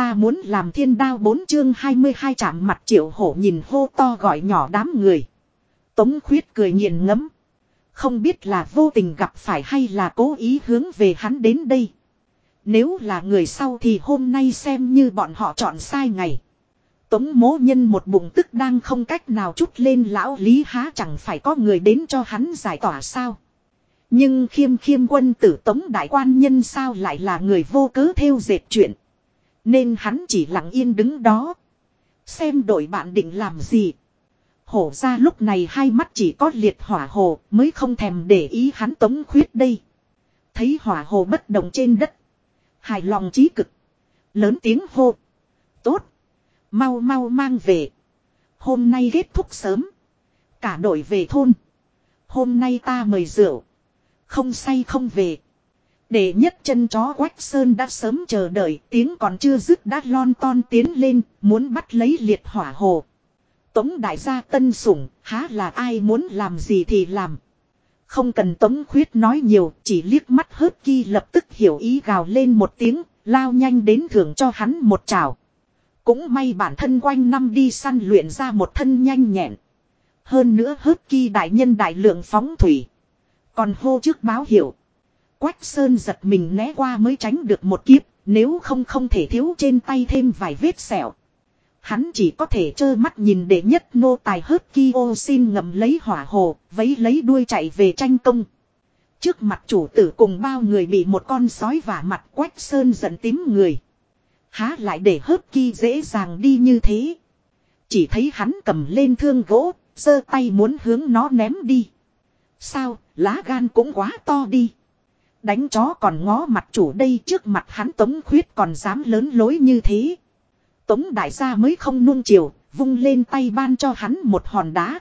ta muốn làm thiên đao bốn chương 22 chạm mặt triệu hổ nhìn hô to gọi nhỏ đám người. Tống khuyết cười nghiền ngẫm Không biết là vô tình gặp phải hay là cố ý hướng về hắn đến đây. Nếu là người sau thì hôm nay xem như bọn họ chọn sai ngày. Tống mố nhân một bụng tức đang không cách nào chút lên lão lý há chẳng phải có người đến cho hắn giải tỏa sao. Nhưng khiêm khiêm quân tử tống đại quan nhân sao lại là người vô cớ theo dệt chuyện. Nên hắn chỉ lặng yên đứng đó. Xem đội bạn định làm gì. Hổ ra lúc này hai mắt chỉ có liệt hỏa hồ, mới không thèm để ý hắn tống khuyết đây. Thấy hỏa hồ bất động trên đất. Hài lòng trí cực. Lớn tiếng hô. Tốt. Mau mau mang về. Hôm nay kết thúc sớm. Cả đội về thôn. Hôm nay ta mời rượu. Không say không về. Để nhất chân chó quách sơn đã sớm chờ đợi, tiếng còn chưa dứt đã lon ton tiến lên, muốn bắt lấy liệt hỏa hồ. Tống đại gia tân sủng, há là ai muốn làm gì thì làm. Không cần tống khuyết nói nhiều, chỉ liếc mắt hớt ki lập tức hiểu ý gào lên một tiếng, lao nhanh đến thưởng cho hắn một trào. Cũng may bản thân quanh năm đi săn luyện ra một thân nhanh nhẹn. Hơn nữa hớt ki đại nhân đại lượng phóng thủy. Còn hô trước báo hiệu. Quách Sơn giật mình né qua mới tránh được một kiếp, nếu không không thể thiếu trên tay thêm vài vết sẹo. Hắn chỉ có thể trơ mắt nhìn để nhất nô tài hớt kia ô xin ngậm lấy hỏa hồ, vấy lấy đuôi chạy về tranh công. Trước mặt chủ tử cùng bao người bị một con sói vả mặt quách sơn giận tím người. Há lại để hớt kia dễ dàng đi như thế. Chỉ thấy hắn cầm lên thương gỗ, giơ tay muốn hướng nó ném đi. Sao, lá gan cũng quá to đi. Đánh chó còn ngó mặt chủ đây trước mặt hắn tống khuyết còn dám lớn lối như thế. Tống đại gia mới không nuông chiều, vung lên tay ban cho hắn một hòn đá.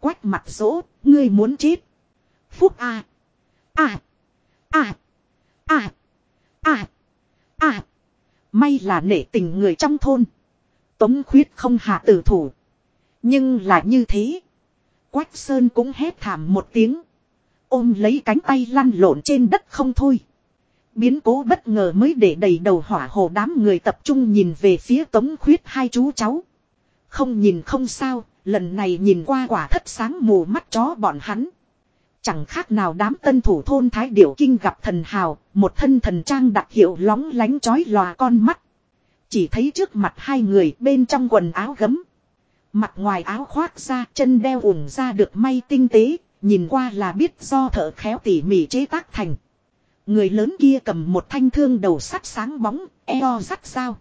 Quách mặt dỗ, ngươi muốn chết. Phúc a a a a a a May là nể tình người trong thôn. Tống khuyết không hạ tử thủ. Nhưng là như thế. Quách Sơn cũng hét thảm một tiếng. Ôm lấy cánh tay lăn lộn trên đất không thôi. Biến cố bất ngờ mới để đầy đầu hỏa hồ đám người tập trung nhìn về phía tống khuyết hai chú cháu. Không nhìn không sao, lần này nhìn qua quả thất sáng mù mắt chó bọn hắn. Chẳng khác nào đám tân thủ thôn Thái Điểu Kinh gặp thần hào, một thân thần trang đặc hiệu lóng lánh chói lòa con mắt. Chỉ thấy trước mặt hai người bên trong quần áo gấm. Mặt ngoài áo khoác ra chân đeo ủng ra được may tinh tế, nhìn qua là biết do thợ khéo tỉ mỉ chế tác thành. Người lớn kia cầm một thanh thương đầu sắt sáng bóng, eo sắt sao.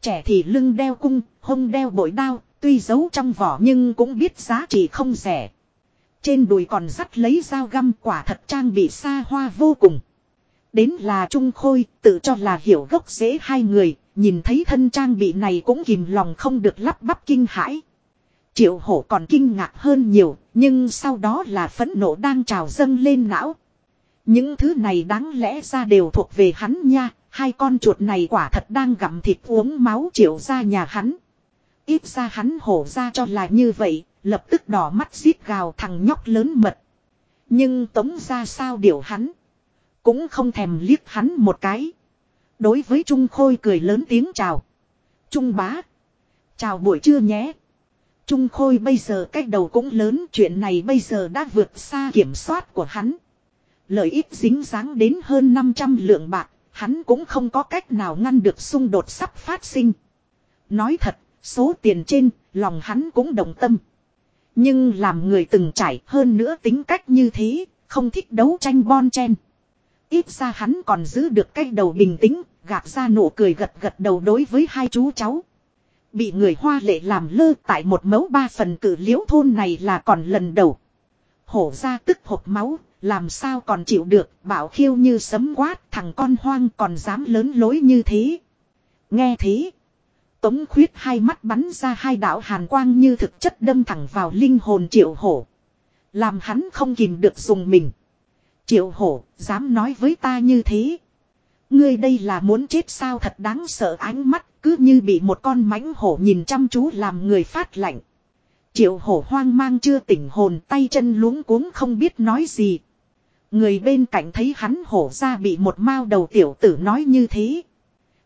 Trẻ thì lưng đeo cung, hông đeo bội đao, tuy giấu trong vỏ nhưng cũng biết giá trị không rẻ. Trên đùi còn dắt lấy dao găm quả thật trang bị xa hoa vô cùng. Đến là Trung Khôi, tự cho là hiểu gốc dễ hai người, nhìn thấy thân trang bị này cũng kìm lòng không được lắp bắp kinh hãi. Triệu hổ còn kinh ngạc hơn nhiều, nhưng sau đó là phẫn nộ đang trào dâng lên não. Những thứ này đáng lẽ ra đều thuộc về hắn nha, hai con chuột này quả thật đang gặm thịt uống máu triệu ra nhà hắn. Ít ra hắn hổ ra cho là như vậy, lập tức đỏ mắt xít gào thằng nhóc lớn mật. Nhưng tống ra sao điều hắn. Cũng không thèm liếc hắn một cái. Đối với Trung Khôi cười lớn tiếng chào. Trung bá. Chào buổi trưa nhé. Trung Khôi bây giờ cách đầu cũng lớn chuyện này bây giờ đã vượt xa kiểm soát của hắn. Lợi ích dính dáng đến hơn 500 lượng bạc, hắn cũng không có cách nào ngăn được xung đột sắp phát sinh. Nói thật, số tiền trên, lòng hắn cũng đồng tâm. Nhưng làm người từng trải hơn nữa tính cách như thế, không thích đấu tranh bon chen. Ít ra hắn còn giữ được cái đầu bình tĩnh, gạt ra nụ cười gật gật đầu đối với hai chú cháu. Bị người hoa lệ làm lơ tại một mẫu ba phần cử liễu thôn này là còn lần đầu. Hổ ra tức hộp máu, làm sao còn chịu được, bảo khiêu như sấm quát, thằng con hoang còn dám lớn lối như thế. Nghe thế. Tống khuyết hai mắt bắn ra hai đạo hàn quang như thực chất đâm thẳng vào linh hồn triệu hổ. Làm hắn không kìm được dùng mình. Triệu hổ, dám nói với ta như thế. Ngươi đây là muốn chết sao thật đáng sợ ánh mắt cứ như bị một con mãnh hổ nhìn chăm chú làm người phát lạnh. Triệu hổ hoang mang chưa tỉnh hồn tay chân luống cuống không biết nói gì. Người bên cạnh thấy hắn hổ ra bị một mao đầu tiểu tử nói như thế.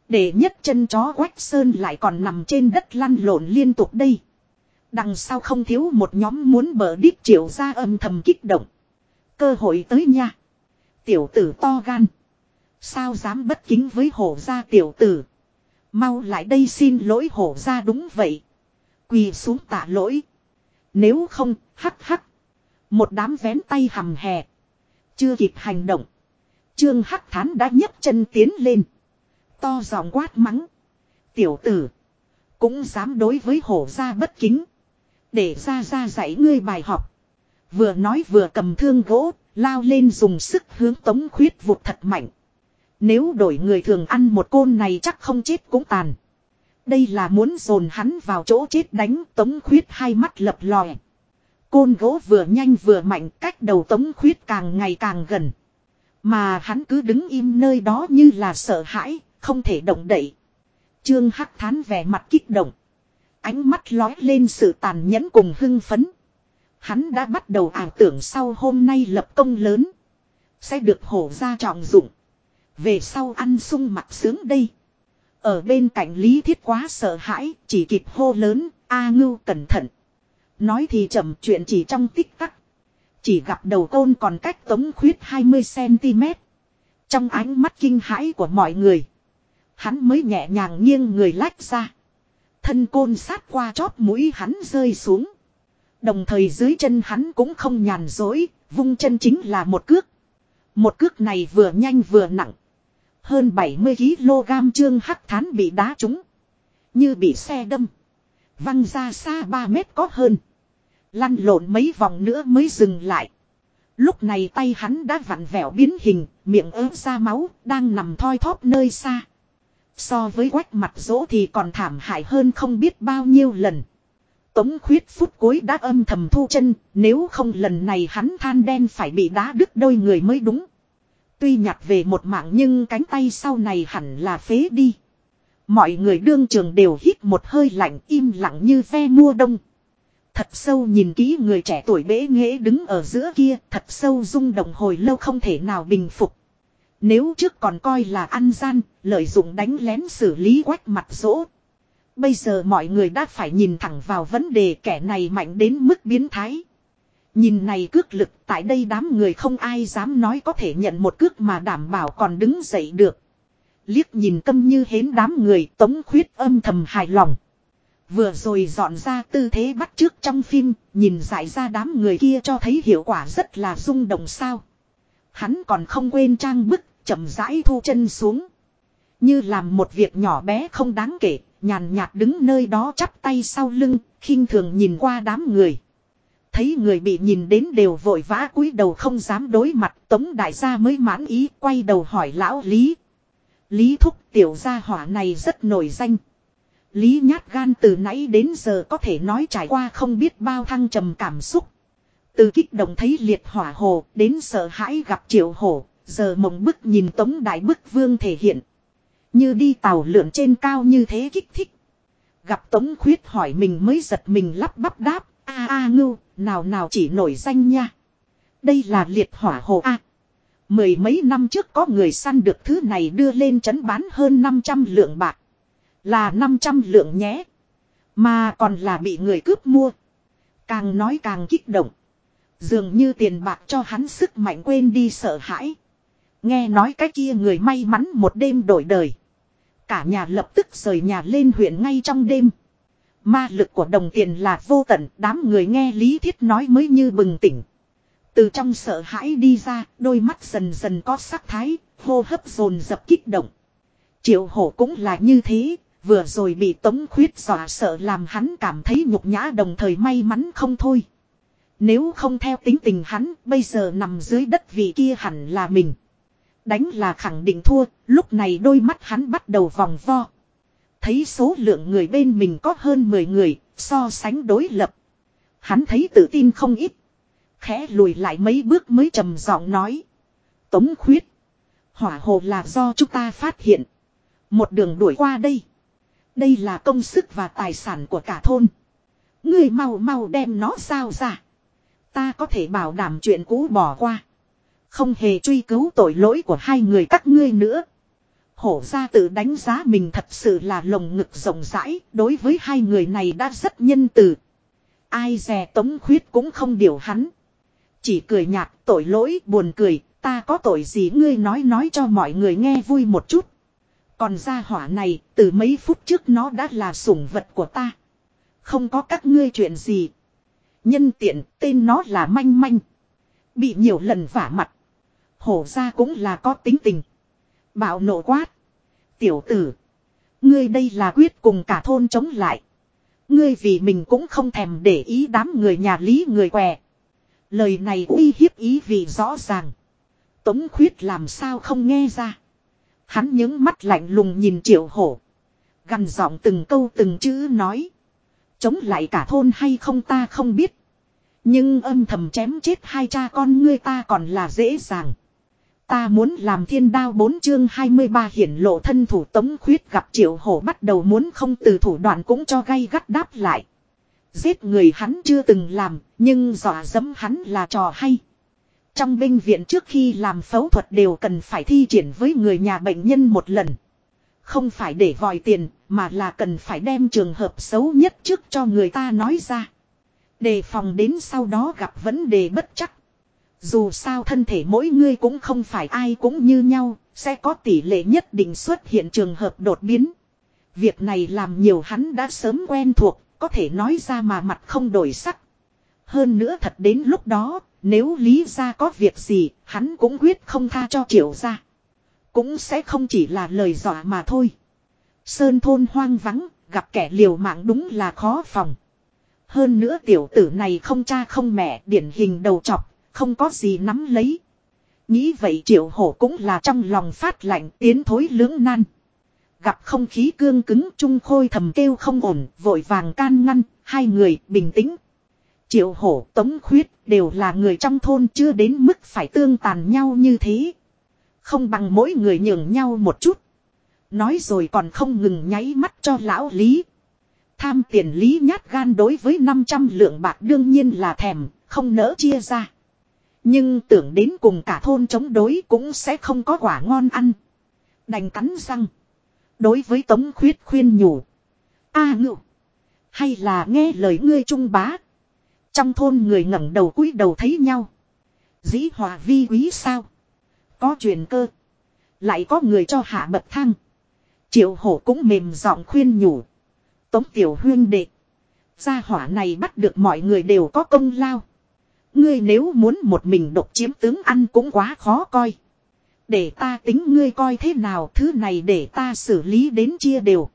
Để nhất chân chó quách sơn lại còn nằm trên đất lăn lộn liên tục đây. Đằng sau không thiếu một nhóm muốn bờ đít triệu ra âm thầm kích động. Cơ hội tới nha. Tiểu tử to gan. Sao dám bất kính với hổ gia tiểu tử. Mau lại đây xin lỗi hổ gia đúng vậy. Quỳ xuống tạ lỗi. Nếu không, hắc hắc. Một đám vén tay hầm hè. Chưa kịp hành động. Trương Hắc Thán đã nhấc chân tiến lên. To giọng quát mắng. Tiểu tử. Cũng dám đối với hổ gia bất kính. Để ra ra dạy ngươi bài học. Vừa nói vừa cầm thương gỗ, lao lên dùng sức hướng tống khuyết vụt thật mạnh. Nếu đổi người thường ăn một côn này chắc không chết cũng tàn. Đây là muốn dồn hắn vào chỗ chết đánh tống khuyết hai mắt lập lòe. Côn gỗ vừa nhanh vừa mạnh cách đầu tống khuyết càng ngày càng gần. Mà hắn cứ đứng im nơi đó như là sợ hãi, không thể động đậy. Trương Hắc Thán vẻ mặt kích động. Ánh mắt lói lên sự tàn nhẫn cùng hưng phấn. Hắn đã bắt đầu ảo tưởng sau hôm nay lập công lớn. Sẽ được hổ ra trọng dụng. Về sau ăn sung mặt sướng đây. Ở bên cạnh Lý Thiết quá sợ hãi, chỉ kịp hô lớn, A ngưu cẩn thận. Nói thì chậm chuyện chỉ trong tích tắc. Chỉ gặp đầu côn còn cách tống khuyết 20cm. Trong ánh mắt kinh hãi của mọi người. Hắn mới nhẹ nhàng nghiêng người lách ra. Thân côn sát qua chóp mũi hắn rơi xuống. Đồng thời dưới chân hắn cũng không nhàn dối, vung chân chính là một cước. Một cước này vừa nhanh vừa nặng. Hơn 70kg trương hắc thán bị đá trúng. Như bị xe đâm. Văng ra xa 3 mét có hơn. Lăn lộn mấy vòng nữa mới dừng lại. Lúc này tay hắn đã vặn vẹo biến hình, miệng ớ ra máu, đang nằm thoi thóp nơi xa. So với quách mặt dỗ thì còn thảm hại hơn không biết bao nhiêu lần. Tống khuyết phút cuối đã âm thầm thu chân, nếu không lần này hắn than đen phải bị đá đứt đôi người mới đúng. Tuy nhặt về một mạng nhưng cánh tay sau này hẳn là phế đi. Mọi người đương trường đều hít một hơi lạnh im lặng như ve mua đông. Thật sâu nhìn kỹ người trẻ tuổi bế nghễ đứng ở giữa kia, thật sâu rung động hồi lâu không thể nào bình phục. Nếu trước còn coi là ăn gian, lợi dụng đánh lén xử lý quách mặt rỗ. Bây giờ mọi người đã phải nhìn thẳng vào vấn đề kẻ này mạnh đến mức biến thái. Nhìn này cước lực tại đây đám người không ai dám nói có thể nhận một cước mà đảm bảo còn đứng dậy được. Liếc nhìn câm như hến đám người tống khuyết âm thầm hài lòng. Vừa rồi dọn ra tư thế bắt trước trong phim, nhìn giải ra đám người kia cho thấy hiệu quả rất là rung động sao. Hắn còn không quên trang bức, chậm rãi thu chân xuống. Như làm một việc nhỏ bé không đáng kể, nhàn nhạt đứng nơi đó chắp tay sau lưng, khinh thường nhìn qua đám người. Thấy người bị nhìn đến đều vội vã cúi đầu không dám đối mặt, tống đại gia mới mãn ý, quay đầu hỏi lão Lý. Lý thúc tiểu gia hỏa này rất nổi danh. Lý nhát gan từ nãy đến giờ có thể nói trải qua không biết bao thăng trầm cảm xúc. Từ kích động thấy liệt hỏa hồ đến sợ hãi gặp triệu hổ, giờ mộng bức nhìn tống đại bức vương thể hiện. Như đi tàu lượn trên cao như thế kích thích. Gặp tống khuyết hỏi mình mới giật mình lắp bắp đáp, a a ngưu, nào nào chỉ nổi danh nha. Đây là liệt hỏa hồ a. Mười mấy năm trước có người săn được thứ này đưa lên trấn bán hơn 500 lượng bạc. Là 500 lượng nhé. Mà còn là bị người cướp mua. Càng nói càng kích động. Dường như tiền bạc cho hắn sức mạnh quên đi sợ hãi. Nghe nói cái kia người may mắn một đêm đổi đời. Cả nhà lập tức rời nhà lên huyện ngay trong đêm. Ma lực của đồng tiền là vô tận, đám người nghe Lý Thiết nói mới như bừng tỉnh. Từ trong sợ hãi đi ra, đôi mắt dần dần có sắc thái, hô hấp dồn dập kích động. Triệu hổ cũng là như thế, vừa rồi bị tống khuyết dọa sợ làm hắn cảm thấy nhục nhã đồng thời may mắn không thôi. Nếu không theo tính tình hắn, bây giờ nằm dưới đất vị kia hẳn là mình. Đánh là khẳng định thua, lúc này đôi mắt hắn bắt đầu vòng vo. Thấy số lượng người bên mình có hơn 10 người, so sánh đối lập. Hắn thấy tự tin không ít. Khẽ lùi lại mấy bước mới trầm giọng nói. Tống khuyết. Hỏa hồ là do chúng ta phát hiện. Một đường đuổi qua đây. Đây là công sức và tài sản của cả thôn. Người mau mau đem nó sao ra. Ta có thể bảo đảm chuyện cũ bỏ qua. Không hề truy cứu tội lỗi của hai người các ngươi nữa. Hổ ra tự đánh giá mình thật sự là lồng ngực rộng rãi, đối với hai người này đã rất nhân từ. Ai dè tống khuyết cũng không điều hắn. Chỉ cười nhạt tội lỗi buồn cười, ta có tội gì ngươi nói nói cho mọi người nghe vui một chút. Còn gia hỏa này, từ mấy phút trước nó đã là sủng vật của ta. Không có các ngươi chuyện gì. Nhân tiện, tên nó là manh manh. Bị nhiều lần vả mặt. Hổ ra cũng là có tính tình. Bạo nộ quát. Tiểu tử. Ngươi đây là quyết cùng cả thôn chống lại. Ngươi vì mình cũng không thèm để ý đám người nhà lý người què. Lời này uy hiếp ý vì rõ ràng. Tống khuyết làm sao không nghe ra. Hắn những mắt lạnh lùng nhìn triệu hổ. Gần giọng từng câu từng chữ nói. Chống lại cả thôn hay không ta không biết. Nhưng âm thầm chém chết hai cha con ngươi ta còn là dễ dàng. Ta muốn làm thiên đao bốn chương 23 hiển lộ thân thủ tống khuyết gặp triệu hổ bắt đầu muốn không từ thủ đoạn cũng cho gay gắt đáp lại. Giết người hắn chưa từng làm, nhưng dọa dẫm hắn là trò hay. Trong bệnh viện trước khi làm phẫu thuật đều cần phải thi triển với người nhà bệnh nhân một lần. Không phải để vòi tiền, mà là cần phải đem trường hợp xấu nhất trước cho người ta nói ra. Đề phòng đến sau đó gặp vấn đề bất chắc. Dù sao thân thể mỗi người cũng không phải ai cũng như nhau, sẽ có tỷ lệ nhất định xuất hiện trường hợp đột biến. Việc này làm nhiều hắn đã sớm quen thuộc, có thể nói ra mà mặt không đổi sắc. Hơn nữa thật đến lúc đó, nếu lý ra có việc gì, hắn cũng quyết không tha cho triệu ra. Cũng sẽ không chỉ là lời dọa mà thôi. Sơn thôn hoang vắng, gặp kẻ liều mạng đúng là khó phòng. Hơn nữa tiểu tử này không cha không mẹ, điển hình đầu chọc, không có gì nắm lấy. Nghĩ vậy triệu hổ cũng là trong lòng phát lạnh tiến thối lưỡng nan. Gặp không khí cương cứng trung khôi thầm kêu không ổn, vội vàng can ngăn, hai người bình tĩnh. Triệu hổ tống khuyết đều là người trong thôn chưa đến mức phải tương tàn nhau như thế. Không bằng mỗi người nhường nhau một chút. Nói rồi còn không ngừng nháy mắt cho lão lý. Tham tiền lý nhát gan đối với 500 lượng bạc đương nhiên là thèm, không nỡ chia ra. Nhưng tưởng đến cùng cả thôn chống đối cũng sẽ không có quả ngon ăn. Đành cắn răng. Đối với Tống Khuyết khuyên nhủ. A ngự. Hay là nghe lời ngươi trung bá. Trong thôn người ngẩng đầu cúi đầu thấy nhau. Dĩ hòa vi quý sao. Có truyền cơ. Lại có người cho hạ bậc thang. Triệu hổ cũng mềm giọng khuyên nhủ. Tống tiểu huyên đệ. Gia hỏa này bắt được mọi người đều có công lao. Ngươi nếu muốn một mình độc chiếm tướng ăn cũng quá khó coi. Để ta tính ngươi coi thế nào, thứ này để ta xử lý đến chia đều.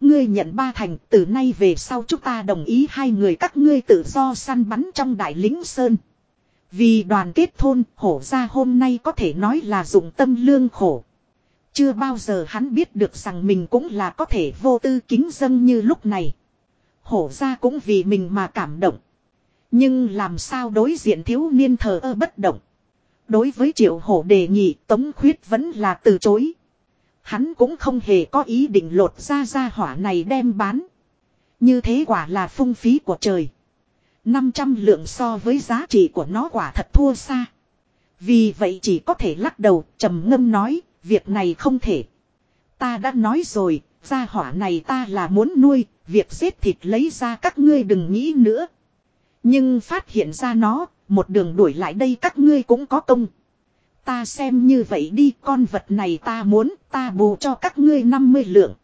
Ngươi nhận ba thành, từ nay về sau chúng ta đồng ý hai người các ngươi tự do săn bắn trong đại lính Sơn. Vì đoàn kết thôn, hổ ra hôm nay có thể nói là dụng tâm lương khổ. Chưa bao giờ hắn biết được rằng mình cũng là có thể vô tư kính dân như lúc này. Hổ ra cũng vì mình mà cảm động. Nhưng làm sao đối diện thiếu niên thờ ơ bất động. Đối với triệu hổ đề nghị Tống Khuyết vẫn là từ chối. Hắn cũng không hề có ý định lột ra ra hỏa này đem bán. Như thế quả là phung phí của trời. 500 lượng so với giá trị của nó quả thật thua xa. Vì vậy chỉ có thể lắc đầu trầm ngâm nói, việc này không thể. Ta đã nói rồi, gia hỏa này ta là muốn nuôi, việc giết thịt lấy ra các ngươi đừng nghĩ nữa. Nhưng phát hiện ra nó, một đường đuổi lại đây các ngươi cũng có công. Ta xem như vậy đi con vật này ta muốn ta bù cho các ngươi 50 lượng.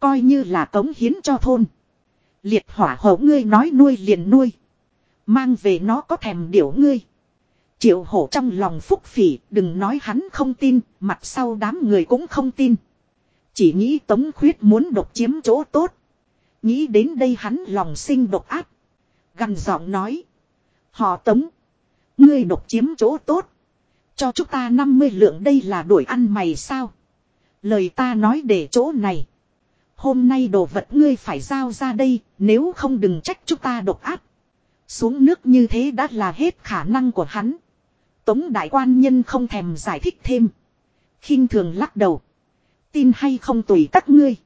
Coi như là cống hiến cho thôn. Liệt hỏa hổ ngươi nói nuôi liền nuôi. Mang về nó có thèm điểu ngươi. Triệu hổ trong lòng phúc phỉ đừng nói hắn không tin, mặt sau đám người cũng không tin. Chỉ nghĩ tống khuyết muốn độc chiếm chỗ tốt. Nghĩ đến đây hắn lòng sinh độc áp Gần giọng nói. Họ tống. Ngươi độc chiếm chỗ tốt. Cho chúng ta 50 lượng đây là đuổi ăn mày sao. Lời ta nói để chỗ này. Hôm nay đồ vật ngươi phải giao ra đây, nếu không đừng trách chúng ta độc ác. Xuống nước như thế đã là hết khả năng của hắn. Tống đại quan nhân không thèm giải thích thêm. khinh thường lắc đầu. Tin hay không tùy các ngươi.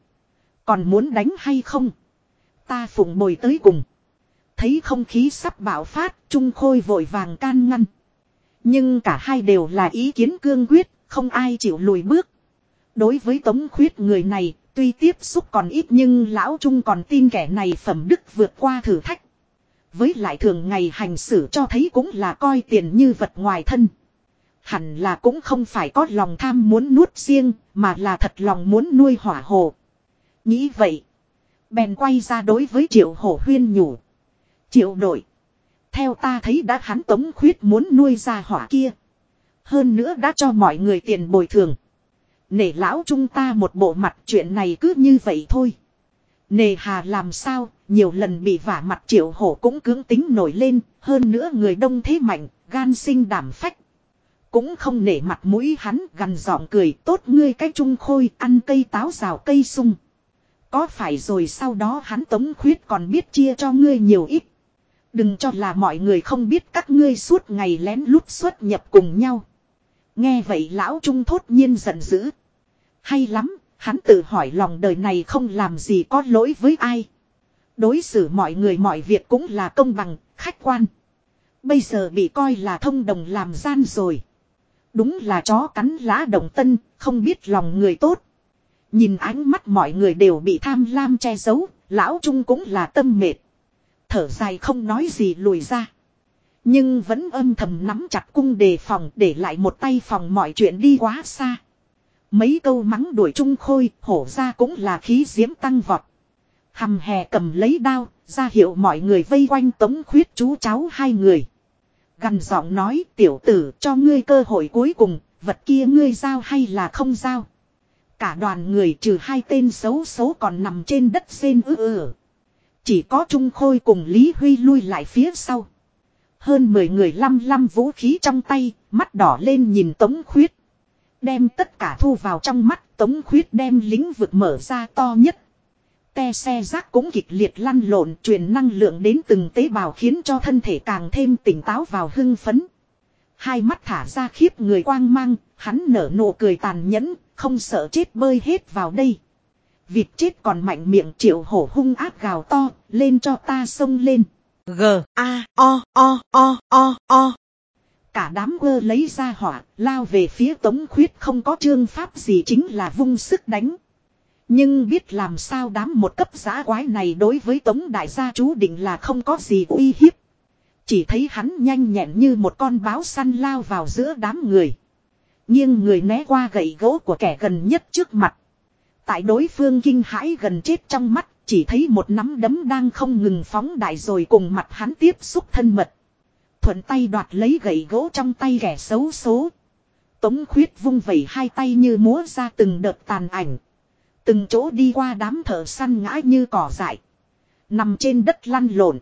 Còn muốn đánh hay không? Ta phụng bồi tới cùng. Thấy không khí sắp bạo phát, Trung Khôi vội vàng can ngăn. Nhưng cả hai đều là ý kiến cương quyết, không ai chịu lùi bước. Đối với tống khuyết người này, tuy tiếp xúc còn ít nhưng lão trung còn tin kẻ này phẩm đức vượt qua thử thách. Với lại thường ngày hành xử cho thấy cũng là coi tiền như vật ngoài thân. Hẳn là cũng không phải có lòng tham muốn nuốt riêng, mà là thật lòng muốn nuôi hỏa hồ. Nghĩ vậy. Bèn quay ra đối với triệu hổ huyên nhủ. Triệu đội. Theo ta thấy đã hắn tống khuyết muốn nuôi ra hỏa kia. Hơn nữa đã cho mọi người tiền bồi thường. Nể lão chúng ta một bộ mặt chuyện này cứ như vậy thôi. Nề hà làm sao, nhiều lần bị vả mặt triệu hổ cũng cứng tính nổi lên, hơn nữa người đông thế mạnh, gan sinh đảm phách. Cũng không nể mặt mũi hắn gần giọng cười tốt ngươi cái trung khôi ăn cây táo rào cây sung. Có phải rồi sau đó hắn tống khuyết còn biết chia cho ngươi nhiều ít. Đừng cho là mọi người không biết các ngươi suốt ngày lén lút xuất nhập cùng nhau. Nghe vậy lão trung thốt nhiên giận dữ. Hay lắm, hắn tự hỏi lòng đời này không làm gì có lỗi với ai. Đối xử mọi người mọi việc cũng là công bằng, khách quan. Bây giờ bị coi là thông đồng làm gian rồi. Đúng là chó cắn lá đồng tân, không biết lòng người tốt. Nhìn ánh mắt mọi người đều bị tham lam che giấu, lão Trung cũng là tâm mệt. Thở dài không nói gì lùi ra. Nhưng vẫn âm thầm nắm chặt cung đề phòng để lại một tay phòng mọi chuyện đi quá xa. Mấy câu mắng đuổi Trung Khôi, hổ ra cũng là khí diễm tăng vọt. Hầm hè cầm lấy đao, ra hiệu mọi người vây quanh tống khuyết chú cháu hai người. Gần giọng nói tiểu tử cho ngươi cơ hội cuối cùng, vật kia ngươi giao hay là không giao. Cả đoàn người trừ hai tên xấu xấu còn nằm trên đất xên ư ư. Chỉ có Trung Khôi cùng Lý Huy lui lại phía sau. Hơn 10 người lăm lăm vũ khí trong tay, mắt đỏ lên nhìn Tống Khuyết. Đem tất cả thu vào trong mắt, Tống Khuyết đem lĩnh vực mở ra to nhất. Te xe rác cũng kịch liệt lăn lộn truyền năng lượng đến từng tế bào khiến cho thân thể càng thêm tỉnh táo vào hưng phấn. Hai mắt thả ra khiếp người quang mang, hắn nở nụ cười tàn nhẫn, không sợ chết bơi hết vào đây. Vịt chết còn mạnh miệng triệu hổ hung ác gào to, lên cho ta xông lên. G, A, O, O, O, O, O. Cả đám ơ lấy ra hỏa, lao về phía tống khuyết không có trương pháp gì chính là vung sức đánh. Nhưng biết làm sao đám một cấp giá quái này đối với tống đại gia chú định là không có gì uy hiếp. Chỉ thấy hắn nhanh nhẹn như một con báo săn lao vào giữa đám người. Nhưng người né qua gậy gỗ của kẻ gần nhất trước mặt. Tại đối phương kinh hãi gần chết trong mắt, chỉ thấy một nắm đấm đang không ngừng phóng đại rồi cùng mặt hắn tiếp xúc thân mật. Thuận tay đoạt lấy gậy gỗ trong tay kẻ xấu số. Tống khuyết vung vẩy hai tay như múa ra từng đợt tàn ảnh. Từng chỗ đi qua đám thợ săn ngã như cỏ dại. Nằm trên đất lăn lộn.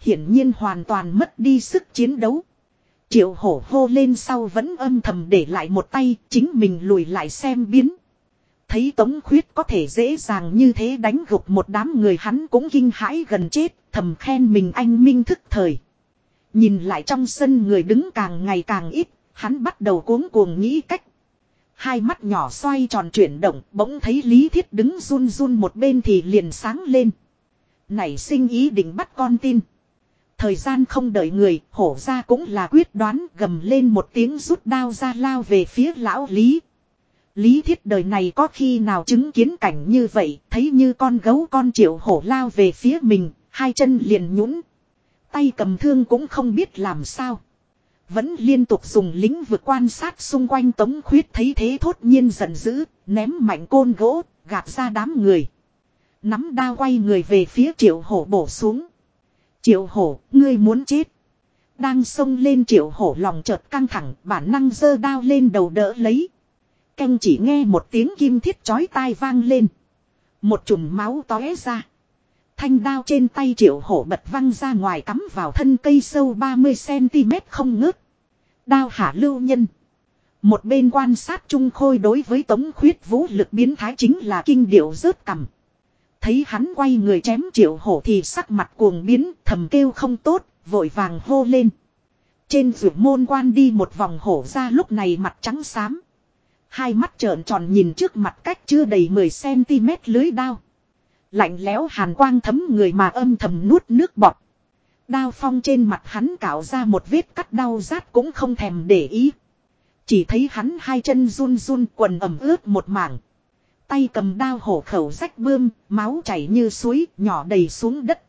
Hiển nhiên hoàn toàn mất đi sức chiến đấu. Triệu hổ hô lên sau vẫn âm thầm để lại một tay, chính mình lùi lại xem biến. Thấy Tống Khuyết có thể dễ dàng như thế đánh gục một đám người hắn cũng kinh hãi gần chết, thầm khen mình anh minh thức thời. Nhìn lại trong sân người đứng càng ngày càng ít, hắn bắt đầu cuống cuồng nghĩ cách. Hai mắt nhỏ xoay tròn chuyển động, bỗng thấy Lý Thiết đứng run run một bên thì liền sáng lên. Nảy sinh ý định bắt con tin. Thời gian không đợi người, hổ ra cũng là quyết đoán gầm lên một tiếng rút đao ra lao về phía lão Lý. Lý thiết đời này có khi nào chứng kiến cảnh như vậy, thấy như con gấu con triệu hổ lao về phía mình, hai chân liền nhũn Tay cầm thương cũng không biết làm sao. Vẫn liên tục dùng lính vực quan sát xung quanh tống khuyết thấy thế thốt nhiên giận dữ, ném mạnh côn gỗ, gạt ra đám người. Nắm đao quay người về phía triệu hổ bổ xuống. Triệu hổ, ngươi muốn chết. Đang xông lên triệu hổ lòng chợt căng thẳng, bản năng giơ đao lên đầu đỡ lấy. Canh chỉ nghe một tiếng kim thiết chói tai vang lên. Một chùm máu tóe ra. Thanh đao trên tay triệu hổ bật văng ra ngoài cắm vào thân cây sâu 30cm không ngớt. Đao hạ lưu nhân. Một bên quan sát trung khôi đối với tống khuyết vũ lực biến thái chính là kinh điệu rớt cầm. Thấy hắn quay người chém triệu hổ thì sắc mặt cuồng biến thầm kêu không tốt, vội vàng hô lên. Trên rượu môn quan đi một vòng hổ ra lúc này mặt trắng xám. Hai mắt trợn tròn nhìn trước mặt cách chưa đầy 10cm lưới đao. Lạnh lẽo hàn quang thấm người mà âm thầm nuốt nước bọt. Đao phong trên mặt hắn cạo ra một vết cắt đau rát cũng không thèm để ý. Chỉ thấy hắn hai chân run run quần ẩm ướt một mảng. Tay cầm đao hổ khẩu rách bươm, máu chảy như suối, nhỏ đầy xuống đất.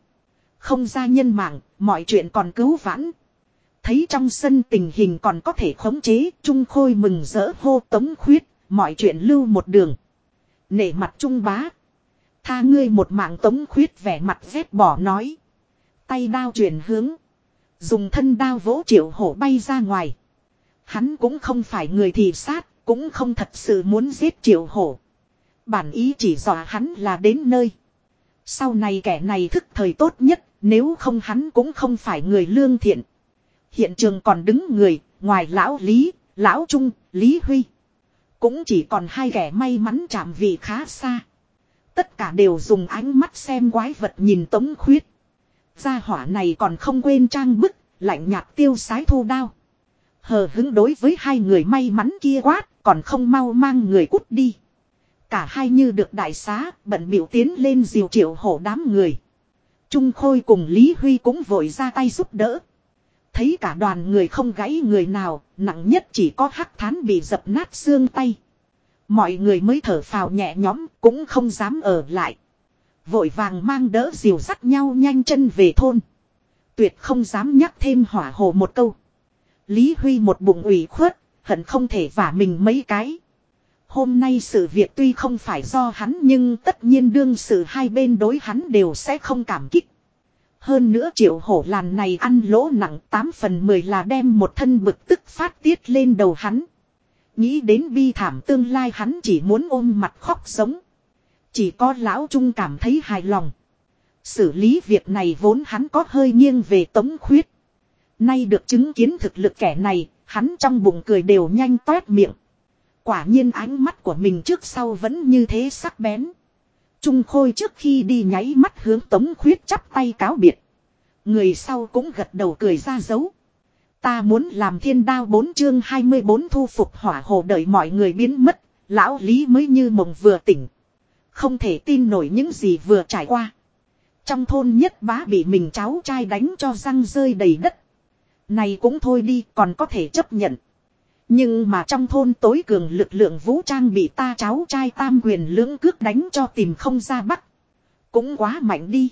Không ra nhân mạng, mọi chuyện còn cứu vãn. Thấy trong sân tình hình còn có thể khống chế, Trung Khôi mừng rỡ hô tống khuyết, mọi chuyện lưu một đường. Nể mặt Trung bá. Tha ngươi một mạng tống khuyết vẻ mặt rét bỏ nói. Tay đao chuyển hướng. Dùng thân đao vỗ triệu hổ bay ra ngoài. Hắn cũng không phải người thì sát, cũng không thật sự muốn giết triệu hổ. Bản ý chỉ dọa hắn là đến nơi. Sau này kẻ này thức thời tốt nhất, nếu không hắn cũng không phải người lương thiện. Hiện trường còn đứng người, ngoài lão Lý, lão Trung, Lý Huy. Cũng chỉ còn hai kẻ may mắn chạm vị khá xa. Tất cả đều dùng ánh mắt xem quái vật nhìn tống khuyết. Gia hỏa này còn không quên trang bức, lạnh nhạt tiêu sái thu đao. Hờ hứng đối với hai người may mắn kia quát, còn không mau mang người cút đi. Cả hai như được đại xá, bận biểu tiến lên diều triệu hổ đám người. Trung Khôi cùng Lý Huy cũng vội ra tay giúp đỡ. Thấy cả đoàn người không gãy người nào, nặng nhất chỉ có hắc thán bị dập nát xương tay. Mọi người mới thở phào nhẹ nhõm, cũng không dám ở lại. Vội vàng mang đỡ diều dắt nhau nhanh chân về thôn. Tuyệt không dám nhắc thêm hỏa hồ một câu. Lý Huy một bụng ủy khuất, hận không thể vả mình mấy cái. Hôm nay sự việc tuy không phải do hắn nhưng tất nhiên đương sự hai bên đối hắn đều sẽ không cảm kích. Hơn nữa triệu hổ làn này ăn lỗ nặng 8 phần 10 là đem một thân bực tức phát tiết lên đầu hắn. Nghĩ đến bi thảm tương lai hắn chỉ muốn ôm mặt khóc sống. Chỉ có lão trung cảm thấy hài lòng. Xử lý việc này vốn hắn có hơi nghiêng về tống khuyết. Nay được chứng kiến thực lực kẻ này, hắn trong bụng cười đều nhanh toét miệng. Quả nhiên ánh mắt của mình trước sau vẫn như thế sắc bén. Trung Khôi trước khi đi nháy mắt hướng Tống Khuyết chắp tay cáo biệt. Người sau cũng gật đầu cười ra dấu. Ta muốn làm thiên đao bốn chương 24 thu phục hỏa hồ đợi mọi người biến mất, lão Lý mới như mộng vừa tỉnh. Không thể tin nổi những gì vừa trải qua. Trong thôn nhất bá bị mình cháu trai đánh cho răng rơi đầy đất. Này cũng thôi đi còn có thể chấp nhận. Nhưng mà trong thôn tối cường lực lượng vũ trang bị ta cháu trai tam quyền lưỡng cước đánh cho tìm không ra bắc. Cũng quá mạnh đi.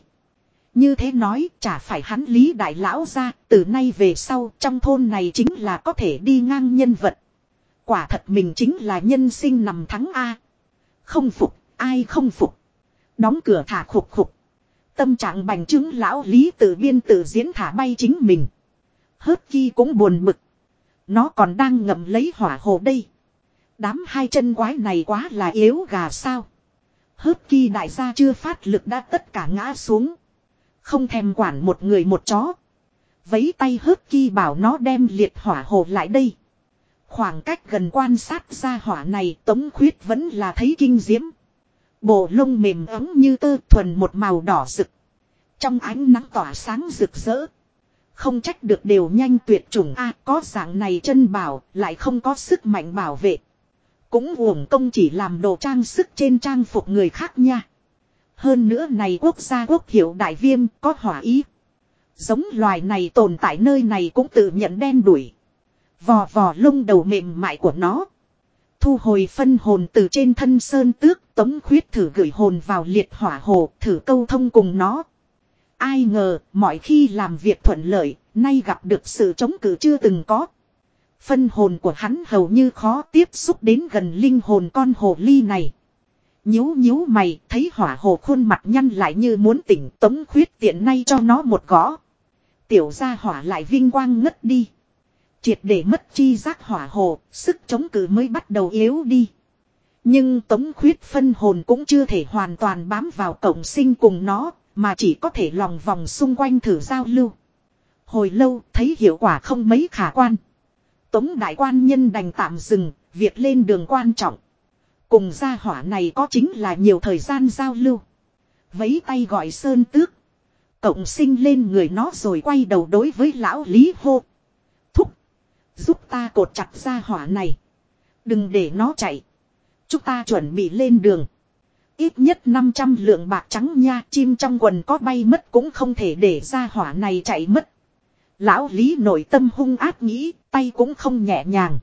Như thế nói chả phải hắn lý đại lão ra từ nay về sau trong thôn này chính là có thể đi ngang nhân vật. Quả thật mình chính là nhân sinh nằm thắng A. Không phục, ai không phục. Đóng cửa thả khục khục. Tâm trạng bành trướng lão lý tự biên tự diễn thả bay chính mình. Hớt chi cũng buồn bực. Nó còn đang ngậm lấy hỏa hồ đây. Đám hai chân quái này quá là yếu gà sao. Hớp kỳ đại gia chưa phát lực đã tất cả ngã xuống. Không thèm quản một người một chó. Vấy tay hớp kỳ bảo nó đem liệt hỏa hồ lại đây. Khoảng cách gần quan sát ra hỏa này tống khuyết vẫn là thấy kinh diễm. Bộ lông mềm ấm như tơ thuần một màu đỏ rực. Trong ánh nắng tỏa sáng rực rỡ. Không trách được đều nhanh tuyệt chủng A, có dạng này chân bảo, lại không có sức mạnh bảo vệ. Cũng uổng công chỉ làm đồ trang sức trên trang phục người khác nha. Hơn nữa này quốc gia quốc hiệu đại viêm, có hỏa ý. Giống loài này tồn tại nơi này cũng tự nhận đen đuổi. Vò vò lông đầu mềm mại của nó. Thu hồi phân hồn từ trên thân sơn tước, tống khuyết thử gửi hồn vào liệt hỏa hồ, thử câu thông cùng nó. Ai ngờ mọi khi làm việc thuận lợi nay gặp được sự chống cự chưa từng có. Phân hồn của hắn hầu như khó tiếp xúc đến gần linh hồn con hồ ly này. Nhíu nhíu mày, thấy hỏa hồ khuôn mặt nhăn lại như muốn tỉnh tống khuyết tiện nay cho nó một gõ. Tiểu gia hỏa lại vinh quang ngất đi. Triệt để mất chi giác hỏa hồ, sức chống cự mới bắt đầu yếu đi. Nhưng tống khuyết phân hồn cũng chưa thể hoàn toàn bám vào cổng sinh cùng nó, mà chỉ có thể lòng vòng xung quanh thử giao lưu. Hồi lâu thấy hiệu quả không mấy khả quan. Tống đại quan nhân đành tạm dừng, việc lên đường quan trọng. Cùng gia hỏa này có chính là nhiều thời gian giao lưu. Vấy tay gọi sơn tước. Cộng sinh lên người nó rồi quay đầu đối với lão Lý hô. Thúc. Giúp ta cột chặt gia hỏa này. Đừng để nó chạy. Chúng ta chuẩn bị lên đường. Ít nhất 500 lượng bạc trắng nha chim trong quần có bay mất cũng không thể để ra hỏa này chạy mất. Lão Lý nội tâm hung ác nghĩ tay cũng không nhẹ nhàng.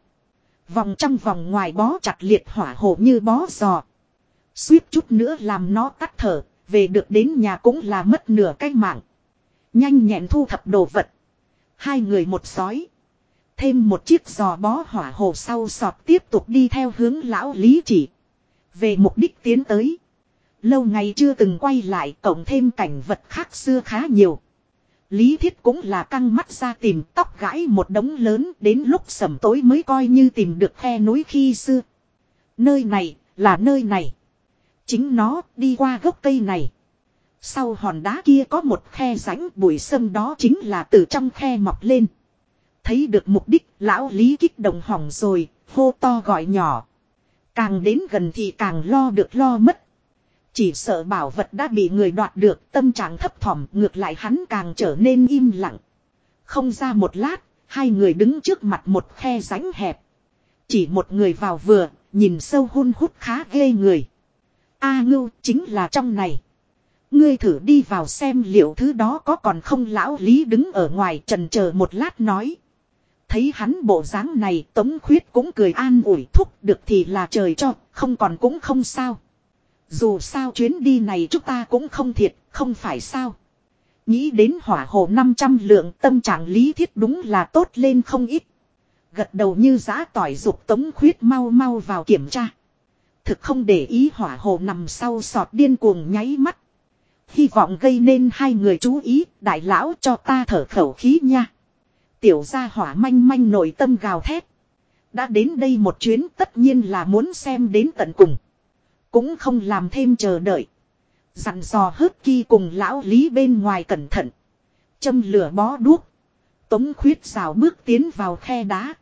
Vòng trong vòng ngoài bó chặt liệt hỏa hổ như bó giò. Suýt chút nữa làm nó tắt thở, về được đến nhà cũng là mất nửa cái mạng. Nhanh nhẹn thu thập đồ vật. Hai người một sói. Thêm một chiếc giò bó hỏa hồ sau sọt tiếp tục đi theo hướng lão lý chỉ. Về mục đích tiến tới. Lâu ngày chưa từng quay lại cộng thêm cảnh vật khác xưa khá nhiều. Lý thiết cũng là căng mắt ra tìm tóc gãi một đống lớn đến lúc sẩm tối mới coi như tìm được khe núi khi xưa. Nơi này là nơi này. Chính nó đi qua gốc cây này. Sau hòn đá kia có một khe rãnh bụi sâm đó chính là từ trong khe mọc lên. Thấy được mục đích lão lý kích động hỏng rồi, hô to gọi nhỏ. Càng đến gần thì càng lo được lo mất. Chỉ sợ bảo vật đã bị người đoạt được tâm trạng thấp thỏm ngược lại hắn càng trở nên im lặng. Không ra một lát, hai người đứng trước mặt một khe ránh hẹp. Chỉ một người vào vừa, nhìn sâu hun hút khá ghê người. A ngưu chính là trong này. Ngươi thử đi vào xem liệu thứ đó có còn không lão lý đứng ở ngoài trần chờ một lát nói. Thấy hắn bộ dáng này tống khuyết cũng cười an ủi thúc được thì là trời cho, không còn cũng không sao. Dù sao chuyến đi này chúng ta cũng không thiệt, không phải sao. Nghĩ đến hỏa hồ 500 lượng tâm trạng lý thiết đúng là tốt lên không ít. Gật đầu như giã tỏi dục tống khuyết mau mau vào kiểm tra. Thực không để ý hỏa hồ nằm sau sọt điên cuồng nháy mắt. Hy vọng gây nên hai người chú ý, đại lão cho ta thở khẩu khí nha. Tiểu gia hỏa manh manh nội tâm gào thét. Đã đến đây một chuyến tất nhiên là muốn xem đến tận cùng. Cũng không làm thêm chờ đợi. Dặn dò hớt kỳ cùng lão lý bên ngoài cẩn thận. Châm lửa bó đuốc. Tống khuyết xào bước tiến vào khe đá.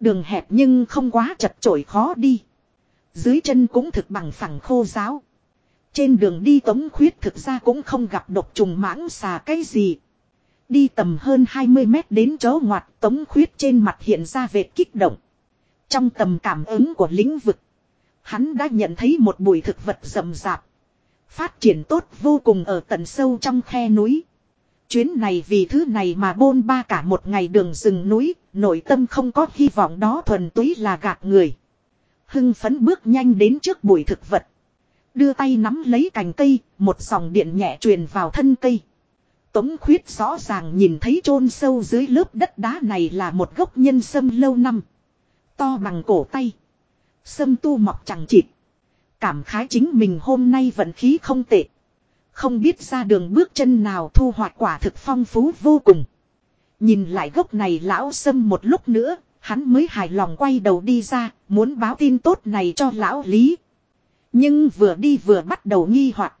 Đường hẹp nhưng không quá chật chội khó đi. Dưới chân cũng thực bằng phẳng khô giáo. Trên đường đi tống khuyết thực ra cũng không gặp độc trùng mãng xà cái gì. Đi tầm hơn 20 mét đến chỗ ngoặt, tống khuyết trên mặt hiện ra vệt kích động. Trong tầm cảm ứng của lĩnh vực. Hắn đã nhận thấy một bụi thực vật rậm rạp. Phát triển tốt vô cùng ở tận sâu trong khe núi. Chuyến này vì thứ này mà bôn ba cả một ngày đường rừng núi, nội tâm không có hy vọng đó thuần túy là gạt người. Hưng phấn bước nhanh đến trước bụi thực vật. Đưa tay nắm lấy cành cây, một dòng điện nhẹ truyền vào thân cây. Tống khuyết rõ ràng nhìn thấy chôn sâu dưới lớp đất đá này là một gốc nhân sâm lâu năm. To bằng cổ tay. Sâm tu mọc chẳng chịt. Cảm khái chính mình hôm nay vận khí không tệ. Không biết ra đường bước chân nào thu hoạch quả thực phong phú vô cùng. Nhìn lại gốc này lão sâm một lúc nữa, hắn mới hài lòng quay đầu đi ra, muốn báo tin tốt này cho lão Lý. Nhưng vừa đi vừa bắt đầu nghi hoặc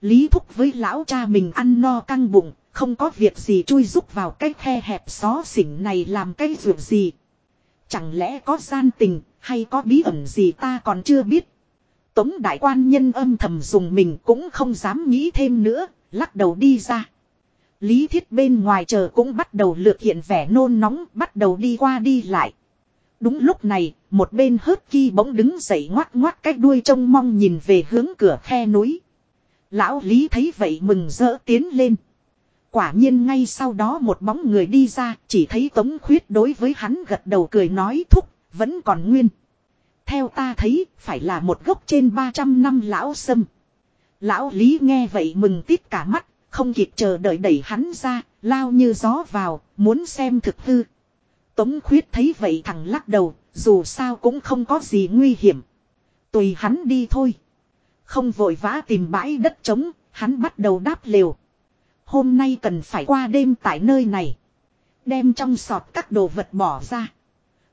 Lý thúc với lão cha mình ăn no căng bụng, không có việc gì chui rúc vào cái khe hẹp xó xỉnh này làm cái ruộng gì. Chẳng lẽ có gian tình, hay có bí ẩn gì ta còn chưa biết. Tống đại quan nhân âm thầm dùng mình cũng không dám nghĩ thêm nữa, lắc đầu đi ra. Lý thiết bên ngoài chờ cũng bắt đầu lược hiện vẻ nôn nóng, bắt đầu đi qua đi lại. Đúng lúc này, một bên hớt ki bỗng đứng dậy ngoắt ngoắt cái đuôi trông mong nhìn về hướng cửa khe núi. Lão Lý thấy vậy mừng rỡ tiến lên. Quả nhiên ngay sau đó một bóng người đi ra, chỉ thấy Tống Khuyết đối với hắn gật đầu cười nói thúc, vẫn còn nguyên. Theo ta thấy, phải là một gốc trên 300 năm lão sâm. Lão Lý nghe vậy mừng tít cả mắt, không kịp chờ đợi đẩy hắn ra, lao như gió vào, muốn xem thực hư. Tống Khuyết thấy vậy thằng lắc đầu, dù sao cũng không có gì nguy hiểm. Tùy hắn đi thôi. Không vội vã tìm bãi đất trống, hắn bắt đầu đáp liều. Hôm nay cần phải qua đêm tại nơi này. Đem trong sọt các đồ vật bỏ ra.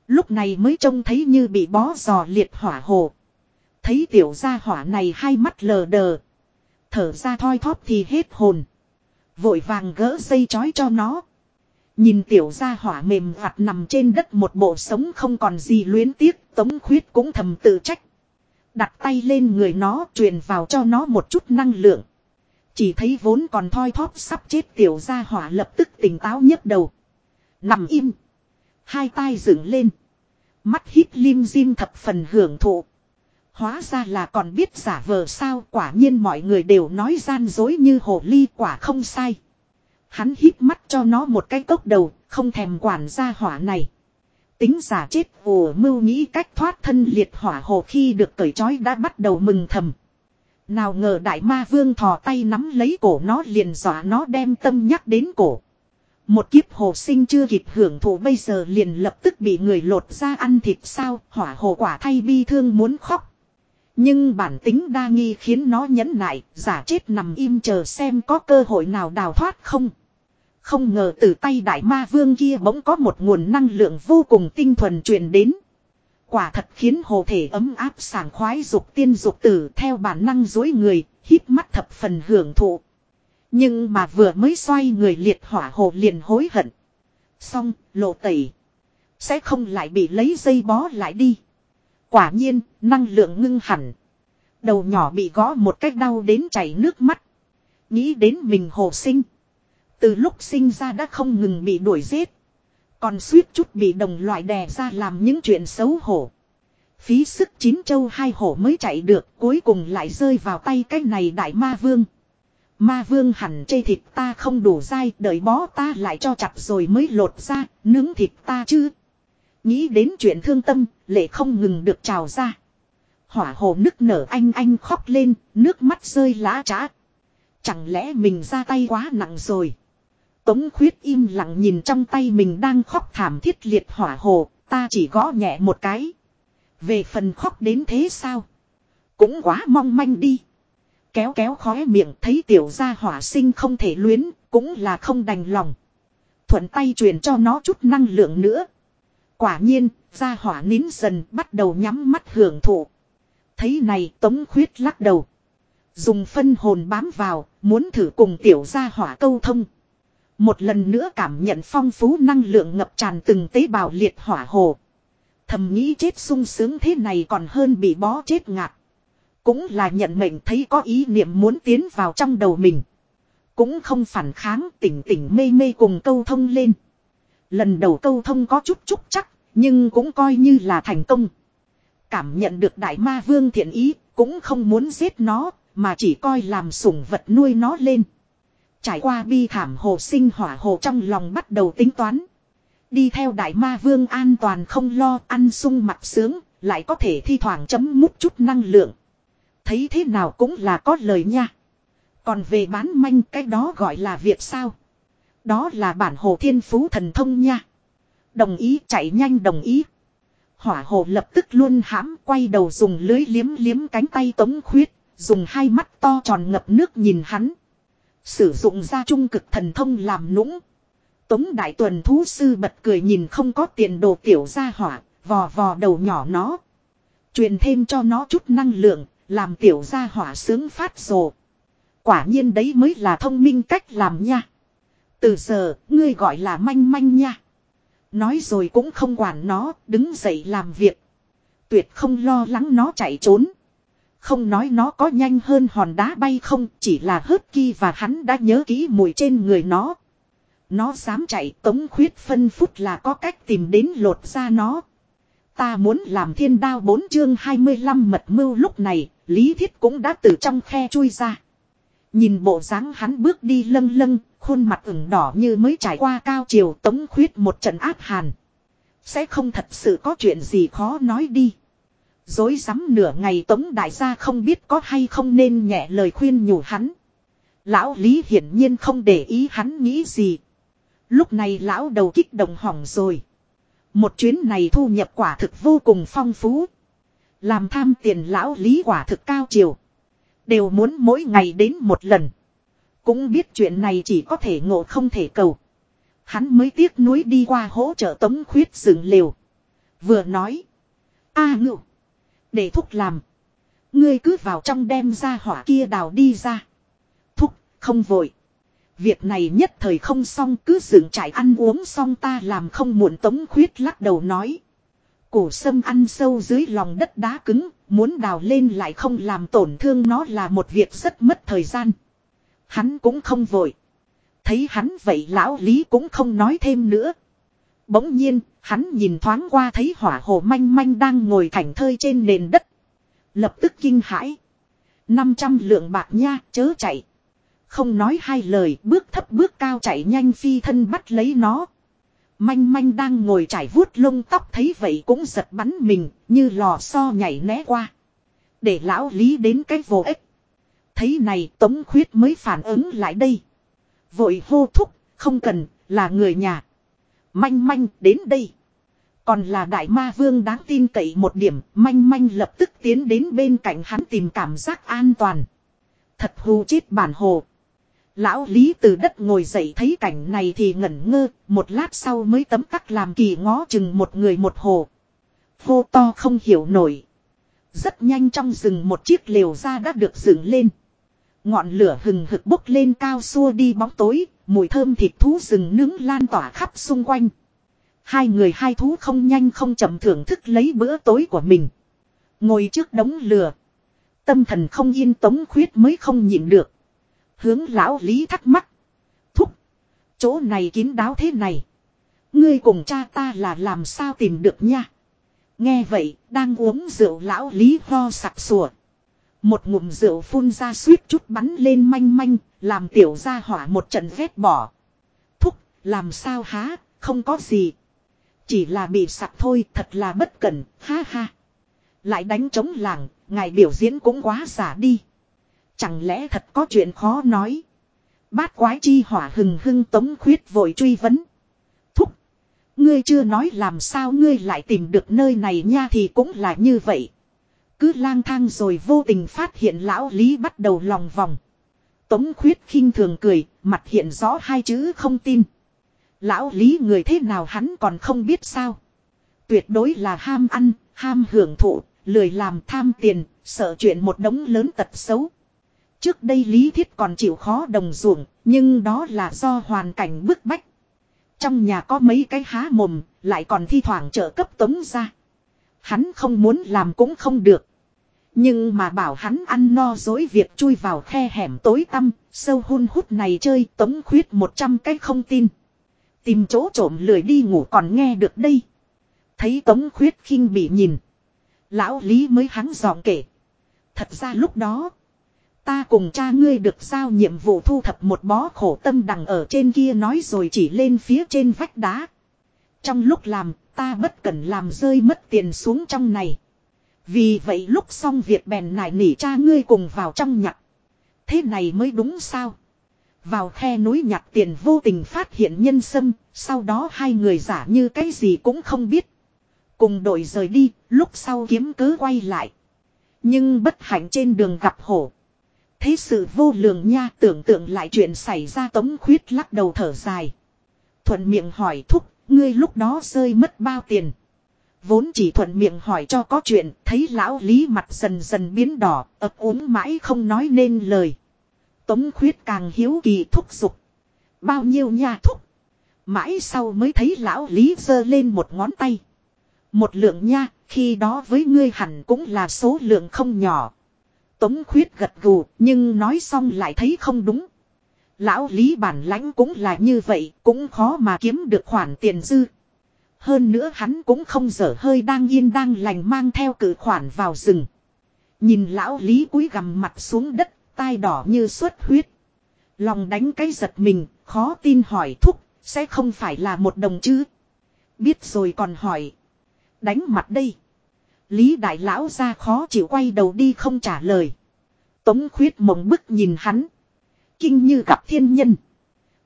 Lúc này mới trông thấy như bị bó giò liệt hỏa hồ. Thấy tiểu gia hỏa này hai mắt lờ đờ. Thở ra thoi thóp thì hết hồn. Vội vàng gỡ dây chói cho nó. Nhìn tiểu gia hỏa mềm vặt nằm trên đất một bộ sống không còn gì luyến tiếc. Tống khuyết cũng thầm tự trách. Đặt tay lên người nó, truyền vào cho nó một chút năng lượng. Chỉ thấy vốn còn thoi thóp sắp chết tiểu gia hỏa lập tức tỉnh táo nhấc đầu. Nằm im. Hai tay dựng lên. Mắt hít lim dim thập phần hưởng thụ. Hóa ra là còn biết giả vờ sao quả nhiên mọi người đều nói gian dối như hồ ly quả không sai. Hắn hít mắt cho nó một cái cốc đầu, không thèm quản gia hỏa này. Tính giả chết ồ mưu nghĩ cách thoát thân liệt hỏa hồ khi được cởi trói đã bắt đầu mừng thầm. Nào ngờ đại ma vương thò tay nắm lấy cổ nó liền dọa nó đem tâm nhắc đến cổ. Một kiếp hồ sinh chưa kịp hưởng thụ bây giờ liền lập tức bị người lột ra ăn thịt sao hỏa hồ quả thay bi thương muốn khóc. Nhưng bản tính đa nghi khiến nó nhẫn nại, giả chết nằm im chờ xem có cơ hội nào đào thoát không. Không ngờ từ tay đại ma vương kia bỗng có một nguồn năng lượng vô cùng tinh thuần truyền đến. Quả thật khiến hồ thể ấm áp sảng khoái dục tiên dục tử theo bản năng dối người, hít mắt thập phần hưởng thụ. Nhưng mà vừa mới xoay người liệt hỏa hồ liền hối hận. Xong, lộ tẩy. Sẽ không lại bị lấy dây bó lại đi. Quả nhiên, năng lượng ngưng hẳn. Đầu nhỏ bị gõ một cách đau đến chảy nước mắt. Nghĩ đến mình hồ sinh. Từ lúc sinh ra đã không ngừng bị đuổi giết. Còn suýt chút bị đồng loại đè ra làm những chuyện xấu hổ. Phí sức chín châu hai hổ mới chạy được, cuối cùng lại rơi vào tay cái này đại ma vương. Ma vương hẳn chê thịt ta không đủ dai, đợi bó ta lại cho chặt rồi mới lột ra, nướng thịt ta chứ. Nghĩ đến chuyện thương tâm, lệ không ngừng được trào ra. Hỏa hồ nức nở anh anh khóc lên, nước mắt rơi lá trá. Chẳng lẽ mình ra tay quá nặng rồi. Tống khuyết im lặng nhìn trong tay mình đang khóc thảm thiết liệt hỏa hồ, ta chỉ gõ nhẹ một cái. Về phần khóc đến thế sao? Cũng quá mong manh đi. Kéo kéo khóe miệng thấy tiểu gia hỏa sinh không thể luyến, cũng là không đành lòng. Thuận tay truyền cho nó chút năng lượng nữa. Quả nhiên, gia hỏa nín dần bắt đầu nhắm mắt hưởng thụ. Thấy này tống khuyết lắc đầu. Dùng phân hồn bám vào, muốn thử cùng tiểu gia hỏa câu thông. Một lần nữa cảm nhận phong phú năng lượng ngập tràn từng tế bào liệt hỏa hồ. Thầm nghĩ chết sung sướng thế này còn hơn bị bó chết ngạt. Cũng là nhận mệnh thấy có ý niệm muốn tiến vào trong đầu mình. Cũng không phản kháng tỉnh tỉnh mê mê cùng câu thông lên. Lần đầu câu thông có chút chút chắc, nhưng cũng coi như là thành công. Cảm nhận được đại ma vương thiện ý, cũng không muốn giết nó, mà chỉ coi làm sủng vật nuôi nó lên. Trải qua bi thảm hồ sinh hỏa hồ trong lòng bắt đầu tính toán. Đi theo đại ma vương an toàn không lo ăn sung mặt sướng, lại có thể thi thoảng chấm mút chút năng lượng. Thấy thế nào cũng là có lời nha. Còn về bán manh cái đó gọi là việc sao. Đó là bản hồ thiên phú thần thông nha. Đồng ý chạy nhanh đồng ý. Hỏa hồ lập tức luôn hãm quay đầu dùng lưới liếm liếm cánh tay tống khuyết, dùng hai mắt to tròn ngập nước nhìn hắn. Sử dụng ra trung cực thần thông làm nũng. Tống đại tuần thú sư bật cười nhìn không có tiền đồ tiểu ra hỏa, vò vò đầu nhỏ nó. Truyền thêm cho nó chút năng lượng, làm tiểu ra hỏa sướng phát rồ. Quả nhiên đấy mới là thông minh cách làm nha. Từ giờ, ngươi gọi là manh manh nha. Nói rồi cũng không quản nó, đứng dậy làm việc. Tuyệt không lo lắng nó chạy trốn. Không nói nó có nhanh hơn hòn đá bay không, chỉ là hớt kỳ và hắn đã nhớ kỹ mùi trên người nó. Nó dám chạy tống khuyết phân phút là có cách tìm đến lột ra nó. Ta muốn làm thiên đao bốn chương 25 mật mưu lúc này, Lý Thiết cũng đã từ trong khe chui ra. Nhìn bộ dáng hắn bước đi lâng lâng, khuôn mặt ửng đỏ như mới trải qua cao chiều tống khuyết một trận áp hàn. Sẽ không thật sự có chuyện gì khó nói đi. Dối rắm nửa ngày tống đại gia không biết có hay không nên nhẹ lời khuyên nhủ hắn. Lão Lý hiển nhiên không để ý hắn nghĩ gì. Lúc này lão đầu kích động hỏng rồi. Một chuyến này thu nhập quả thực vô cùng phong phú. Làm tham tiền lão Lý quả thực cao chiều. Đều muốn mỗi ngày đến một lần. Cũng biết chuyện này chỉ có thể ngộ không thể cầu. Hắn mới tiếc nuối đi qua hỗ trợ tống khuyết dựng liều. Vừa nói. a ngự. Để thúc làm. Ngươi cứ vào trong đem ra hỏa kia đào đi ra. Thúc, không vội. Việc này nhất thời không xong cứ dựng trải ăn uống xong ta làm không muộn tống khuyết lắc đầu nói. Cổ sâm ăn sâu dưới lòng đất đá cứng, muốn đào lên lại không làm tổn thương nó là một việc rất mất thời gian. Hắn cũng không vội. Thấy hắn vậy lão lý cũng không nói thêm nữa. Bỗng nhiên, hắn nhìn thoáng qua thấy hỏa hồ manh manh đang ngồi thảnh thơi trên nền đất. Lập tức kinh hãi. 500 lượng bạc nha, chớ chạy. Không nói hai lời, bước thấp bước cao chạy nhanh phi thân bắt lấy nó. Manh manh đang ngồi trải vuốt lông tóc thấy vậy cũng giật bắn mình như lò xo nhảy né qua. Để lão lý đến cái vô ích. Thấy này tống khuyết mới phản ứng lại đây. Vội hô thúc, không cần, là người nhà. Manh manh đến đây. Còn là đại ma vương đáng tin cậy một điểm, manh manh lập tức tiến đến bên cạnh hắn tìm cảm giác an toàn. Thật hù chết bản hồ. Lão Lý từ đất ngồi dậy thấy cảnh này thì ngẩn ngơ, một lát sau mới tấm tắc làm kỳ ngó chừng một người một hồ. vô to không hiểu nổi. Rất nhanh trong rừng một chiếc lều ra đã được dựng lên. Ngọn lửa hừng hực bốc lên cao xua đi bóng tối, mùi thơm thịt thú rừng nướng lan tỏa khắp xung quanh. Hai người hai thú không nhanh không chậm thưởng thức lấy bữa tối của mình. Ngồi trước đống lửa. Tâm thần không yên tống khuyết mới không nhịn được. Hướng lão lý thắc mắc. Thúc. Chỗ này kín đáo thế này. Ngươi cùng cha ta là làm sao tìm được nha. Nghe vậy, đang uống rượu lão lý ho sặc sủa. Một ngụm rượu phun ra suýt chút bắn lên manh manh, làm tiểu ra hỏa một trận vét bỏ. Thúc, làm sao há, không có gì. Chỉ là bị sặc thôi, thật là bất cẩn, ha ha. Lại đánh trống làng, ngài biểu diễn cũng quá giả đi. Chẳng lẽ thật có chuyện khó nói. Bát quái chi hỏa hừng hưng tống khuyết vội truy vấn. Thúc. Ngươi chưa nói làm sao ngươi lại tìm được nơi này nha thì cũng là như vậy. Cứ lang thang rồi vô tình phát hiện lão lý bắt đầu lòng vòng. Tống khuyết khinh thường cười, mặt hiện rõ hai chữ không tin. Lão lý người thế nào hắn còn không biết sao. Tuyệt đối là ham ăn, ham hưởng thụ, lười làm tham tiền, sợ chuyện một đống lớn tật xấu. Trước đây lý thiết còn chịu khó đồng ruộng, nhưng đó là do hoàn cảnh bức bách. Trong nhà có mấy cái há mồm, lại còn thi thoảng trợ cấp tống ra. Hắn không muốn làm cũng không được. Nhưng mà bảo hắn ăn no dối việc chui vào khe hẻm tối tăm, sâu hun hút này chơi tống khuyết một trăm cái không tin. Tìm chỗ trộm lười đi ngủ còn nghe được đây. Thấy tống khuyết khinh bị nhìn. Lão Lý mới hắn giọng kể. Thật ra lúc đó. Ta cùng cha ngươi được giao nhiệm vụ thu thập một bó khổ tâm đằng ở trên kia nói rồi chỉ lên phía trên vách đá. Trong lúc làm, ta bất cần làm rơi mất tiền xuống trong này. Vì vậy lúc xong việc bèn nải nỉ cha ngươi cùng vào trong nhặt. Thế này mới đúng sao? Vào khe núi nhặt tiền vô tình phát hiện nhân sâm, sau đó hai người giả như cái gì cũng không biết. Cùng đội rời đi, lúc sau kiếm cớ quay lại. Nhưng bất hạnh trên đường gặp hổ. Thế sự vô lường nha tưởng tượng lại chuyện xảy ra tống khuyết lắc đầu thở dài. Thuận miệng hỏi thúc, ngươi lúc đó rơi mất bao tiền. Vốn chỉ thuận miệng hỏi cho có chuyện, thấy lão lý mặt dần dần biến đỏ, ấp úng mãi không nói nên lời. Tống khuyết càng hiếu kỳ thúc giục. Bao nhiêu nha thúc. Mãi sau mới thấy lão lý giơ lên một ngón tay. Một lượng nha, khi đó với ngươi hẳn cũng là số lượng không nhỏ. Tống khuyết gật gù, nhưng nói xong lại thấy không đúng. Lão lý bản lãnh cũng là như vậy, cũng khó mà kiếm được khoản tiền dư. Hơn nữa hắn cũng không dở hơi đang yên đang lành mang theo cử khoản vào rừng. Nhìn lão lý cúi gằm mặt xuống đất, tai đỏ như xuất huyết. Lòng đánh cái giật mình, khó tin hỏi thúc, sẽ không phải là một đồng chứ. Biết rồi còn hỏi. Đánh mặt đây. Lý đại lão ra khó chịu quay đầu đi không trả lời. Tống khuyết mộng bức nhìn hắn. Kinh như gặp thiên nhân.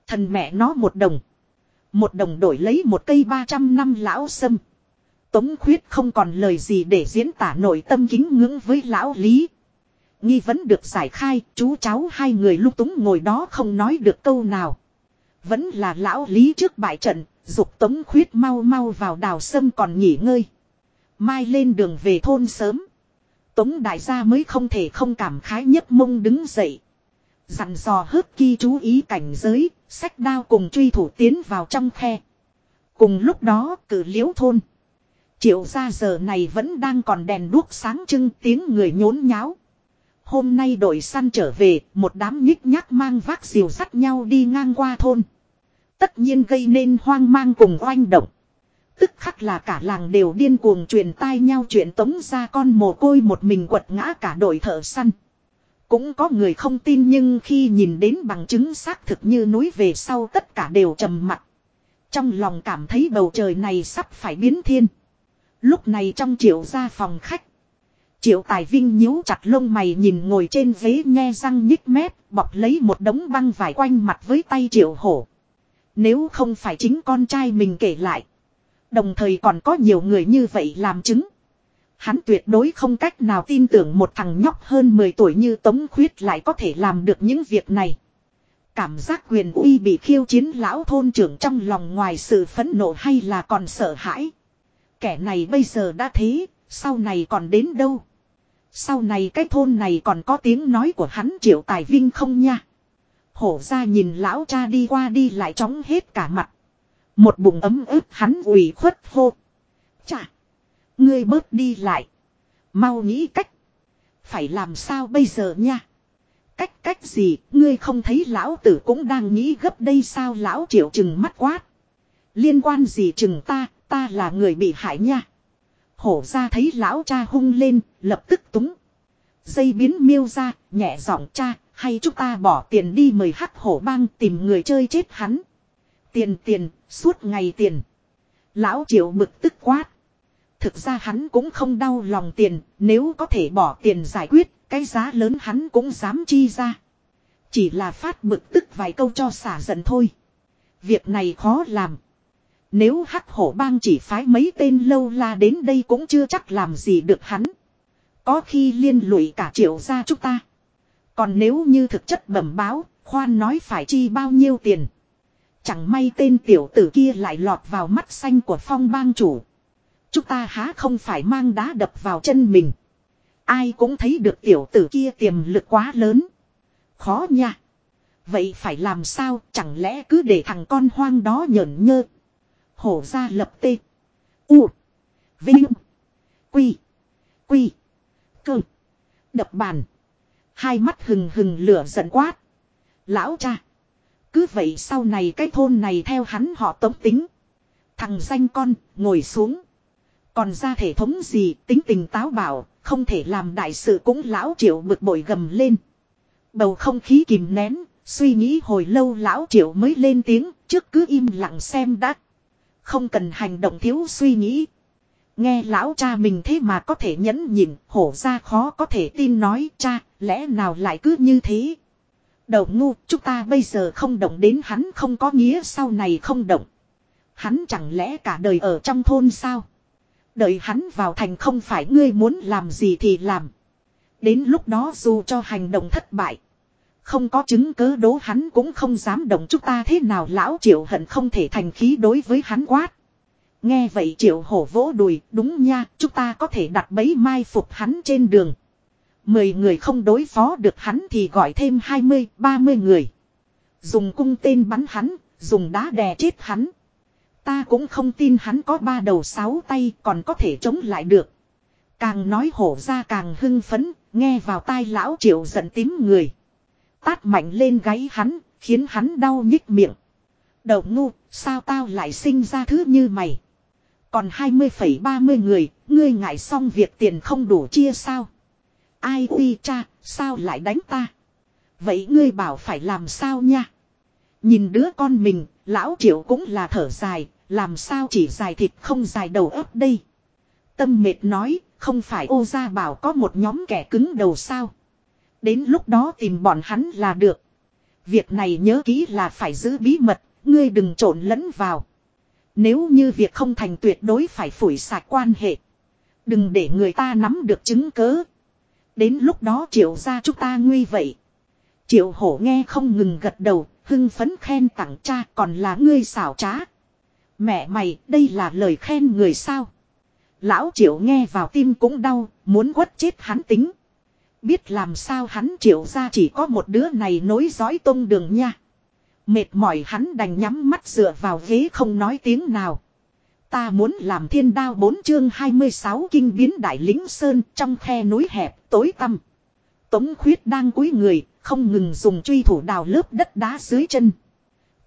Thần mẹ nó một đồng. Một đồng đổi lấy một cây 300 năm lão sâm. Tống khuyết không còn lời gì để diễn tả nội tâm kính ngưỡng với lão lý. Nghi vấn được giải khai, chú cháu hai người lúc túng ngồi đó không nói được câu nào. Vẫn là lão lý trước bại trận, dục tống khuyết mau mau vào đào sâm còn nghỉ ngơi. Mai lên đường về thôn sớm. Tống đại gia mới không thể không cảm khái nhất mông đứng dậy. Dặn dò hớt kỳ chú ý cảnh giới, sách đao cùng truy thủ tiến vào trong khe. Cùng lúc đó cử liễu thôn. Triệu ra giờ này vẫn đang còn đèn đuốc sáng trưng tiếng người nhốn nháo. Hôm nay đội săn trở về, một đám nhích nhác mang vác diều sắt nhau đi ngang qua thôn. Tất nhiên gây nên hoang mang cùng oanh động. Tức khắc là cả làng đều điên cuồng truyền tai nhau chuyện tống ra con mồ côi một mình quật ngã cả đội thợ săn. Cũng có người không tin nhưng khi nhìn đến bằng chứng xác thực như núi về sau tất cả đều trầm mặt. Trong lòng cảm thấy bầu trời này sắp phải biến thiên. Lúc này trong triệu ra phòng khách. Triệu tài vinh nhíu chặt lông mày nhìn ngồi trên ghế nghe răng nhích mép, bọc lấy một đống băng vải quanh mặt với tay triệu hổ. Nếu không phải chính con trai mình kể lại. Đồng thời còn có nhiều người như vậy làm chứng. Hắn tuyệt đối không cách nào tin tưởng một thằng nhóc hơn 10 tuổi như Tống Khuyết lại có thể làm được những việc này. Cảm giác quyền uy bị khiêu chiến lão thôn trưởng trong lòng ngoài sự phẫn nộ hay là còn sợ hãi. Kẻ này bây giờ đã thế, sau này còn đến đâu? Sau này cái thôn này còn có tiếng nói của hắn triệu tài vinh không nha? Hổ ra nhìn lão cha đi qua đi lại chóng hết cả mặt. Một bụng ấm ức hắn ủy khuất hô. Chà! Ngươi bớt đi lại. Mau nghĩ cách. Phải làm sao bây giờ nha? Cách cách gì, ngươi không thấy lão tử cũng đang nghĩ gấp đây sao lão triệu chừng mắt quát. Liên quan gì chừng ta, ta là người bị hại nha. Hổ ra thấy lão cha hung lên, lập tức túng. Dây biến miêu ra, nhẹ giọng cha, hay chúng ta bỏ tiền đi mời hắc hổ bang tìm người chơi chết hắn. Tiền tiền, suốt ngày tiền. Lão triệu bực tức quát. Thực ra hắn cũng không đau lòng tiền, nếu có thể bỏ tiền giải quyết, cái giá lớn hắn cũng dám chi ra. Chỉ là phát bực tức vài câu cho xả giận thôi. Việc này khó làm. Nếu hắc hổ bang chỉ phái mấy tên lâu la đến đây cũng chưa chắc làm gì được hắn. Có khi liên lụy cả triệu gia chúng ta. Còn nếu như thực chất bẩm báo, khoan nói phải chi bao nhiêu tiền. Chẳng may tên tiểu tử kia lại lọt vào mắt xanh của phong bang chủ. Chúng ta há không phải mang đá đập vào chân mình. Ai cũng thấy được tiểu tử kia tiềm lực quá lớn. Khó nha. Vậy phải làm sao chẳng lẽ cứ để thằng con hoang đó nhởn nhơ. Hổ ra lập tê. U. Vinh. Quy. Quy. Cơ. Đập bàn. Hai mắt hừng hừng lửa giận quát. Lão cha. Cứ vậy sau này cái thôn này theo hắn họ tống tính. Thằng danh con, ngồi xuống. Còn ra thể thống gì, tính tình táo bảo, không thể làm đại sự cũng lão triệu bực bội gầm lên. Bầu không khí kìm nén, suy nghĩ hồi lâu lão triệu mới lên tiếng, trước cứ im lặng xem đã. Không cần hành động thiếu suy nghĩ. Nghe lão cha mình thế mà có thể nhẫn nhịn, hổ ra khó có thể tin nói cha, lẽ nào lại cứ như thế. Đầu ngu, chúng ta bây giờ không động đến hắn không có nghĩa sau này không động. Hắn chẳng lẽ cả đời ở trong thôn sao? Đợi hắn vào thành không phải ngươi muốn làm gì thì làm. Đến lúc đó dù cho hành động thất bại. Không có chứng cứ đố hắn cũng không dám động chúng ta thế nào lão triệu hận không thể thành khí đối với hắn quát. Nghe vậy triệu hổ vỗ đùi đúng nha chúng ta có thể đặt bấy mai phục hắn trên đường. Mười người không đối phó được hắn thì gọi thêm hai mươi, ba mươi người. Dùng cung tên bắn hắn, dùng đá đè chết hắn. Ta cũng không tin hắn có ba đầu sáu tay còn có thể chống lại được. Càng nói hổ ra càng hưng phấn, nghe vào tai lão triệu giận tím người. Tát mạnh lên gáy hắn, khiến hắn đau nhích miệng. Đầu ngu, sao tao lại sinh ra thứ như mày? Còn 20,30 người, ngươi ngại xong việc tiền không đủ chia sao? Ai uy cha, sao lại đánh ta? Vậy ngươi bảo phải làm sao nha? Nhìn đứa con mình, lão triệu cũng là thở dài, làm sao chỉ dài thịt không dài đầu ấp đây. Tâm mệt nói, không phải ô gia bảo có một nhóm kẻ cứng đầu sao. Đến lúc đó tìm bọn hắn là được. Việc này nhớ kỹ là phải giữ bí mật, ngươi đừng trộn lẫn vào. Nếu như việc không thành tuyệt đối phải phủi sạch quan hệ. Đừng để người ta nắm được chứng cớ. Đến lúc đó triệu ra chúng ta nguy vậy. Triệu hổ nghe không ngừng gật đầu, hưng phấn khen tặng cha còn là ngươi xảo trá. Mẹ mày, đây là lời khen người sao. Lão triệu nghe vào tim cũng đau, muốn quất chết hắn tính. Biết làm sao hắn triệu ra chỉ có một đứa này nối dõi tông đường nha. Mệt mỏi hắn đành nhắm mắt dựa vào ghế không nói tiếng nào. Ta muốn làm thiên đao bốn chương 26 kinh biến đại lính sơn trong khe núi hẹp tối tăm. Tống khuyết đang cúi người, không ngừng dùng truy thủ đào lớp đất đá dưới chân.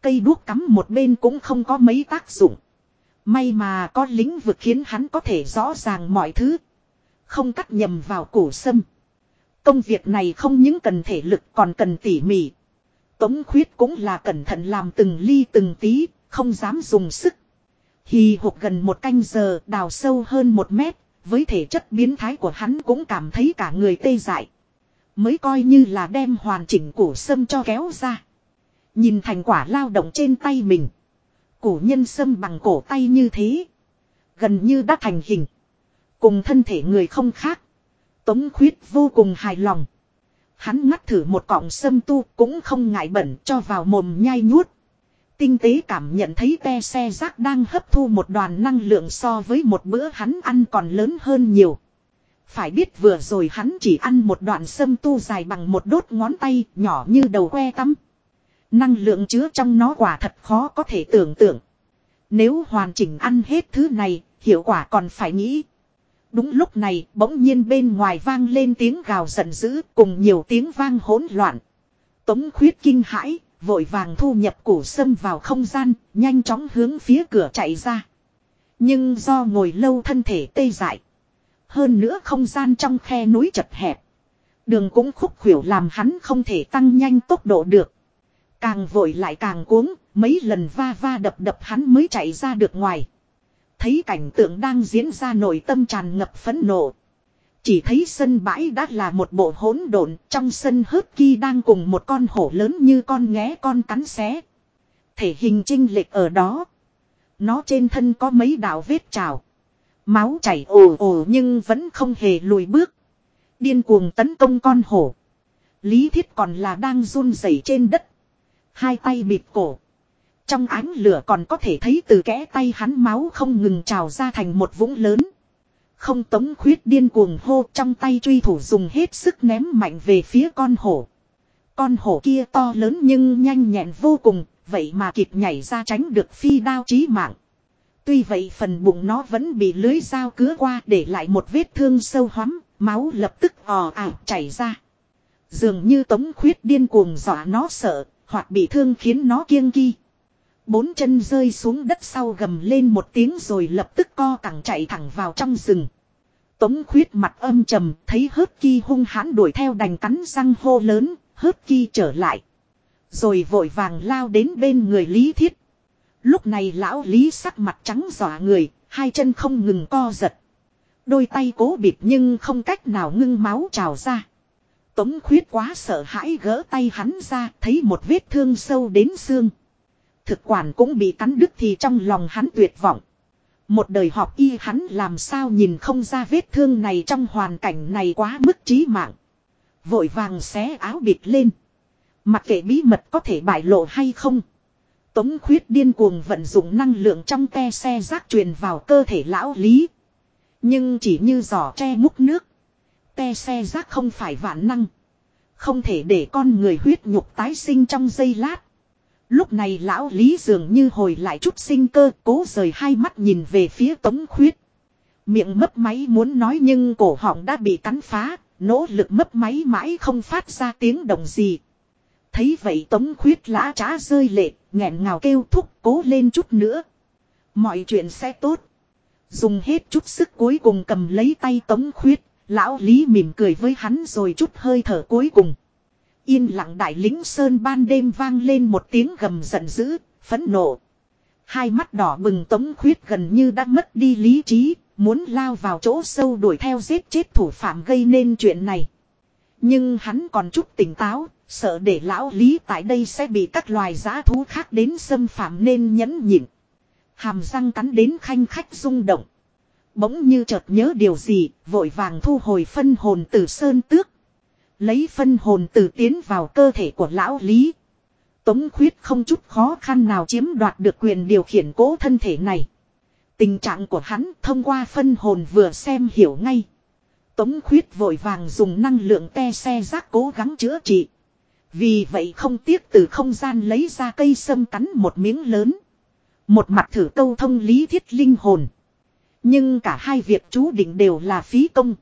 Cây đuốc cắm một bên cũng không có mấy tác dụng. May mà có lĩnh vực khiến hắn có thể rõ ràng mọi thứ. Không cắt nhầm vào cổ sâm. Công việc này không những cần thể lực còn cần tỉ mỉ. Tống khuyết cũng là cẩn thận làm từng ly từng tí, không dám dùng sức. Hì hục gần một canh giờ đào sâu hơn một mét, với thể chất biến thái của hắn cũng cảm thấy cả người tê dại. Mới coi như là đem hoàn chỉnh cổ sâm cho kéo ra. Nhìn thành quả lao động trên tay mình. Củ nhân sâm bằng cổ tay như thế. Gần như đã thành hình. Cùng thân thể người không khác. Tống khuyết vô cùng hài lòng. Hắn ngắt thử một cọng sâm tu cũng không ngại bẩn cho vào mồm nhai nhuốt. Tinh tế cảm nhận thấy te xe rác đang hấp thu một đoàn năng lượng so với một bữa hắn ăn còn lớn hơn nhiều. Phải biết vừa rồi hắn chỉ ăn một đoạn sâm tu dài bằng một đốt ngón tay nhỏ như đầu que tắm. Năng lượng chứa trong nó quả thật khó có thể tưởng tượng. Nếu hoàn chỉnh ăn hết thứ này, hiệu quả còn phải nghĩ. Đúng lúc này, bỗng nhiên bên ngoài vang lên tiếng gào giận dữ cùng nhiều tiếng vang hỗn loạn. Tống khuyết kinh hãi, vội vàng thu nhập củ sâm vào không gian, nhanh chóng hướng phía cửa chạy ra. Nhưng do ngồi lâu thân thể tê dại. Hơn nữa không gian trong khe núi chật hẹp. Đường cũng khúc khuỷu làm hắn không thể tăng nhanh tốc độ được. Càng vội lại càng cuống, mấy lần va va đập đập hắn mới chạy ra được ngoài. Thấy cảnh tượng đang diễn ra nội tâm tràn ngập phấn nộ. Chỉ thấy sân bãi đã là một bộ hỗn độn, trong sân hớt kia đang cùng một con hổ lớn như con nghé con cắn xé. Thể hình trinh lệch ở đó. Nó trên thân có mấy đạo vết trào. Máu chảy ồ ồ nhưng vẫn không hề lùi bước. Điên cuồng tấn công con hổ. Lý thiết còn là đang run rẩy trên đất. Hai tay bịt cổ. Trong ánh lửa còn có thể thấy từ kẽ tay hắn máu không ngừng trào ra thành một vũng lớn. Không tống khuyết điên cuồng hô trong tay truy thủ dùng hết sức ném mạnh về phía con hổ. Con hổ kia to lớn nhưng nhanh nhẹn vô cùng, vậy mà kịp nhảy ra tránh được phi đao chí mạng. Tuy vậy phần bụng nó vẫn bị lưới dao cứa qua để lại một vết thương sâu hoắm, máu lập tức ò ảo chảy ra. Dường như tống khuyết điên cuồng dọa nó sợ, hoặc bị thương khiến nó kiêng kỳ. Bốn chân rơi xuống đất sau gầm lên một tiếng rồi lập tức co cẳng chạy thẳng vào trong rừng. Tống khuyết mặt âm trầm thấy hớt ki hung hãn đuổi theo đành cắn răng hô lớn, hớt ki trở lại. Rồi vội vàng lao đến bên người Lý Thiết. Lúc này lão Lý sắc mặt trắng dọa người, hai chân không ngừng co giật. Đôi tay cố bịt nhưng không cách nào ngưng máu trào ra. Tống khuyết quá sợ hãi gỡ tay hắn ra, thấy một vết thương sâu đến xương. Thực quản cũng bị cắn đứt thì trong lòng hắn tuyệt vọng. Một đời họp y hắn làm sao nhìn không ra vết thương này trong hoàn cảnh này quá mức trí mạng. Vội vàng xé áo bịt lên. Mặc kệ bí mật có thể bại lộ hay không. Tống khuyết điên cuồng vận dụng năng lượng trong te xe rác truyền vào cơ thể lão lý. Nhưng chỉ như giỏ tre múc nước. Te xe rác không phải vạn năng. Không thể để con người huyết nhục tái sinh trong giây lát. Lúc này lão lý dường như hồi lại chút sinh cơ cố rời hai mắt nhìn về phía tống khuyết. Miệng mấp máy muốn nói nhưng cổ họng đã bị cắn phá, nỗ lực mấp máy mãi không phát ra tiếng động gì. Thấy vậy tống khuyết lã trá rơi lệ, nghẹn ngào kêu thúc cố lên chút nữa. Mọi chuyện sẽ tốt. Dùng hết chút sức cuối cùng cầm lấy tay tống khuyết, lão lý mỉm cười với hắn rồi chút hơi thở cuối cùng. Yên lặng đại lính sơn ban đêm vang lên một tiếng gầm giận dữ, phẫn nộ. Hai mắt đỏ bừng tống khuyết gần như đã mất đi lý trí, muốn lao vào chỗ sâu đuổi theo giết chết thủ phạm gây nên chuyện này. Nhưng hắn còn chút tỉnh táo, sợ để lão lý tại đây sẽ bị các loài giã thú khác đến xâm phạm nên nhẫn nhịn. Hàm răng cắn đến khanh khách rung động. Bỗng như chợt nhớ điều gì, vội vàng thu hồi phân hồn từ sơn tước. Lấy phân hồn từ tiến vào cơ thể của lão lý. Tống khuyết không chút khó khăn nào chiếm đoạt được quyền điều khiển cố thân thể này. Tình trạng của hắn thông qua phân hồn vừa xem hiểu ngay. Tống khuyết vội vàng dùng năng lượng te xe rác cố gắng chữa trị. Vì vậy không tiếc từ không gian lấy ra cây sâm cắn một miếng lớn. Một mặt thử câu thông lý thiết linh hồn. Nhưng cả hai việc chú định đều là phí công.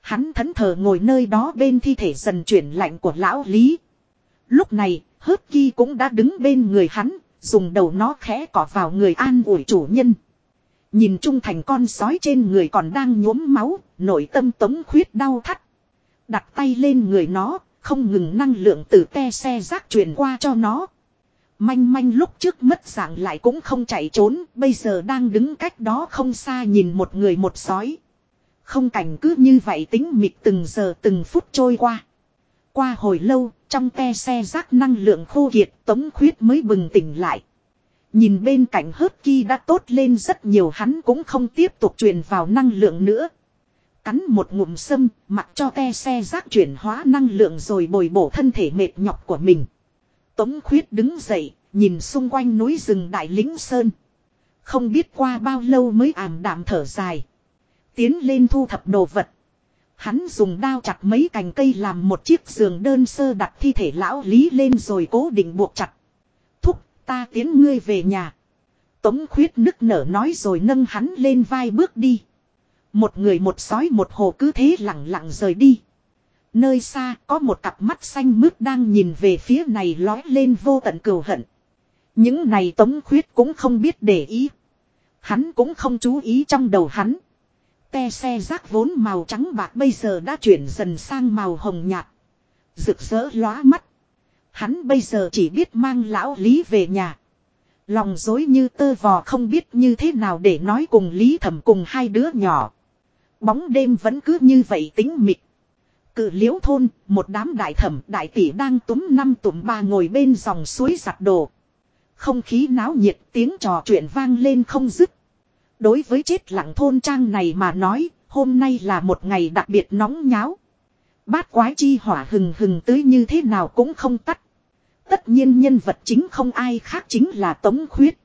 Hắn thẫn thờ ngồi nơi đó bên thi thể dần chuyển lạnh của lão lý. Lúc này, hớt ki cũng đã đứng bên người hắn, dùng đầu nó khẽ cỏ vào người an ủi chủ nhân. Nhìn trung thành con sói trên người còn đang nhuốm máu, nội tâm tống khuyết đau thắt. Đặt tay lên người nó, không ngừng năng lượng từ te xe rác truyền qua cho nó. Manh manh lúc trước mất dạng lại cũng không chạy trốn, bây giờ đang đứng cách đó không xa nhìn một người một sói. Không cảnh cứ như vậy tính mịt từng giờ từng phút trôi qua. Qua hồi lâu, trong te xe rác năng lượng khô kiệt tống khuyết mới bừng tỉnh lại. Nhìn bên cạnh hớt ki đã tốt lên rất nhiều hắn cũng không tiếp tục truyền vào năng lượng nữa. Cắn một ngụm sâm, mặc cho te xe rác chuyển hóa năng lượng rồi bồi bổ thân thể mệt nhọc của mình. Tống khuyết đứng dậy, nhìn xung quanh núi rừng đại lính sơn. Không biết qua bao lâu mới ảm đạm thở dài. Tiến lên thu thập đồ vật. Hắn dùng đao chặt mấy cành cây làm một chiếc giường đơn sơ đặt thi thể lão lý lên rồi cố định buộc chặt. Thúc, ta tiến ngươi về nhà. Tống khuyết nức nở nói rồi nâng hắn lên vai bước đi. Một người một sói một hồ cứ thế lặng lặng rời đi. Nơi xa có một cặp mắt xanh mướt đang nhìn về phía này lói lên vô tận cừu hận. Những này tống khuyết cũng không biết để ý. Hắn cũng không chú ý trong đầu hắn. Te xe rác vốn màu trắng bạc bây giờ đã chuyển dần sang màu hồng nhạt. Rực rỡ lóa mắt. Hắn bây giờ chỉ biết mang lão Lý về nhà. Lòng dối như tơ vò không biết như thế nào để nói cùng Lý thẩm cùng hai đứa nhỏ. Bóng đêm vẫn cứ như vậy tính mịt. Cự liễu thôn, một đám đại thẩm đại tỷ đang túm năm tụm ba ngồi bên dòng suối giặt đồ. Không khí náo nhiệt tiếng trò chuyện vang lên không dứt. Đối với chết lặng thôn trang này mà nói, hôm nay là một ngày đặc biệt nóng nháo. Bát quái chi hỏa hừng hừng tới như thế nào cũng không tắt. Tất nhiên nhân vật chính không ai khác chính là Tống Khuyết.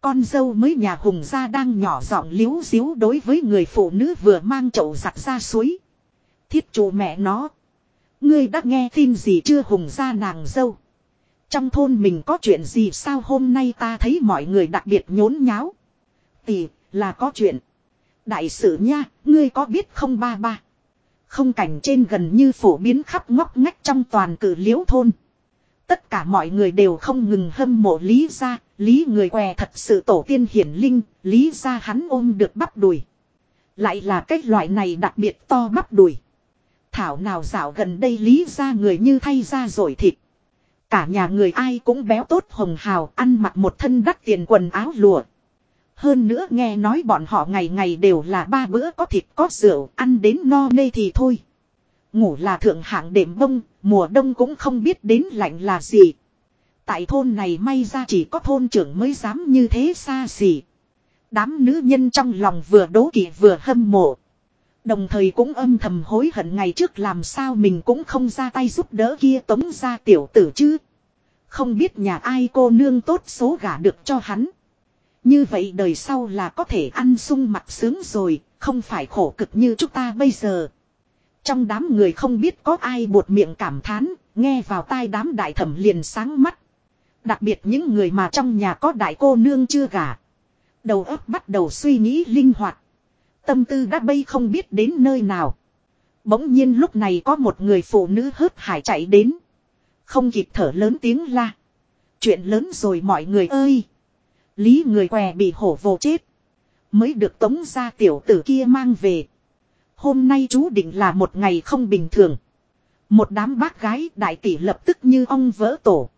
Con dâu mới nhà hùng gia đang nhỏ giọng liếu xíu đối với người phụ nữ vừa mang chậu giặt ra suối. Thiết chủ mẹ nó. Ngươi đã nghe tin gì chưa hùng gia nàng dâu. Trong thôn mình có chuyện gì sao hôm nay ta thấy mọi người đặc biệt nhốn nháo. Tỷ, là có chuyện. Đại sự nha, ngươi có biết không ba ba. Không cảnh trên gần như phổ biến khắp ngóc ngách trong toàn cử liễu thôn. Tất cả mọi người đều không ngừng hâm mộ Lý gia, Lý người què thật sự tổ tiên hiển linh, Lý gia hắn ôm được bắp đùi. Lại là cái loại này đặc biệt to bắp đùi. Thảo nào dạo gần đây Lý gia người như thay ra rồi thịt. Cả nhà người ai cũng béo tốt hồng hào ăn mặc một thân đắt tiền quần áo lụa. Hơn nữa nghe nói bọn họ ngày ngày đều là ba bữa có thịt có rượu, ăn đến no nê thì thôi. Ngủ là thượng hạng đệm bông, mùa đông cũng không biết đến lạnh là gì. Tại thôn này may ra chỉ có thôn trưởng mới dám như thế xa xỉ. Đám nữ nhân trong lòng vừa đố kỵ vừa hâm mộ. Đồng thời cũng âm thầm hối hận ngày trước làm sao mình cũng không ra tay giúp đỡ kia tống ra tiểu tử chứ. Không biết nhà ai cô nương tốt số gả được cho hắn. Như vậy đời sau là có thể ăn sung mặt sướng rồi, không phải khổ cực như chúng ta bây giờ. Trong đám người không biết có ai buột miệng cảm thán, nghe vào tai đám đại thẩm liền sáng mắt. Đặc biệt những người mà trong nhà có đại cô nương chưa gả. Đầu óc bắt đầu suy nghĩ linh hoạt. Tâm tư đã bay không biết đến nơi nào. Bỗng nhiên lúc này có một người phụ nữ hớt hải chạy đến. Không kịp thở lớn tiếng la. Chuyện lớn rồi mọi người ơi. Lý người què bị hổ vồ chết. Mới được tống ra tiểu tử kia mang về. Hôm nay chú định là một ngày không bình thường. Một đám bác gái đại tỷ lập tức như ong vỡ tổ.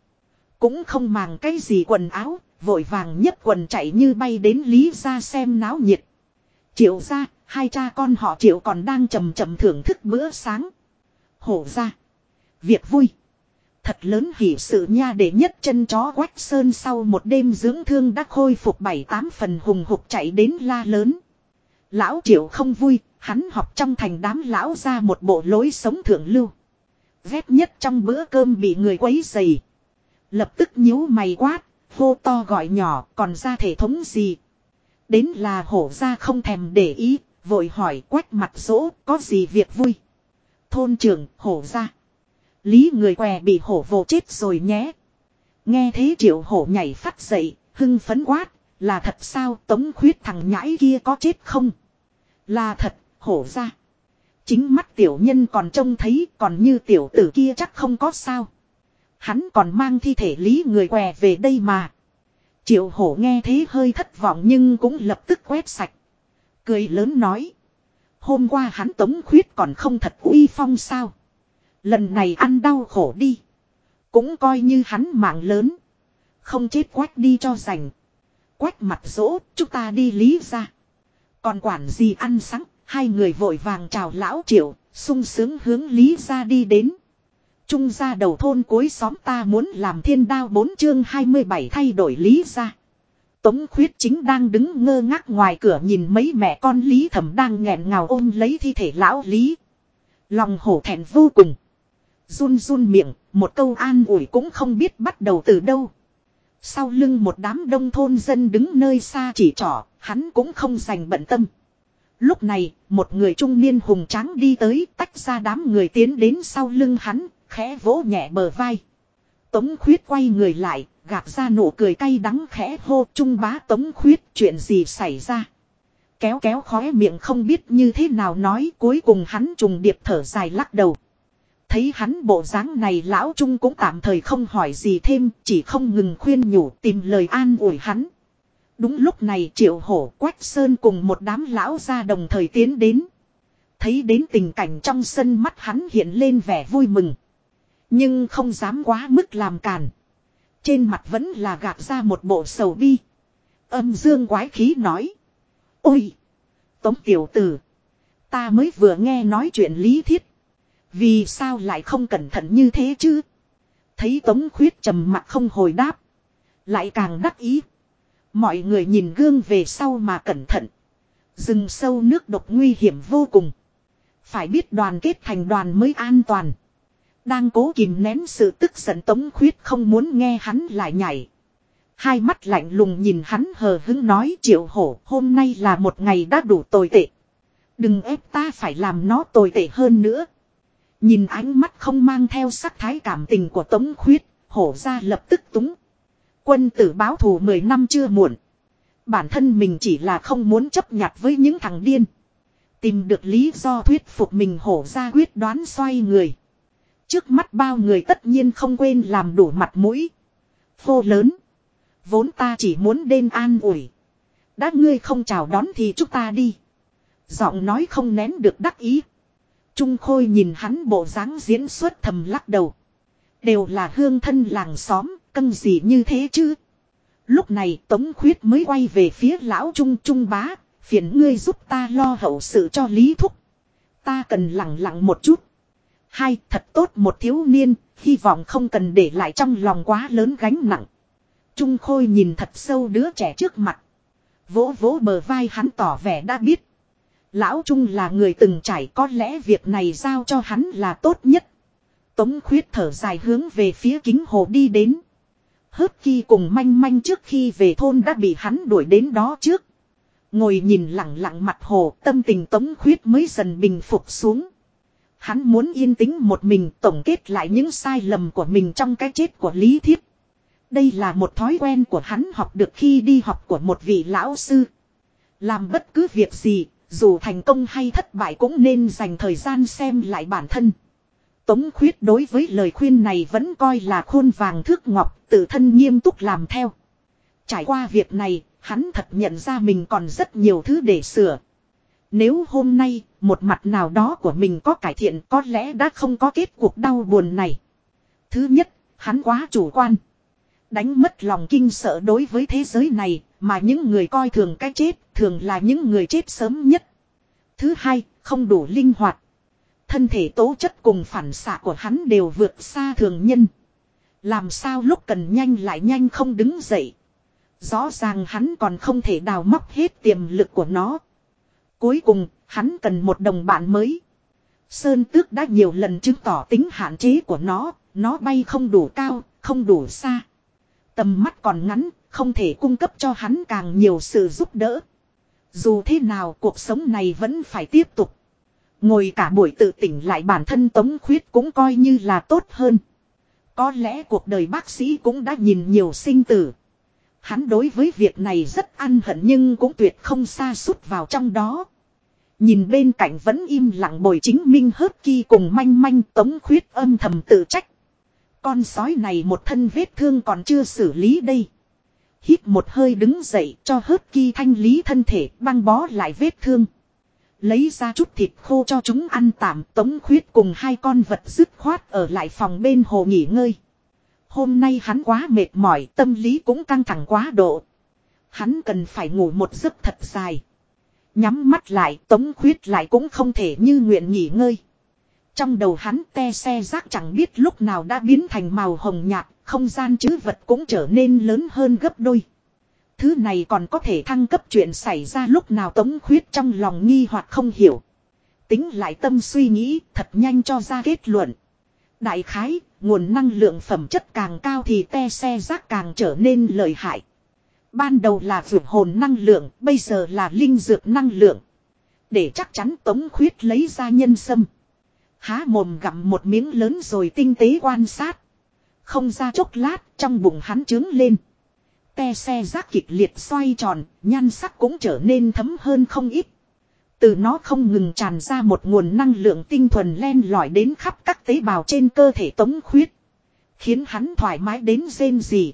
Cũng không màng cái gì quần áo, vội vàng nhất quần chạy như bay đến Lý ra xem náo nhiệt. Triệu ra, hai cha con họ triệu còn đang chầm chầm thưởng thức bữa sáng. Hổ ra. Việc vui. Thật lớn hỷ sự nha để nhất chân chó quách sơn sau một đêm dưỡng thương đã khôi phục bảy tám phần hùng hục chạy đến la lớn. Lão triệu không vui, hắn học trong thành đám lão ra một bộ lối sống thượng lưu. Ghét nhất trong bữa cơm bị người quấy dày. Lập tức nhíu mày quát, hô to gọi nhỏ còn ra thể thống gì. Đến là hổ ra không thèm để ý, vội hỏi quách mặt dỗ có gì việc vui. Thôn trưởng hổ ra. Lý người què bị hổ vồ chết rồi nhé. Nghe thế triệu hổ nhảy phát dậy, hưng phấn quát, là thật sao tống khuyết thằng nhãi kia có chết không? Là thật, hổ ra. Chính mắt tiểu nhân còn trông thấy còn như tiểu tử kia chắc không có sao. Hắn còn mang thi thể lý người què về đây mà. Triệu hổ nghe thế hơi thất vọng nhưng cũng lập tức quét sạch. Cười lớn nói. Hôm qua hắn tống khuyết còn không thật uy phong sao. Lần này ăn đau khổ đi. Cũng coi như hắn mạng lớn. Không chết quách đi cho rành. Quách mặt dỗ, chúng ta đi lý ra. Còn quản gì ăn sáng, hai người vội vàng chào lão triệu, sung sướng hướng lý ra đi đến. Trung gia đầu thôn cuối xóm ta muốn làm thiên đao bốn chương 27 thay đổi lý ra. Tống khuyết chính đang đứng ngơ ngác ngoài cửa nhìn mấy mẹ con lý thẩm đang nghẹn ngào ôm lấy thi thể lão lý. Lòng hổ thẹn vô cùng. Run run miệng, một câu an ủi cũng không biết bắt đầu từ đâu. Sau lưng một đám đông thôn dân đứng nơi xa chỉ trỏ, hắn cũng không dành bận tâm. Lúc này, một người trung niên hùng tráng đi tới tách ra đám người tiến đến sau lưng hắn, khẽ vỗ nhẹ bờ vai. Tống khuyết quay người lại, gạt ra nụ cười cay đắng khẽ hô trung bá tống khuyết chuyện gì xảy ra. Kéo kéo khóe miệng không biết như thế nào nói cuối cùng hắn trùng điệp thở dài lắc đầu. Thấy hắn bộ dáng này lão trung cũng tạm thời không hỏi gì thêm, chỉ không ngừng khuyên nhủ tìm lời an ủi hắn. Đúng lúc này triệu hổ quách sơn cùng một đám lão ra đồng thời tiến đến. Thấy đến tình cảnh trong sân mắt hắn hiện lên vẻ vui mừng. Nhưng không dám quá mức làm càn. Trên mặt vẫn là gạt ra một bộ sầu bi. Âm dương quái khí nói. Ôi! Tống tiểu tử! Ta mới vừa nghe nói chuyện lý thiết. Vì sao lại không cẩn thận như thế chứ? Thấy tống khuyết trầm mặt không hồi đáp. Lại càng đắc ý. Mọi người nhìn gương về sau mà cẩn thận. Rừng sâu nước độc nguy hiểm vô cùng. Phải biết đoàn kết thành đoàn mới an toàn. Đang cố kìm nén sự tức giận tống khuyết không muốn nghe hắn lại nhảy. Hai mắt lạnh lùng nhìn hắn hờ hứng nói triệu hổ hôm nay là một ngày đã đủ tồi tệ. Đừng ép ta phải làm nó tồi tệ hơn nữa. Nhìn ánh mắt không mang theo sắc thái cảm tình của tống khuyết, hổ ra lập tức túng. Quân tử báo thù 10 năm chưa muộn. Bản thân mình chỉ là không muốn chấp nhặt với những thằng điên. Tìm được lý do thuyết phục mình hổ ra quyết đoán xoay người. Trước mắt bao người tất nhiên không quên làm đủ mặt mũi. Phô lớn. Vốn ta chỉ muốn đêm an ủi. Đã ngươi không chào đón thì chúng ta đi. Giọng nói không nén được đắc ý. Trung Khôi nhìn hắn bộ dáng diễn xuất thầm lắc đầu. Đều là hương thân làng xóm, cân gì như thế chứ. Lúc này Tống Khuyết mới quay về phía lão Trung Trung bá, phiền ngươi giúp ta lo hậu sự cho Lý Thúc. Ta cần lặng lặng một chút. Hai, thật tốt một thiếu niên, hy vọng không cần để lại trong lòng quá lớn gánh nặng. Trung Khôi nhìn thật sâu đứa trẻ trước mặt. Vỗ vỗ bờ vai hắn tỏ vẻ đã biết. Lão Trung là người từng trải có lẽ việc này giao cho hắn là tốt nhất. Tống khuyết thở dài hướng về phía kính hồ đi đến. Hớp khi cùng manh manh trước khi về thôn đã bị hắn đuổi đến đó trước. Ngồi nhìn lặng lặng mặt hồ tâm tình tống khuyết mới dần bình phục xuống. Hắn muốn yên tĩnh một mình tổng kết lại những sai lầm của mình trong cái chết của Lý Thiếp. Đây là một thói quen của hắn học được khi đi học của một vị lão sư. Làm bất cứ việc gì, dù thành công hay thất bại cũng nên dành thời gian xem lại bản thân. Tống khuyết đối với lời khuyên này vẫn coi là khôn vàng thước ngọc, tự thân nghiêm túc làm theo. Trải qua việc này, hắn thật nhận ra mình còn rất nhiều thứ để sửa. Nếu hôm nay, một mặt nào đó của mình có cải thiện có lẽ đã không có kết cuộc đau buồn này. Thứ nhất, hắn quá chủ quan. Đánh mất lòng kinh sợ đối với thế giới này, mà những người coi thường cái chết, thường là những người chết sớm nhất. Thứ hai, không đủ linh hoạt. Thân thể tố chất cùng phản xạ của hắn đều vượt xa thường nhân. Làm sao lúc cần nhanh lại nhanh không đứng dậy. Rõ ràng hắn còn không thể đào móc hết tiềm lực của nó. Cuối cùng, hắn cần một đồng bạn mới. Sơn tước đã nhiều lần chứng tỏ tính hạn chế của nó, nó bay không đủ cao, không đủ xa. Tầm mắt còn ngắn, không thể cung cấp cho hắn càng nhiều sự giúp đỡ. Dù thế nào cuộc sống này vẫn phải tiếp tục. Ngồi cả buổi tự tỉnh lại bản thân Tống Khuyết cũng coi như là tốt hơn. Có lẽ cuộc đời bác sĩ cũng đã nhìn nhiều sinh tử. Hắn đối với việc này rất ăn hận nhưng cũng tuyệt không xa sút vào trong đó. Nhìn bên cạnh vẫn im lặng bồi chính minh hớt kỳ cùng manh manh tống khuyết âm thầm tự trách. Con sói này một thân vết thương còn chưa xử lý đây. Hít một hơi đứng dậy cho hớt kỳ thanh lý thân thể băng bó lại vết thương. Lấy ra chút thịt khô cho chúng ăn tạm tống khuyết cùng hai con vật dứt khoát ở lại phòng bên hồ nghỉ ngơi. Hôm nay hắn quá mệt mỏi, tâm lý cũng căng thẳng quá độ. Hắn cần phải ngủ một giấc thật dài. Nhắm mắt lại, tống khuyết lại cũng không thể như nguyện nghỉ ngơi. Trong đầu hắn te xe rác chẳng biết lúc nào đã biến thành màu hồng nhạt, không gian chứ vật cũng trở nên lớn hơn gấp đôi. Thứ này còn có thể thăng cấp chuyện xảy ra lúc nào tống khuyết trong lòng nghi hoặc không hiểu. Tính lại tâm suy nghĩ thật nhanh cho ra kết luận. Đại khái, nguồn năng lượng phẩm chất càng cao thì te xe rác càng trở nên lợi hại. Ban đầu là vượt hồn năng lượng, bây giờ là linh dược năng lượng. Để chắc chắn tống khuyết lấy ra nhân sâm. Há mồm gặm một miếng lớn rồi tinh tế quan sát. Không ra chốc lát, trong bụng hắn trướng lên. Te xe rác kịch liệt xoay tròn, nhan sắc cũng trở nên thấm hơn không ít. Từ nó không ngừng tràn ra một nguồn năng lượng tinh thuần len lỏi đến khắp các tế bào trên cơ thể tống khuyết. Khiến hắn thoải mái đến rên rỉ.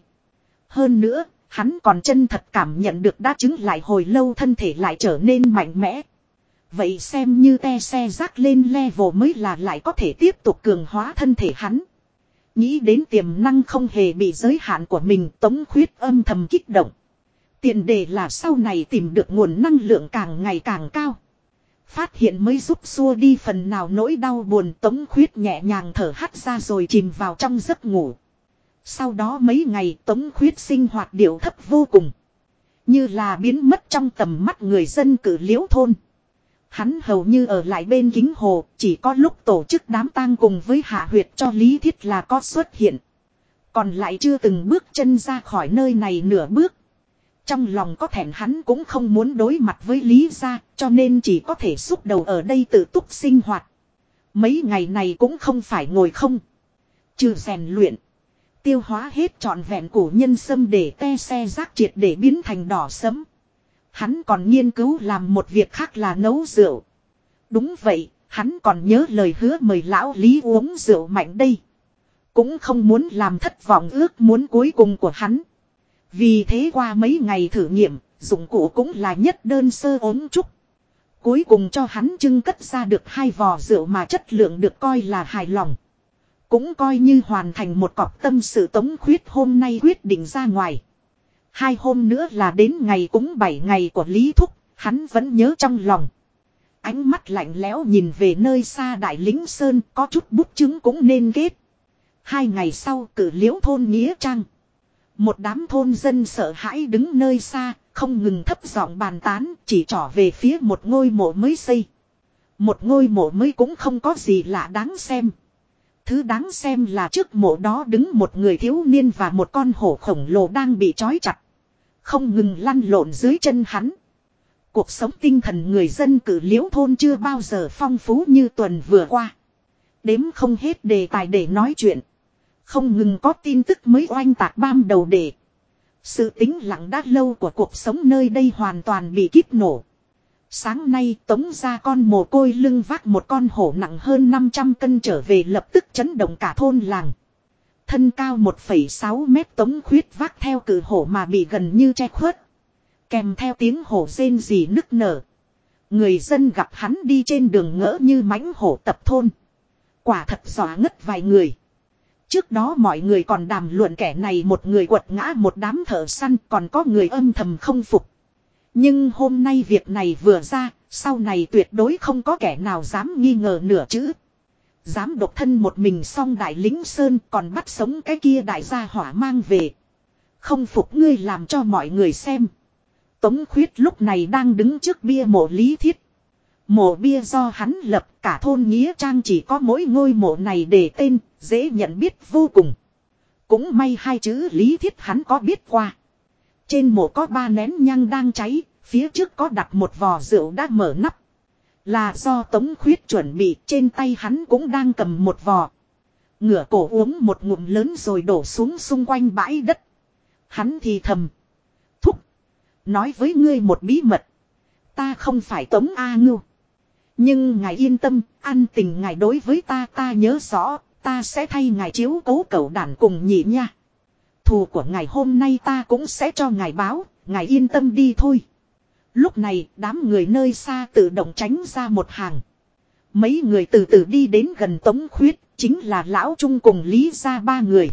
Hơn nữa, hắn còn chân thật cảm nhận được đã chứng lại hồi lâu thân thể lại trở nên mạnh mẽ. Vậy xem như te xe rác lên level mới là lại có thể tiếp tục cường hóa thân thể hắn. Nghĩ đến tiềm năng không hề bị giới hạn của mình, tống khuyết âm thầm kích động. Tiền đề là sau này tìm được nguồn năng lượng càng ngày càng cao. Phát hiện mới giúp xua đi phần nào nỗi đau buồn, tống khuyết nhẹ nhàng thở hắt ra rồi chìm vào trong giấc ngủ. Sau đó mấy ngày tống khuyết sinh hoạt điệu thấp vô cùng. Như là biến mất trong tầm mắt người dân cử liễu thôn. Hắn hầu như ở lại bên kính hồ, chỉ có lúc tổ chức đám tang cùng với hạ huyệt cho lý thiết là có xuất hiện. Còn lại chưa từng bước chân ra khỏi nơi này nửa bước. Trong lòng có thẹn hắn cũng không muốn đối mặt với Lý gia, cho nên chỉ có thể xúc đầu ở đây tự túc sinh hoạt. Mấy ngày này cũng không phải ngồi không. Trừ rèn luyện. Tiêu hóa hết trọn vẹn củ nhân sâm để te xe rác triệt để biến thành đỏ sấm. Hắn còn nghiên cứu làm một việc khác là nấu rượu. Đúng vậy, hắn còn nhớ lời hứa mời lão Lý uống rượu mạnh đây. Cũng không muốn làm thất vọng ước muốn cuối cùng của hắn. Vì thế qua mấy ngày thử nghiệm, dụng cụ cũng là nhất đơn sơ ốm trúc. Cuối cùng cho hắn trưng cất ra được hai vò rượu mà chất lượng được coi là hài lòng. Cũng coi như hoàn thành một cọc tâm sự tống khuyết hôm nay quyết định ra ngoài. Hai hôm nữa là đến ngày cúng bảy ngày của Lý Thúc, hắn vẫn nhớ trong lòng. Ánh mắt lạnh lẽo nhìn về nơi xa đại lính Sơn có chút bút chứng cũng nên ghét. Hai ngày sau cử liễu thôn Nghĩa Trang. Một đám thôn dân sợ hãi đứng nơi xa, không ngừng thấp giọng bàn tán, chỉ trỏ về phía một ngôi mộ mới xây. Một ngôi mộ mới cũng không có gì lạ đáng xem. Thứ đáng xem là trước mộ đó đứng một người thiếu niên và một con hổ khổng lồ đang bị trói chặt. Không ngừng lăn lộn dưới chân hắn. Cuộc sống tinh thần người dân cử liễu thôn chưa bao giờ phong phú như tuần vừa qua. Đếm không hết đề tài để nói chuyện. Không ngừng có tin tức mới oanh tạc bam đầu để. Sự tính lặng đã lâu của cuộc sống nơi đây hoàn toàn bị kíp nổ. Sáng nay tống ra con mồ côi lưng vác một con hổ nặng hơn 500 cân trở về lập tức chấn động cả thôn làng. Thân cao 1,6 mét tống khuyết vác theo cử hổ mà bị gần như che khuất. Kèm theo tiếng hổ rên rỉ nức nở. Người dân gặp hắn đi trên đường ngỡ như mãnh hổ tập thôn. Quả thật giỏ ngất vài người. Trước đó mọi người còn đàm luận kẻ này một người quật ngã một đám thợ săn còn có người âm thầm không phục. Nhưng hôm nay việc này vừa ra, sau này tuyệt đối không có kẻ nào dám nghi ngờ nửa chữ. Dám độc thân một mình xong đại lính Sơn còn bắt sống cái kia đại gia hỏa mang về. Không phục ngươi làm cho mọi người xem. Tống khuyết lúc này đang đứng trước bia mộ lý thiết. Mộ bia do hắn lập cả thôn Nghĩa Trang chỉ có mỗi ngôi mộ này để tên, dễ nhận biết vô cùng. Cũng may hai chữ lý thiết hắn có biết qua. Trên mộ có ba nén nhang đang cháy, phía trước có đặt một vò rượu đã mở nắp. Là do tống khuyết chuẩn bị trên tay hắn cũng đang cầm một vò. Ngửa cổ uống một ngụm lớn rồi đổ xuống xung quanh bãi đất. Hắn thì thầm. Thúc. Nói với ngươi một bí mật. Ta không phải tống A ngưu. Nhưng ngài yên tâm, an tình ngài đối với ta ta nhớ rõ, ta sẽ thay ngài chiếu cố cậu đàn cùng nhị nha. Thù của ngài hôm nay ta cũng sẽ cho ngài báo, ngài yên tâm đi thôi. Lúc này đám người nơi xa tự động tránh ra một hàng. Mấy người từ từ đi đến gần Tống Khuyết, chính là Lão Trung cùng Lý ra ba người.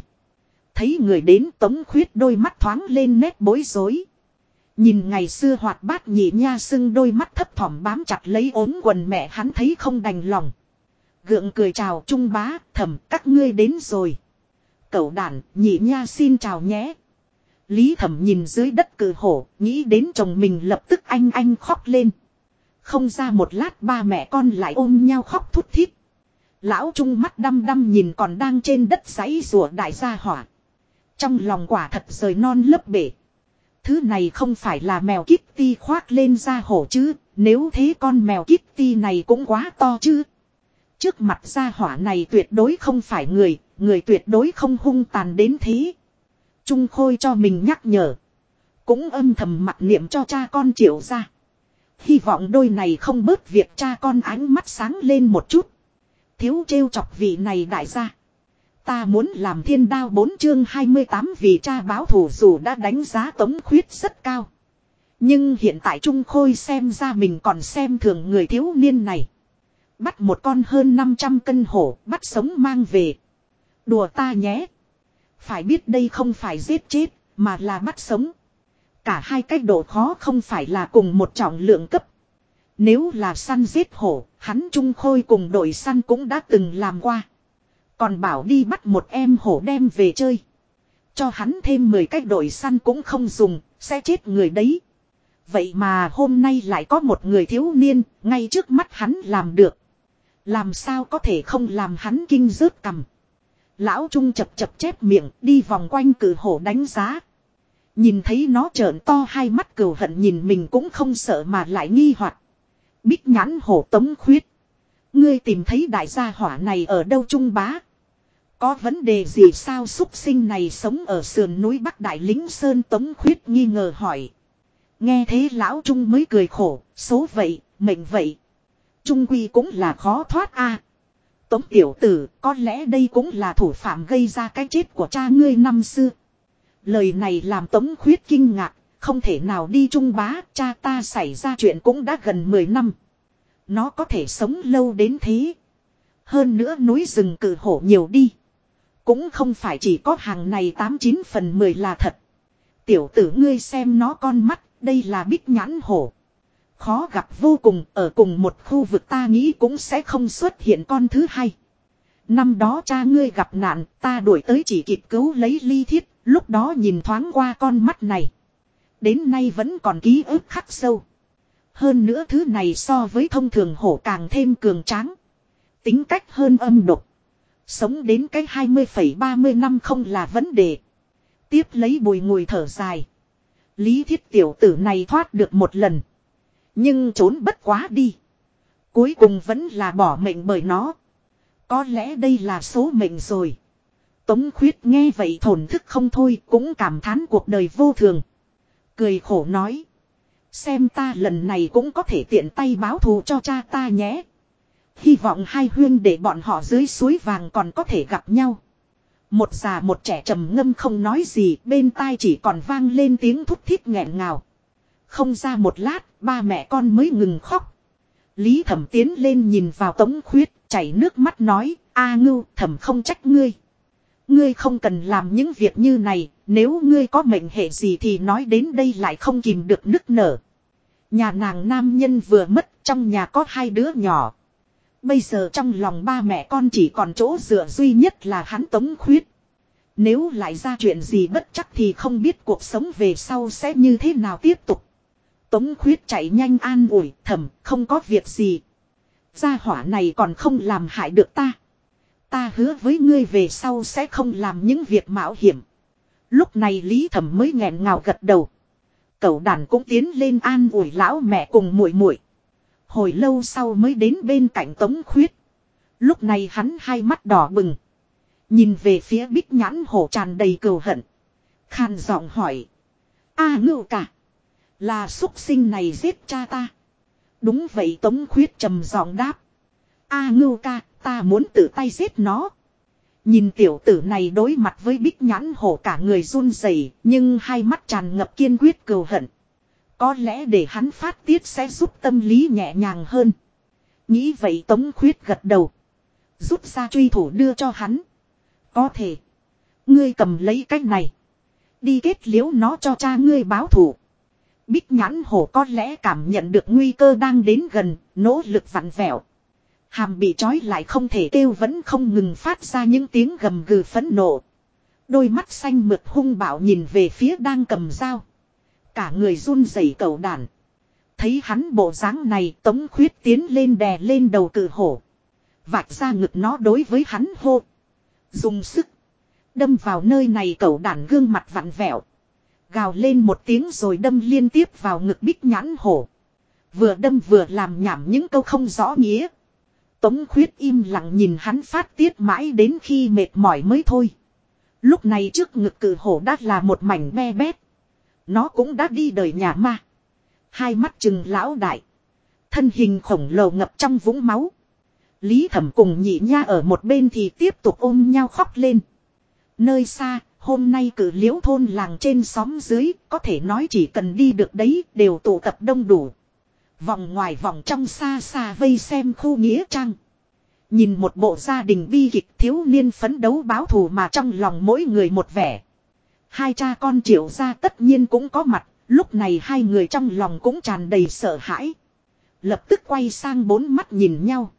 Thấy người đến tống khuyết đôi mắt thoáng lên nét bối rối. Nhìn ngày xưa hoạt bát nhị nha sưng đôi mắt thấp thỏm bám chặt lấy ốm quần mẹ hắn thấy không đành lòng. Gượng cười chào trung bá thầm các ngươi đến rồi. Cậu đàn nhị nha xin chào nhé. Lý thẩm nhìn dưới đất cử hổ nghĩ đến chồng mình lập tức anh anh khóc lên. Không ra một lát ba mẹ con lại ôm nhau khóc thút thít. Lão Trung mắt đăm đăm nhìn còn đang trên đất giấy rùa đại gia hỏa. Trong lòng quả thật rời non lấp bể. Thứ này không phải là mèo Kitty khoác lên ra hổ chứ, nếu thế con mèo Kitty này cũng quá to chứ. Trước mặt gia hỏa này tuyệt đối không phải người, người tuyệt đối không hung tàn đến thế. Trung Khôi cho mình nhắc nhở. Cũng âm thầm mặt niệm cho cha con triệu ra. Hy vọng đôi này không bớt việc cha con ánh mắt sáng lên một chút. Thiếu trêu chọc vị này đại gia. Ta muốn làm thiên đao bốn chương 28 vì cha báo thủ dù đã đánh giá tống khuyết rất cao. Nhưng hiện tại Trung Khôi xem ra mình còn xem thường người thiếu niên này. Bắt một con hơn 500 cân hổ, bắt sống mang về. Đùa ta nhé. Phải biết đây không phải giết chết, mà là bắt sống. Cả hai cách độ khó không phải là cùng một trọng lượng cấp. Nếu là săn giết hổ, hắn Trung Khôi cùng đội săn cũng đã từng làm qua. Còn bảo đi bắt một em hổ đem về chơi. Cho hắn thêm 10 cách đội săn cũng không dùng, sẽ chết người đấy. Vậy mà hôm nay lại có một người thiếu niên, ngay trước mắt hắn làm được. Làm sao có thể không làm hắn kinh rớt cầm. Lão Trung chập chập chép miệng đi vòng quanh cử hổ đánh giá. Nhìn thấy nó trợn to hai mắt cừu hận nhìn mình cũng không sợ mà lại nghi hoặc. Bích nhãn hổ tống khuyết. Ngươi tìm thấy đại gia hỏa này ở đâu trung bá. Có vấn đề gì sao xuất sinh này sống ở sườn núi Bắc Đại Lính Sơn Tống Khuyết nghi ngờ hỏi. Nghe thế lão Trung mới cười khổ, số vậy, mệnh vậy. Trung quy cũng là khó thoát a. Tống tiểu tử, có lẽ đây cũng là thủ phạm gây ra cái chết của cha ngươi năm xưa. Lời này làm Tống Khuyết kinh ngạc, không thể nào đi trung bá, cha ta xảy ra chuyện cũng đã gần 10 năm. Nó có thể sống lâu đến thế. Hơn nữa núi rừng cử hổ nhiều đi. Cũng không phải chỉ có hàng này 89 phần 10 là thật. Tiểu tử ngươi xem nó con mắt, đây là bích nhãn hổ. Khó gặp vô cùng, ở cùng một khu vực ta nghĩ cũng sẽ không xuất hiện con thứ hai. Năm đó cha ngươi gặp nạn, ta đuổi tới chỉ kịp cứu lấy ly thiết, lúc đó nhìn thoáng qua con mắt này. Đến nay vẫn còn ký ức khắc sâu. Hơn nữa thứ này so với thông thường hổ càng thêm cường tráng. Tính cách hơn âm độc. Sống đến cái 20,30 năm không là vấn đề. Tiếp lấy bùi ngùi thở dài. Lý thiết tiểu tử này thoát được một lần. Nhưng trốn bất quá đi. Cuối cùng vẫn là bỏ mệnh bởi nó. Có lẽ đây là số mệnh rồi. Tống khuyết nghe vậy thổn thức không thôi, cũng cảm thán cuộc đời vô thường. Cười khổ nói. Xem ta lần này cũng có thể tiện tay báo thù cho cha ta nhé. Hy vọng hai huyên để bọn họ dưới suối vàng còn có thể gặp nhau. Một già một trẻ trầm ngâm không nói gì, bên tai chỉ còn vang lên tiếng thúc thiết nghẹn ngào. Không ra một lát, ba mẹ con mới ngừng khóc. Lý thẩm tiến lên nhìn vào tống khuyết, chảy nước mắt nói, a ngưu, thẩm không trách ngươi. Ngươi không cần làm những việc như này, nếu ngươi có mệnh hệ gì thì nói đến đây lại không kìm được nức nở. Nhà nàng nam nhân vừa mất, trong nhà có hai đứa nhỏ. Bây giờ trong lòng ba mẹ con chỉ còn chỗ dựa duy nhất là hắn tống khuyết. Nếu lại ra chuyện gì bất chắc thì không biết cuộc sống về sau sẽ như thế nào tiếp tục. Tống khuyết chạy nhanh an ủi thầm không có việc gì. Gia hỏa này còn không làm hại được ta. Ta hứa với ngươi về sau sẽ không làm những việc mạo hiểm. Lúc này Lý Thẩm mới nghẹn ngào gật đầu. Cậu đàn cũng tiến lên an ủi lão mẹ cùng muội muội. Hồi lâu sau mới đến bên cạnh Tống Khuyết. Lúc này hắn hai mắt đỏ bừng. Nhìn về phía bích nhãn hổ tràn đầy cừu hận. Khan giọng hỏi. A ngưu cả. Là xuất sinh này giết cha ta. Đúng vậy Tống Khuyết trầm giọng đáp. A ngưu ca, ta muốn tự tay giết nó. Nhìn tiểu tử này đối mặt với bích nhãn hổ cả người run rẩy, nhưng hai mắt tràn ngập kiên quyết cừu hận. Có lẽ để hắn phát tiết sẽ giúp tâm lý nhẹ nhàng hơn. Nghĩ vậy Tống Khuyết gật đầu. Rút ra truy thủ đưa cho hắn. Có thể. Ngươi cầm lấy cách này. Đi kết liễu nó cho cha ngươi báo thù. Bích nhãn hổ có lẽ cảm nhận được nguy cơ đang đến gần, nỗ lực vặn vẹo. Hàm bị trói lại không thể kêu vẫn không ngừng phát ra những tiếng gầm gừ phẫn nộ. Đôi mắt xanh mượt hung bạo nhìn về phía đang cầm dao. Cả người run rẩy cầu đàn. Thấy hắn bộ dáng này tống khuyết tiến lên đè lên đầu cử hổ. Vạch ra ngực nó đối với hắn hô. Dùng sức. Đâm vào nơi này cầu đàn gương mặt vặn vẹo. Gào lên một tiếng rồi đâm liên tiếp vào ngực bích nhãn hổ. Vừa đâm vừa làm nhảm những câu không rõ nghĩa. Tống khuyết im lặng nhìn hắn phát tiết mãi đến khi mệt mỏi mới thôi. Lúc này trước ngực cử hổ đã là một mảnh me bét. Nó cũng đã đi đời nhà ma. Hai mắt chừng lão đại. Thân hình khổng lồ ngập trong vũng máu. Lý thẩm cùng nhị nha ở một bên thì tiếp tục ôm nhau khóc lên. Nơi xa, hôm nay cử liễu thôn làng trên xóm dưới, có thể nói chỉ cần đi được đấy, đều tụ tập đông đủ. Vòng ngoài vòng trong xa xa vây xem khu nghĩa trang. Nhìn một bộ gia đình bi kịch thiếu niên phấn đấu báo thù mà trong lòng mỗi người một vẻ. Hai cha con triệu ra tất nhiên cũng có mặt, lúc này hai người trong lòng cũng tràn đầy sợ hãi. Lập tức quay sang bốn mắt nhìn nhau.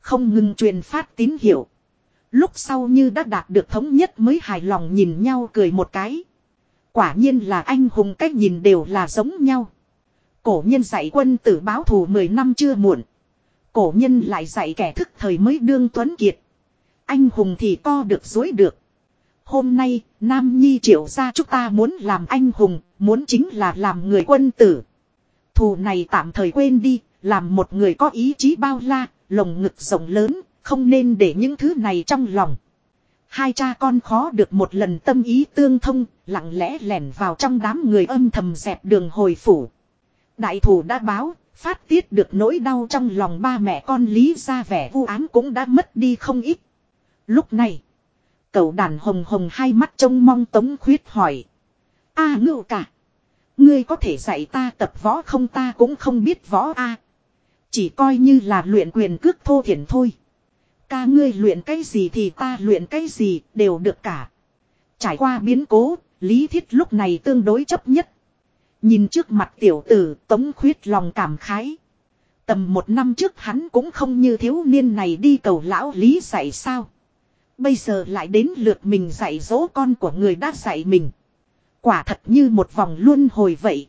Không ngừng truyền phát tín hiệu. Lúc sau như đã đạt được thống nhất mới hài lòng nhìn nhau cười một cái. Quả nhiên là anh hùng cách nhìn đều là giống nhau. Cổ nhân dạy quân tử báo thù 10 năm chưa muộn. Cổ nhân lại dạy kẻ thức thời mới đương tuấn kiệt. Anh hùng thì co được dối được. Hôm nay, Nam Nhi triệu ra chúng ta muốn làm anh hùng, muốn chính là làm người quân tử. Thù này tạm thời quên đi, làm một người có ý chí bao la, lồng ngực rộng lớn, không nên để những thứ này trong lòng. Hai cha con khó được một lần tâm ý tương thông, lặng lẽ lẻn vào trong đám người âm thầm dẹp đường hồi phủ. Đại thủ đã báo, phát tiết được nỗi đau trong lòng ba mẹ con lý ra vẻ vu án cũng đã mất đi không ít. Lúc này, cậu đàn hồng hồng hai mắt trông mong tống khuyết hỏi. a à, ngưu cả. Ngươi có thể dạy ta tập võ không ta cũng không biết võ a Chỉ coi như là luyện quyền cước thô thiển thôi. Ca ngươi luyện cái gì thì ta luyện cái gì đều được cả. Trải qua biến cố, lý thiết lúc này tương đối chấp nhất. Nhìn trước mặt tiểu tử tống khuyết lòng cảm khái. Tầm một năm trước hắn cũng không như thiếu niên này đi cầu lão lý dạy sao. Bây giờ lại đến lượt mình dạy dỗ con của người đã dạy mình. Quả thật như một vòng luân hồi vậy.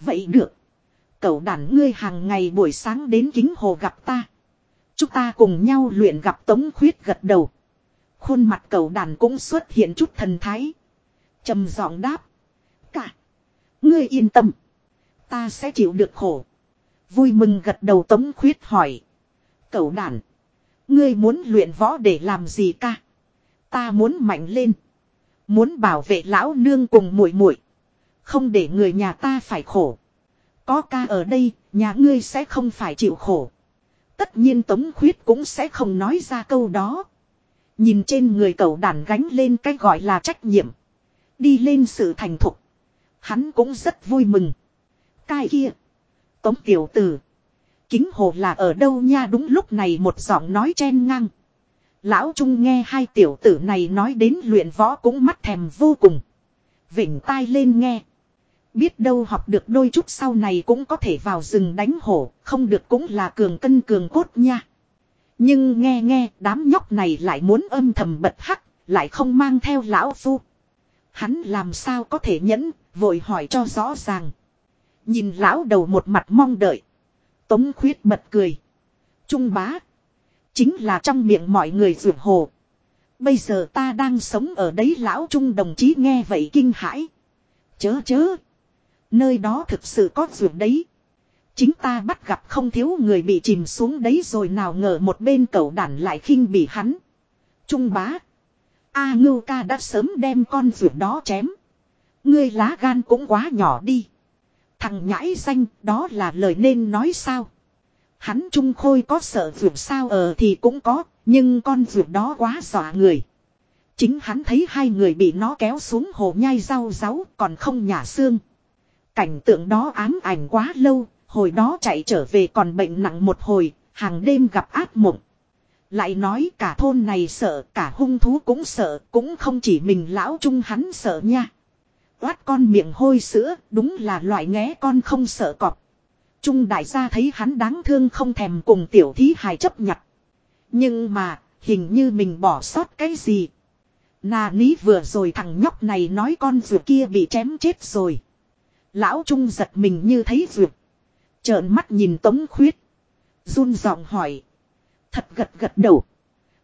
Vậy được. Cậu đàn ngươi hàng ngày buổi sáng đến kính hồ gặp ta. Chúng ta cùng nhau luyện gặp tống khuyết gật đầu. Khuôn mặt cầu đàn cũng xuất hiện chút thần thái. trầm giọng đáp. Cả. Ngươi yên tâm. Ta sẽ chịu được khổ. Vui mừng gật đầu tống khuyết hỏi. cầu đàn. Ngươi muốn luyện võ để làm gì ca? Ta muốn mạnh lên. Muốn bảo vệ lão nương cùng muội muội, Không để người nhà ta phải khổ. Có ca ở đây, nhà ngươi sẽ không phải chịu khổ. Tất nhiên Tống Khuyết cũng sẽ không nói ra câu đó. Nhìn trên người cậu đàn gánh lên cái gọi là trách nhiệm. Đi lên sự thành thục. Hắn cũng rất vui mừng. Cái kia. Tống tiểu tử. Kính hồ là ở đâu nha đúng lúc này một giọng nói chen ngang. Lão Trung nghe hai tiểu tử này nói đến luyện võ cũng mắt thèm vô cùng. Vịnh tai lên nghe. Biết đâu học được đôi chút sau này cũng có thể vào rừng đánh hổ, không được cũng là cường cân cường cốt nha. Nhưng nghe nghe đám nhóc này lại muốn âm thầm bật hắc, lại không mang theo lão phu. Hắn làm sao có thể nhẫn, vội hỏi cho rõ ràng. Nhìn lão đầu một mặt mong đợi. Tống khuyết bật cười. Trung bá. Chính là trong miệng mọi người rượu hồ. Bây giờ ta đang sống ở đấy lão trung đồng chí nghe vậy kinh hãi. Chớ chớ. Nơi đó thực sự có rượu đấy. Chính ta bắt gặp không thiếu người bị chìm xuống đấy rồi nào ngờ một bên cậu đản lại khinh bị hắn. Trung bá. A ngưu ca đã sớm đem con rượu đó chém. Ngươi lá gan cũng quá nhỏ đi. Thằng nhãi xanh đó là lời nên nói sao. Hắn trung khôi có sợ vượt sao ở thì cũng có, nhưng con vượt đó quá dọa người. Chính hắn thấy hai người bị nó kéo xuống hồ nhai rau ráu còn không nhả xương. Cảnh tượng đó ám ảnh quá lâu, hồi đó chạy trở về còn bệnh nặng một hồi, hàng đêm gặp ác mộng. Lại nói cả thôn này sợ, cả hung thú cũng sợ, cũng không chỉ mình lão trung hắn sợ nha. Quát con miệng hôi sữa, đúng là loại nghé con không sợ cọp. Trung đại gia thấy hắn đáng thương không thèm cùng tiểu thí hài chấp nhặt. Nhưng mà, hình như mình bỏ sót cái gì. Nà ní vừa rồi thằng nhóc này nói con ruột kia bị chém chết rồi. Lão Trung giật mình như thấy ruột. Trợn mắt nhìn Tống Khuyết. run giọng hỏi. Thật gật gật đầu.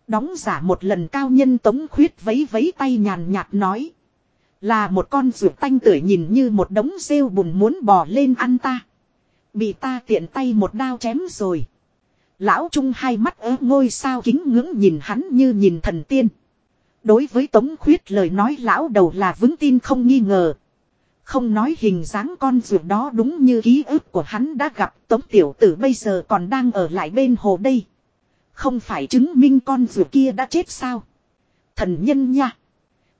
Đóng giả một lần cao nhân Tống Khuyết vấy vấy tay nhàn nhạt nói. Là một con ruột tanh tưởi nhìn như một đống rêu bùn muốn bò lên ăn ta. Bị ta tiện tay một đao chém rồi. Lão Trung hai mắt ớ ngôi sao kính ngưỡng nhìn hắn như nhìn thần tiên. Đối với Tống Khuyết lời nói lão đầu là vững tin không nghi ngờ. Không nói hình dáng con ruột đó đúng như ký ức của hắn đã gặp, Tống Tiểu Tử bây giờ còn đang ở lại bên hồ đây. Không phải chứng minh con ruột kia đã chết sao. Thần nhân nha.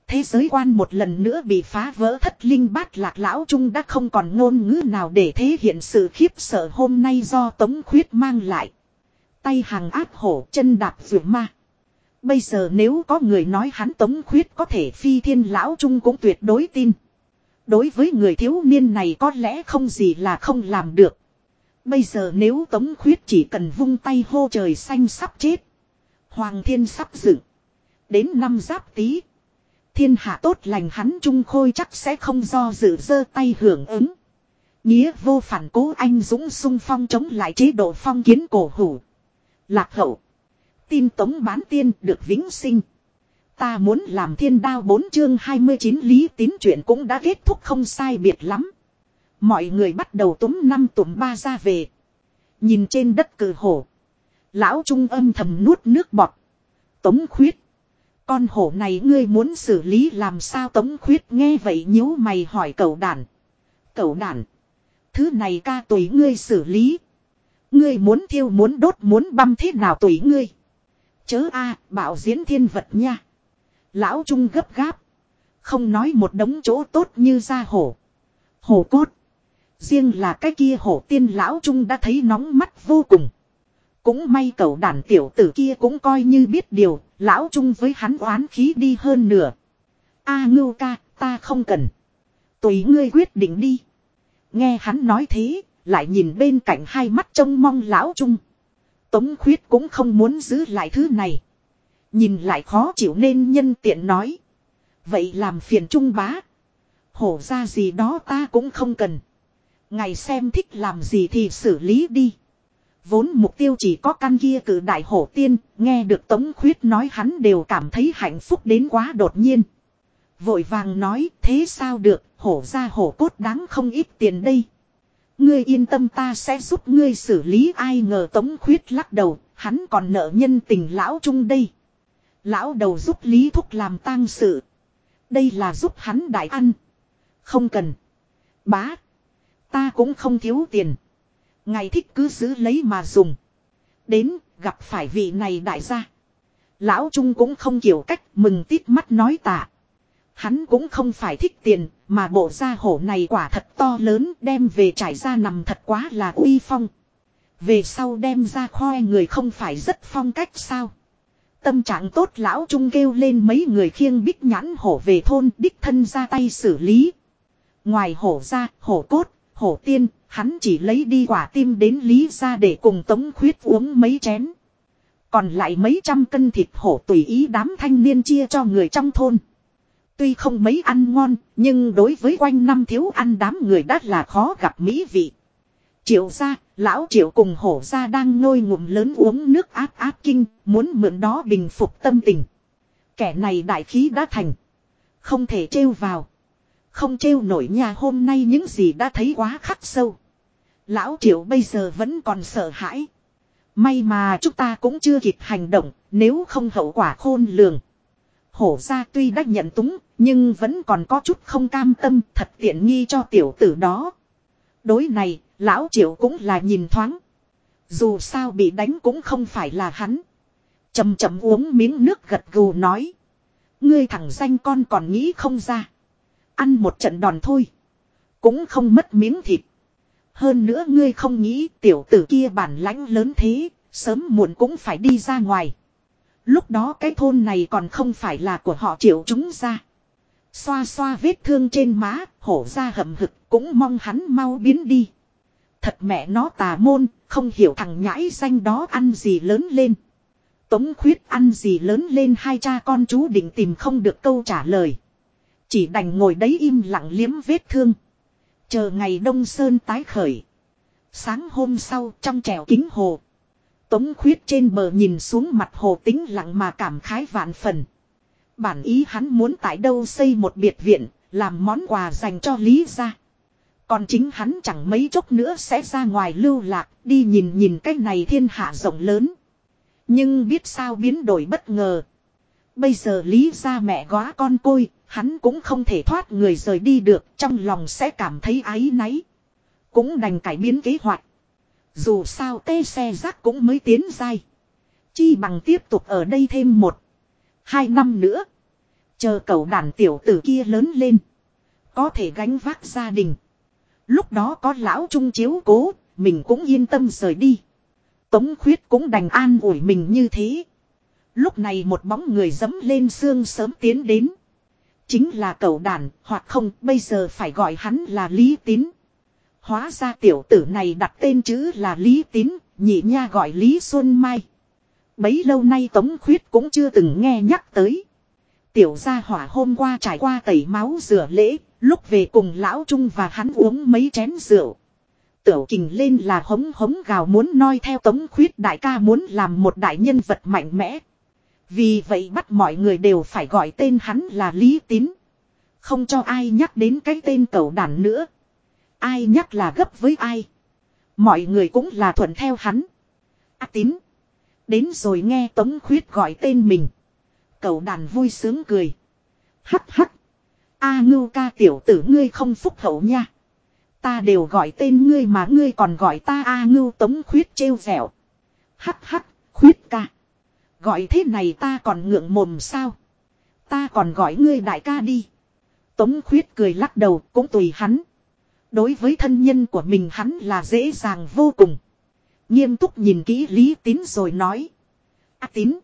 Thế giới quan một lần nữa bị phá vỡ thất linh bát lạc lão trung đã không còn ngôn ngữ nào để thể hiện sự khiếp sợ hôm nay do Tống Khuyết mang lại. Tay hàng áp hổ, chân đạp ruột ma. Bây giờ nếu có người nói hắn Tống Khuyết có thể phi thiên lão trung cũng tuyệt đối tin. Đối với người thiếu niên này có lẽ không gì là không làm được. Bây giờ nếu Tống Khuyết chỉ cần vung tay hô trời xanh sắp chết. Hoàng thiên sắp dựng. Đến năm giáp tý. Thiên hạ tốt lành hắn trung khôi chắc sẽ không do dự giơ tay hưởng ứng. Nghĩa vô phản cố anh dũng sung phong chống lại chế độ phong kiến cổ hủ. Lạc hậu. Tin tống bán tiên được vĩnh sinh. Ta muốn làm thiên đao bốn chương 29 lý tín chuyện cũng đã kết thúc không sai biệt lắm. Mọi người bắt đầu túm năm túm ba ra về. Nhìn trên đất cử hổ. Lão trung âm thầm nuốt nước bọt. Tống khuyết. Con hổ này ngươi muốn xử lý làm sao tống khuyết nghe vậy nhíu mày hỏi cậu đàn. Cậu đàn. Thứ này ca tùy ngươi xử lý. Ngươi muốn thiêu muốn đốt muốn băm thế nào tùy ngươi. Chớ a, bảo diễn thiên vật nha. Lão Trung gấp gáp. Không nói một đống chỗ tốt như ra hổ. Hổ cốt. Riêng là cái kia hổ tiên lão Trung đã thấy nóng mắt vô cùng. Cũng may cậu đàn tiểu tử kia cũng coi như biết điều, lão Trung với hắn oán khí đi hơn nửa. A ngưu ca, ta không cần. Tùy ngươi quyết định đi. Nghe hắn nói thế, lại nhìn bên cạnh hai mắt trông mong lão Trung. Tống khuyết cũng không muốn giữ lại thứ này. Nhìn lại khó chịu nên nhân tiện nói. Vậy làm phiền trung bá. Hổ ra gì đó ta cũng không cần. Ngày xem thích làm gì thì xử lý đi. Vốn mục tiêu chỉ có căn kia cử đại hổ tiên, nghe được Tống Khuyết nói hắn đều cảm thấy hạnh phúc đến quá đột nhiên. Vội vàng nói, thế sao được, hổ ra hổ cốt đáng không ít tiền đây. Ngươi yên tâm ta sẽ giúp ngươi xử lý ai ngờ Tống Khuyết lắc đầu, hắn còn nợ nhân tình lão trung đây. Lão đầu giúp Lý Thúc làm tang sự. Đây là giúp hắn đại ăn. Không cần. Bá. Ta cũng không thiếu tiền. Ngày thích cứ giữ lấy mà dùng. Đến, gặp phải vị này đại gia. Lão Trung cũng không kiểu cách mừng tít mắt nói tạ. Hắn cũng không phải thích tiền, mà bộ da hổ này quả thật to lớn đem về trải ra nằm thật quá là uy phong. Về sau đem ra khoe người không phải rất phong cách sao. Tâm trạng tốt lão trung kêu lên mấy người khiêng bích nhãn hổ về thôn đích thân ra tay xử lý. Ngoài hổ ra, hổ cốt, hổ tiên, hắn chỉ lấy đi quả tim đến lý ra để cùng tống khuyết uống mấy chén. Còn lại mấy trăm cân thịt hổ tùy ý đám thanh niên chia cho người trong thôn. Tuy không mấy ăn ngon, nhưng đối với quanh năm thiếu ăn đám người đắt là khó gặp mỹ vị. Triệu gia, lão triệu cùng hổ gia đang ngôi ngụm lớn uống nước áp áp kinh, muốn mượn đó bình phục tâm tình. Kẻ này đại khí đã thành. Không thể trêu vào. Không trêu nổi nhà hôm nay những gì đã thấy quá khắc sâu. Lão triệu bây giờ vẫn còn sợ hãi. May mà chúng ta cũng chưa kịp hành động, nếu không hậu quả khôn lường. Hổ gia tuy đã nhận túng, nhưng vẫn còn có chút không cam tâm thật tiện nghi cho tiểu tử đó. Đối này, lão triệu cũng là nhìn thoáng. Dù sao bị đánh cũng không phải là hắn. Chầm chậm uống miếng nước gật gù nói. Ngươi thẳng danh con còn nghĩ không ra. Ăn một trận đòn thôi. Cũng không mất miếng thịt. Hơn nữa ngươi không nghĩ tiểu tử kia bản lãnh lớn thế, sớm muộn cũng phải đi ra ngoài. Lúc đó cái thôn này còn không phải là của họ triệu chúng ra. Xoa xoa vết thương trên má, hổ ra hậm hực, cũng mong hắn mau biến đi. Thật mẹ nó tà môn, không hiểu thằng nhãi xanh đó ăn gì lớn lên. Tống khuyết ăn gì lớn lên hai cha con chú định tìm không được câu trả lời. Chỉ đành ngồi đấy im lặng liếm vết thương. Chờ ngày đông sơn tái khởi. Sáng hôm sau trong trèo kính hồ. Tống khuyết trên bờ nhìn xuống mặt hồ tính lặng mà cảm khái vạn phần. Bản ý hắn muốn tại đâu xây một biệt viện, làm món quà dành cho Lý gia. Còn chính hắn chẳng mấy chốc nữa sẽ ra ngoài lưu lạc, đi nhìn nhìn cái này thiên hạ rộng lớn. Nhưng biết sao biến đổi bất ngờ. Bây giờ Lý gia mẹ góa con côi, hắn cũng không thể thoát người rời đi được, trong lòng sẽ cảm thấy áy náy. Cũng đành cải biến kế hoạch. Dù sao tê xe rác cũng mới tiến dai. Chi bằng tiếp tục ở đây thêm một. Hai năm nữa. Chờ cậu đàn tiểu tử kia lớn lên. Có thể gánh vác gia đình. Lúc đó có lão trung chiếu cố. Mình cũng yên tâm rời đi. Tống khuyết cũng đành an ủi mình như thế. Lúc này một bóng người dẫm lên xương sớm tiến đến. Chính là cậu đàn, hoặc không, bây giờ phải gọi hắn là Lý Tín. Hóa ra tiểu tử này đặt tên chữ là Lý Tín, nhị nha gọi Lý Xuân Mai. Bấy lâu nay Tống Khuyết cũng chưa từng nghe nhắc tới. Tiểu gia hỏa hôm qua trải qua tẩy máu rửa lễ, lúc về cùng lão Trung và hắn uống mấy chén rượu. Tiểu kình lên là hống hống gào muốn noi theo Tống Khuyết đại ca muốn làm một đại nhân vật mạnh mẽ. Vì vậy bắt mọi người đều phải gọi tên hắn là Lý Tín. Không cho ai nhắc đến cái tên cẩu đản nữa. Ai nhắc là gấp với ai. Mọi người cũng là thuận theo hắn. A tín. Đến rồi nghe Tống Khuyết gọi tên mình. Cậu đàn vui sướng cười. Hắc hắc. A ngưu ca tiểu tử ngươi không phúc hậu nha. Ta đều gọi tên ngươi mà ngươi còn gọi ta A ngưu Tống Khuyết trêu vẹo. Hắc hắc. Khuyết ca. Gọi thế này ta còn ngượng mồm sao. Ta còn gọi ngươi đại ca đi. Tống Khuyết cười lắc đầu cũng tùy hắn. Đối với thân nhân của mình hắn là dễ dàng vô cùng. Nghiêm túc nhìn kỹ Lý Tín rồi nói. A Tín.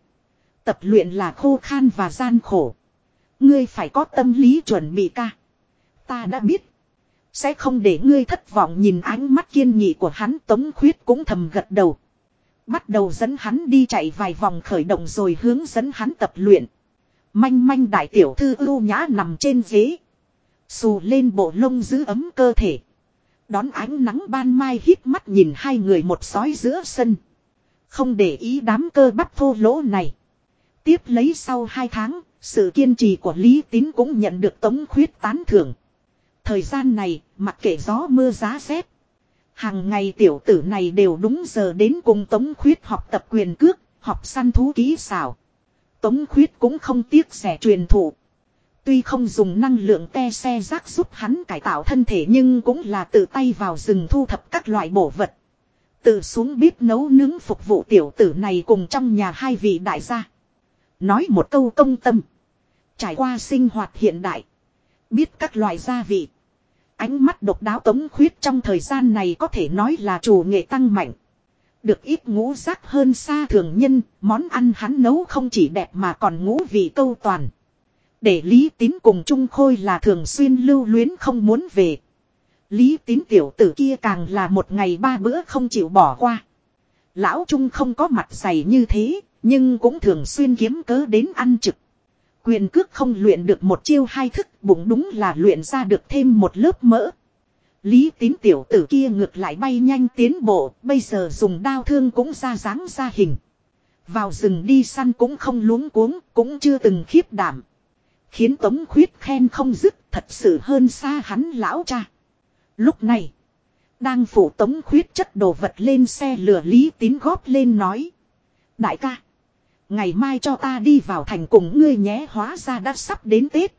Tập luyện là khô khan và gian khổ. Ngươi phải có tâm lý chuẩn bị ca. Ta đã biết. Sẽ không để ngươi thất vọng nhìn ánh mắt kiên nghị của hắn Tống Khuyết cũng thầm gật đầu. Bắt đầu dẫn hắn đi chạy vài vòng khởi động rồi hướng dẫn hắn tập luyện. Manh manh đại tiểu thư ưu nhã nằm trên ghế. Xù lên bộ lông giữ ấm cơ thể. Đón ánh nắng ban mai hít mắt nhìn hai người một sói giữa sân. Không để ý đám cơ bắp thô lỗ này. Tiếp lấy sau hai tháng, sự kiên trì của Lý Tín cũng nhận được tống khuyết tán thưởng. Thời gian này, mặc kệ gió mưa giá rét. Hàng ngày tiểu tử này đều đúng giờ đến cùng tống khuyết học tập quyền cước, học săn thú ký xảo. Tống khuyết cũng không tiếc sẻ truyền thụ. Tuy không dùng năng lượng te xe rác giúp hắn cải tạo thân thể nhưng cũng là tự tay vào rừng thu thập các loại bổ vật. Tự xuống bếp nấu nướng phục vụ tiểu tử này cùng trong nhà hai vị đại gia. Nói một câu công tâm. Trải qua sinh hoạt hiện đại. Biết các loại gia vị. Ánh mắt độc đáo tống khuyết trong thời gian này có thể nói là chủ nghệ tăng mạnh. Được ít ngũ rác hơn xa thường nhân, món ăn hắn nấu không chỉ đẹp mà còn ngũ vị câu toàn. Để Lý Tín cùng Trung Khôi là thường xuyên lưu luyến không muốn về. Lý Tín tiểu tử kia càng là một ngày ba bữa không chịu bỏ qua. Lão Trung không có mặt dày như thế, nhưng cũng thường xuyên kiếm cớ đến ăn trực. Quyền cước không luyện được một chiêu hai thức, bụng đúng là luyện ra được thêm một lớp mỡ. Lý tín tiểu tử kia ngược lại bay nhanh tiến bộ, bây giờ dùng đao thương cũng ra dáng ra hình. Vào rừng đi săn cũng không luống cuống, cũng chưa từng khiếp đảm. Khiến Tống Khuyết khen không dứt, thật sự hơn xa hắn lão cha. Lúc này, đang phủ Tống Khuyết chất đồ vật lên xe lửa Lý tín góp lên nói. Đại ca, ngày mai cho ta đi vào thành cùng ngươi nhé hóa ra đã sắp đến Tết.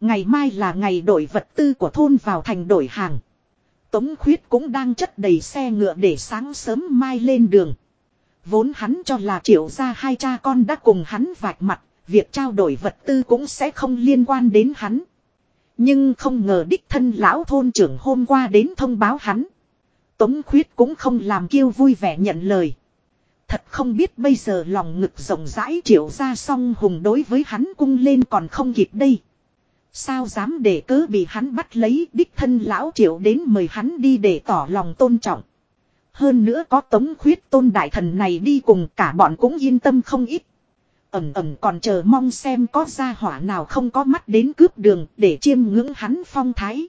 Ngày mai là ngày đổi vật tư của thôn vào thành đổi hàng. Tống khuyết cũng đang chất đầy xe ngựa để sáng sớm mai lên đường. Vốn hắn cho là triệu ra hai cha con đã cùng hắn vạch mặt, việc trao đổi vật tư cũng sẽ không liên quan đến hắn. Nhưng không ngờ đích thân lão thôn trưởng hôm qua đến thông báo hắn. Tống khuyết cũng không làm kêu vui vẻ nhận lời. Thật không biết bây giờ lòng ngực rộng rãi triệu ra song hùng đối với hắn cung lên còn không kịp đây. Sao dám để cớ bị hắn bắt lấy, đích thân lão triệu đến mời hắn đi để tỏ lòng tôn trọng. Hơn nữa có tống khuyết tôn đại thần này đi cùng cả bọn cũng yên tâm không ít. Ẩm ẩm còn chờ mong xem có gia hỏa nào không có mắt đến cướp đường để chiêm ngưỡng hắn phong thái.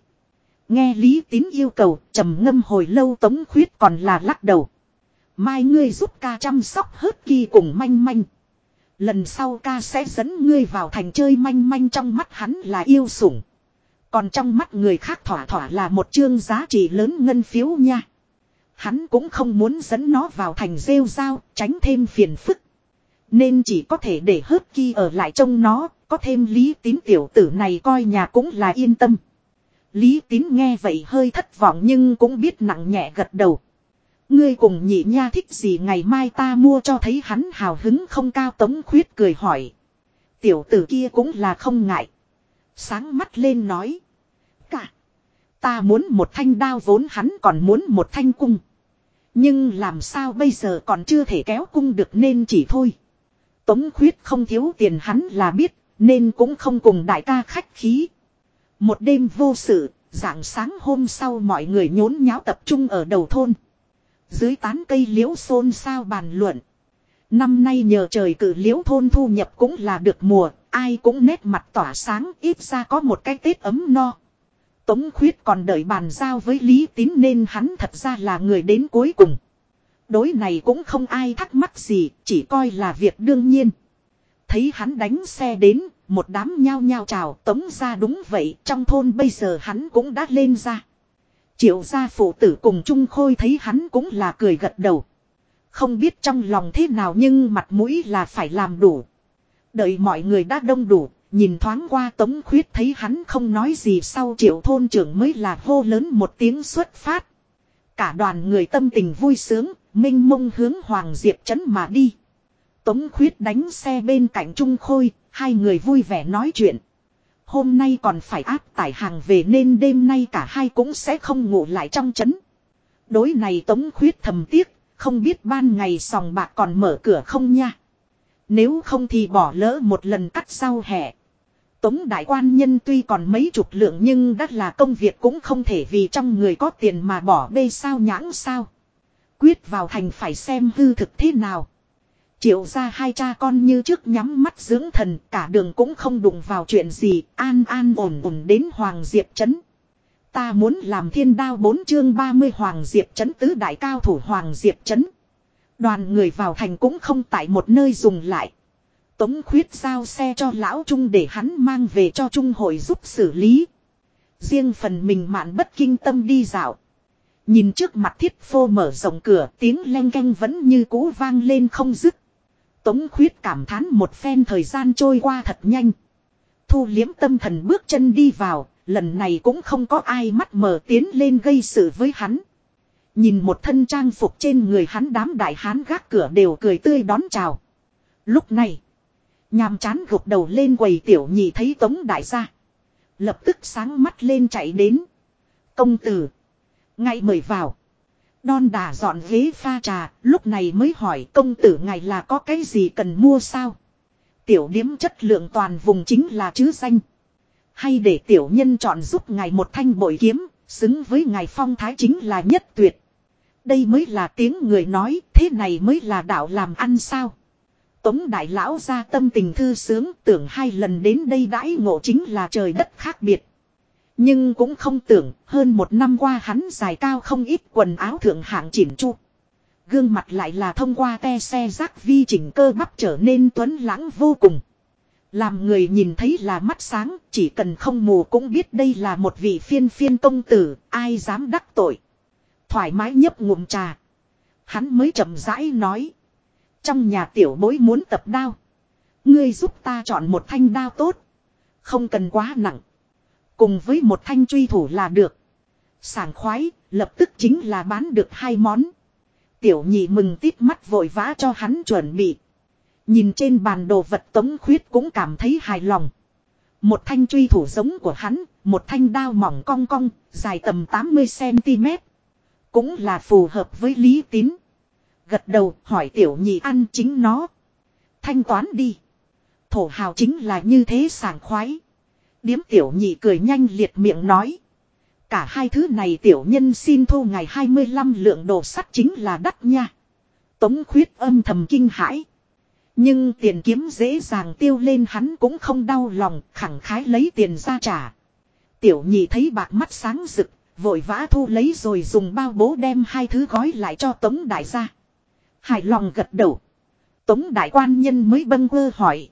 Nghe Lý Tín yêu cầu, trầm ngâm hồi lâu tống khuyết còn là lắc đầu. Mai ngươi giúp ca chăm sóc hớt kỳ cùng manh manh. Lần sau ca sẽ dẫn ngươi vào thành chơi manh manh trong mắt hắn là yêu sủng. Còn trong mắt người khác thỏa thỏa là một chương giá trị lớn ngân phiếu nha. Hắn cũng không muốn dẫn nó vào thành rêu rao, tránh thêm phiền phức. Nên chỉ có thể để hớt kỳ ở lại trong nó, có thêm lý tín tiểu tử này coi nhà cũng là yên tâm. Lý tín nghe vậy hơi thất vọng nhưng cũng biết nặng nhẹ gật đầu. Ngươi cùng nhị nha thích gì ngày mai ta mua cho thấy hắn hào hứng không cao tống khuyết cười hỏi. Tiểu tử kia cũng là không ngại. Sáng mắt lên nói. Cả. Ta muốn một thanh đao vốn hắn còn muốn một thanh cung. Nhưng làm sao bây giờ còn chưa thể kéo cung được nên chỉ thôi. Tống khuyết không thiếu tiền hắn là biết, nên cũng không cùng đại ca khách khí. Một đêm vô sự, dạng sáng hôm sau mọi người nhốn nháo tập trung ở đầu thôn. Dưới tán cây liễu xôn xao bàn luận. Năm nay nhờ trời cử liễu thôn thu nhập cũng là được mùa, ai cũng nét mặt tỏa sáng ít ra có một cái tết ấm no. Tống khuyết còn đợi bàn giao với Lý Tín nên hắn thật ra là người đến cuối cùng. Đối này cũng không ai thắc mắc gì, chỉ coi là việc đương nhiên. Thấy hắn đánh xe đến, một đám nhao nhao chào tống ra đúng vậy, trong thôn bây giờ hắn cũng đã lên ra. Triệu gia phụ tử cùng trung khôi thấy hắn cũng là cười gật đầu. Không biết trong lòng thế nào nhưng mặt mũi là phải làm đủ. Đợi mọi người đã đông đủ, nhìn thoáng qua tống khuyết thấy hắn không nói gì sau triệu thôn trưởng mới là hô lớn một tiếng xuất phát. Cả đoàn người tâm tình vui sướng, minh mông hướng Hoàng Diệp Trấn mà đi. Tống khuyết đánh xe bên cạnh Trung Khôi, hai người vui vẻ nói chuyện. Hôm nay còn phải áp tải hàng về nên đêm nay cả hai cũng sẽ không ngủ lại trong trấn. Đối này tống khuyết thầm tiếc, không biết ban ngày sòng bạc còn mở cửa không nha. Nếu không thì bỏ lỡ một lần cắt sau hè. Tống đại quan nhân tuy còn mấy chục lượng nhưng đắt là công việc cũng không thể vì trong người có tiền mà bỏ bê sao nhãng sao. Quyết vào thành phải xem hư thực thế nào. Triệu ra hai cha con như trước nhắm mắt dưỡng thần, cả đường cũng không đụng vào chuyện gì, an an ổn ổn đến Hoàng Diệp Trấn. Ta muốn làm thiên đao bốn chương 30 Hoàng Diệp Trấn tứ đại cao thủ Hoàng Diệp Trấn. Đoàn người vào thành cũng không tại một nơi dùng lại. Tống khuyết giao xe cho lão Trung để hắn mang về cho Trung hội giúp xử lý. Riêng phần mình mạn bất kinh tâm đi dạo. Nhìn trước mặt thiết phô mở rộng cửa, tiếng len canh vẫn như cũ vang lên không dứt. Tống khuyết cảm thán một phen thời gian trôi qua thật nhanh. Thu liếm tâm thần bước chân đi vào, lần này cũng không có ai mắt mở tiến lên gây sự với hắn. Nhìn một thân trang phục trên người hắn đám đại hán gác cửa đều cười tươi đón chào. Lúc này, nhàm chán gục đầu lên quầy tiểu nhị thấy tống đại gia. Lập tức sáng mắt lên chạy đến. Công tử. Ngay mời vào. Đon đà dọn ghế pha trà, lúc này mới hỏi công tử ngài là có cái gì cần mua sao? Tiểu điếm chất lượng toàn vùng chính là chứ danh. Hay để tiểu nhân chọn giúp ngài một thanh bội kiếm, xứng với ngài phong thái chính là nhất tuyệt. Đây mới là tiếng người nói, thế này mới là đạo làm ăn sao? Tống đại lão ra tâm tình thư sướng tưởng hai lần đến đây đãi ngộ chính là trời đất khác biệt. Nhưng cũng không tưởng, hơn một năm qua hắn dài cao không ít quần áo thượng hạng chỉn chu. Gương mặt lại là thông qua te xe rác vi chỉnh cơ bắp trở nên tuấn lãng vô cùng. Làm người nhìn thấy là mắt sáng, chỉ cần không mù cũng biết đây là một vị phiên phiên công tử, ai dám đắc tội. Thoải mái nhấp ngụm trà. Hắn mới chậm rãi nói. Trong nhà tiểu bối muốn tập đao. Ngươi giúp ta chọn một thanh đao tốt. Không cần quá nặng. Cùng với một thanh truy thủ là được. Sảng khoái, lập tức chính là bán được hai món. Tiểu nhị mừng tít mắt vội vã cho hắn chuẩn bị. Nhìn trên bàn đồ vật tống khuyết cũng cảm thấy hài lòng. Một thanh truy thủ giống của hắn, một thanh đao mỏng cong cong, dài tầm 80cm. Cũng là phù hợp với lý tín. gật đầu hỏi tiểu nhị ăn chính nó. Thanh toán đi. Thổ hào chính là như thế sảng khoái. Điếm tiểu nhị cười nhanh liệt miệng nói. Cả hai thứ này tiểu nhân xin thu ngày 25 lượng đồ sắt chính là đắt nha. Tống khuyết âm thầm kinh hãi. Nhưng tiền kiếm dễ dàng tiêu lên hắn cũng không đau lòng, khẳng khái lấy tiền ra trả. Tiểu nhị thấy bạc mắt sáng rực, vội vã thu lấy rồi dùng bao bố đem hai thứ gói lại cho Tống đại gia. Hài lòng gật đầu. Tống đại quan nhân mới bâng quơ hỏi.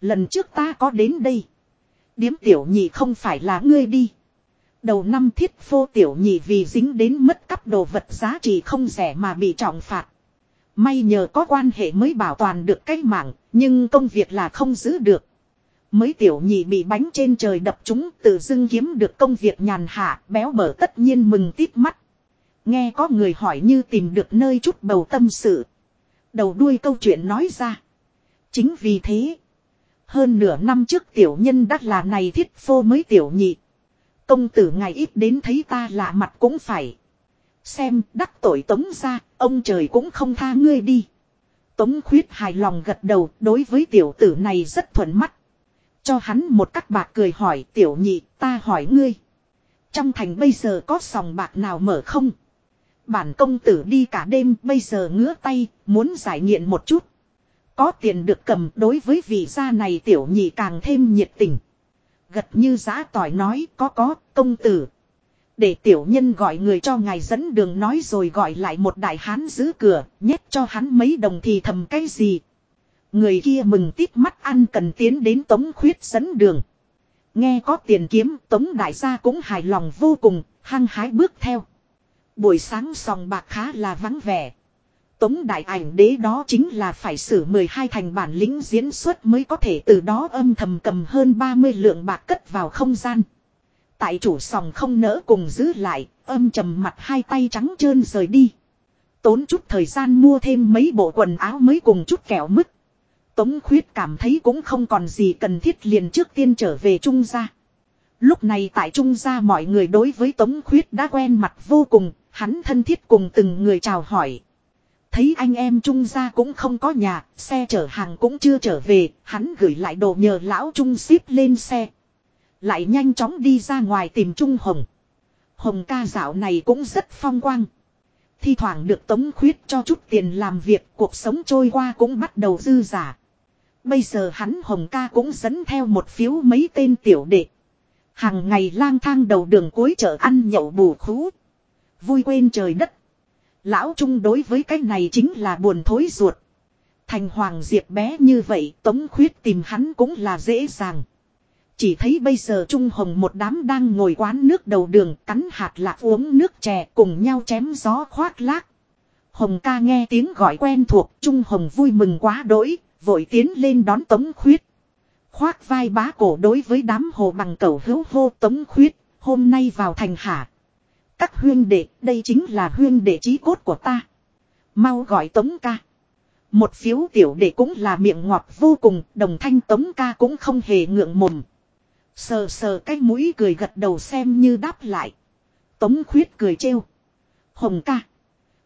Lần trước ta có đến đây. Điếm tiểu nhị không phải là ngươi đi. Đầu năm thiết phô tiểu nhị vì dính đến mất cắp đồ vật giá trị không rẻ mà bị trọng phạt. May nhờ có quan hệ mới bảo toàn được cái mạng, nhưng công việc là không giữ được. Mới tiểu nhị bị bánh trên trời đập chúng tự dưng kiếm được công việc nhàn hạ, béo bở tất nhiên mừng tít mắt. Nghe có người hỏi như tìm được nơi chút bầu tâm sự. Đầu đuôi câu chuyện nói ra. Chính vì thế, hơn nửa năm trước tiểu nhân đắc là này thiết phô mới tiểu nhị. Công tử ngày ít đến thấy ta lạ mặt cũng phải. Xem đắc tội tống ra, ông trời cũng không tha ngươi đi. Tống khuyết hài lòng gật đầu đối với tiểu tử này rất thuận mắt. Cho hắn một các bạc cười hỏi tiểu nhị ta hỏi ngươi. Trong thành bây giờ có sòng bạc nào mở không? Bản công tử đi cả đêm bây giờ ngứa tay muốn giải nghiện một chút. Có tiền được cầm, đối với vị gia này tiểu nhị càng thêm nhiệt tình. Gật như giã tỏi nói, có có, công tử. Để tiểu nhân gọi người cho ngài dẫn đường nói rồi gọi lại một đại hán giữ cửa, nhét cho hắn mấy đồng thì thầm cái gì. Người kia mừng tít mắt ăn cần tiến đến tống khuyết dẫn đường. Nghe có tiền kiếm, tống đại gia cũng hài lòng vô cùng, hăng hái bước theo. Buổi sáng sòng bạc khá là vắng vẻ. Tống đại ảnh đế đó chính là phải xử 12 thành bản lĩnh diễn xuất mới có thể từ đó âm thầm cầm hơn 30 lượng bạc cất vào không gian. Tại chủ sòng không nỡ cùng giữ lại, âm trầm mặt hai tay trắng trơn rời đi. Tốn chút thời gian mua thêm mấy bộ quần áo mới cùng chút kẹo mứt. Tống khuyết cảm thấy cũng không còn gì cần thiết liền trước tiên trở về Trung gia. Lúc này tại Trung gia mọi người đối với Tống khuyết đã quen mặt vô cùng, hắn thân thiết cùng từng người chào hỏi. Thấy anh em Trung gia cũng không có nhà, xe chở hàng cũng chưa trở về, hắn gửi lại đồ nhờ lão Trung ship lên xe. Lại nhanh chóng đi ra ngoài tìm Trung Hồng. Hồng ca dạo này cũng rất phong quang. Thi thoảng được tống khuyết cho chút tiền làm việc cuộc sống trôi qua cũng bắt đầu dư giả. Bây giờ hắn Hồng ca cũng dẫn theo một phiếu mấy tên tiểu đệ. Hàng ngày lang thang đầu đường cuối chợ ăn nhậu bù khú. Vui quên trời đất. Lão Trung đối với cái này chính là buồn thối ruột. Thành Hoàng Diệp bé như vậy Tống Khuyết tìm hắn cũng là dễ dàng. Chỉ thấy bây giờ Trung Hồng một đám đang ngồi quán nước đầu đường cắn hạt lạc uống nước chè cùng nhau chém gió khoác lác. Hồng ca nghe tiếng gọi quen thuộc Trung Hồng vui mừng quá đỗi, vội tiến lên đón Tống Khuyết. Khoác vai bá cổ đối với đám hồ bằng cầu hữu hô Tống Khuyết, hôm nay vào thành hạ. Các huyên đệ, đây chính là huyên đệ trí cốt của ta. Mau gọi Tống ca. Một phiếu tiểu đệ cũng là miệng ngọt vô cùng, đồng thanh Tống ca cũng không hề ngượng mồm. Sờ sờ cái mũi cười gật đầu xem như đáp lại. Tống khuyết cười trêu. Hồng ca.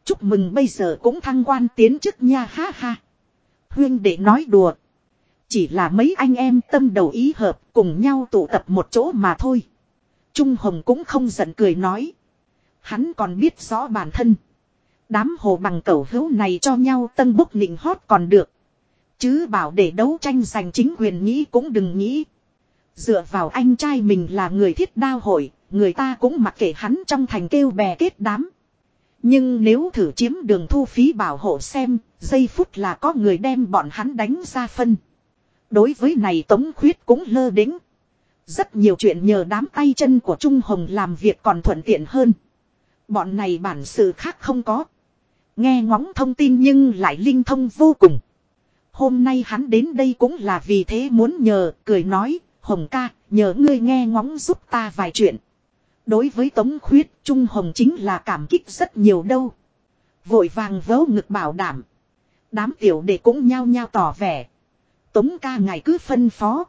Chúc mừng bây giờ cũng thăng quan tiến chức nha ha ha. Huyên đệ nói đùa. Chỉ là mấy anh em tâm đầu ý hợp cùng nhau tụ tập một chỗ mà thôi. Trung Hồng cũng không giận cười nói. Hắn còn biết rõ bản thân. Đám hồ bằng cẩu hữu này cho nhau tân bốc nịnh hót còn được. Chứ bảo để đấu tranh giành chính quyền nghĩ cũng đừng nghĩ. Dựa vào anh trai mình là người thiết đao hội, người ta cũng mặc kệ hắn trong thành kêu bè kết đám. Nhưng nếu thử chiếm đường thu phí bảo hộ xem, giây phút là có người đem bọn hắn đánh ra phân. Đối với này Tống Khuyết cũng lơ đính. Rất nhiều chuyện nhờ đám tay chân của Trung Hồng làm việc còn thuận tiện hơn. Bọn này bản sự khác không có. Nghe ngóng thông tin nhưng lại linh thông vô cùng. Hôm nay hắn đến đây cũng là vì thế muốn nhờ, cười nói, Hồng ca, nhờ ngươi nghe ngóng giúp ta vài chuyện. Đối với Tống Khuyết, Trung Hồng chính là cảm kích rất nhiều đâu. Vội vàng vớ ngực bảo đảm. Đám tiểu đệ cũng nhao nhao tỏ vẻ. Tống ca ngài cứ phân phó.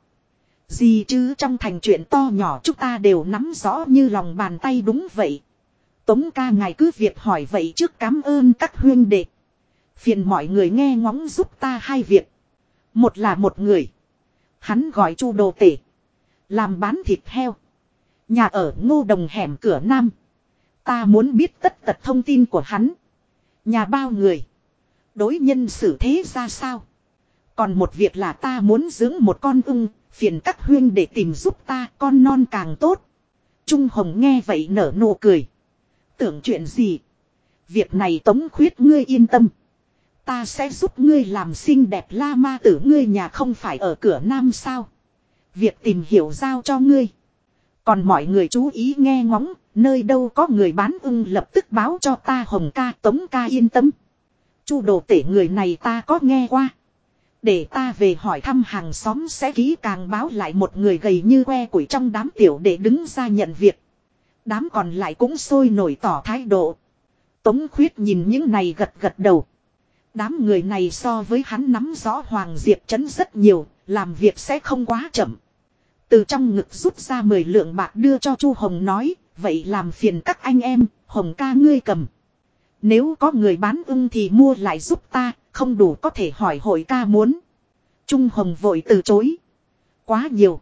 Gì chứ trong thành chuyện to nhỏ chúng ta đều nắm rõ như lòng bàn tay đúng vậy. Tống ca ngài cứ việc hỏi vậy trước cảm ơn các huyên đệ. Phiền mọi người nghe ngóng giúp ta hai việc. Một là một người. Hắn gọi chu đồ tể. Làm bán thịt heo. Nhà ở ngô đồng hẻm cửa nam. Ta muốn biết tất tật thông tin của hắn. Nhà bao người. Đối nhân xử thế ra sao. Còn một việc là ta muốn dưỡng một con ưng. Phiền các huyên để tìm giúp ta, con non càng tốt. Trung Hồng nghe vậy nở nụ cười. Tưởng chuyện gì? Việc này tống khuyết ngươi yên tâm. Ta sẽ giúp ngươi làm xinh đẹp la ma tử ngươi nhà không phải ở cửa nam sao. Việc tìm hiểu giao cho ngươi. Còn mọi người chú ý nghe ngóng, nơi đâu có người bán ưng lập tức báo cho ta hồng ca tống ca yên tâm. Chu đồ tể người này ta có nghe qua. Để ta về hỏi thăm hàng xóm sẽ ký càng báo lại một người gầy như que củi trong đám tiểu để đứng ra nhận việc. Đám còn lại cũng sôi nổi tỏ thái độ. Tống khuyết nhìn những này gật gật đầu. Đám người này so với hắn nắm rõ Hoàng Diệp Trấn rất nhiều, làm việc sẽ không quá chậm. Từ trong ngực rút ra 10 lượng bạc đưa cho Chu Hồng nói, vậy làm phiền các anh em, Hồng ca ngươi cầm. Nếu có người bán ưng thì mua lại giúp ta, không đủ có thể hỏi hội ca muốn. Trung Hồng vội từ chối. Quá nhiều.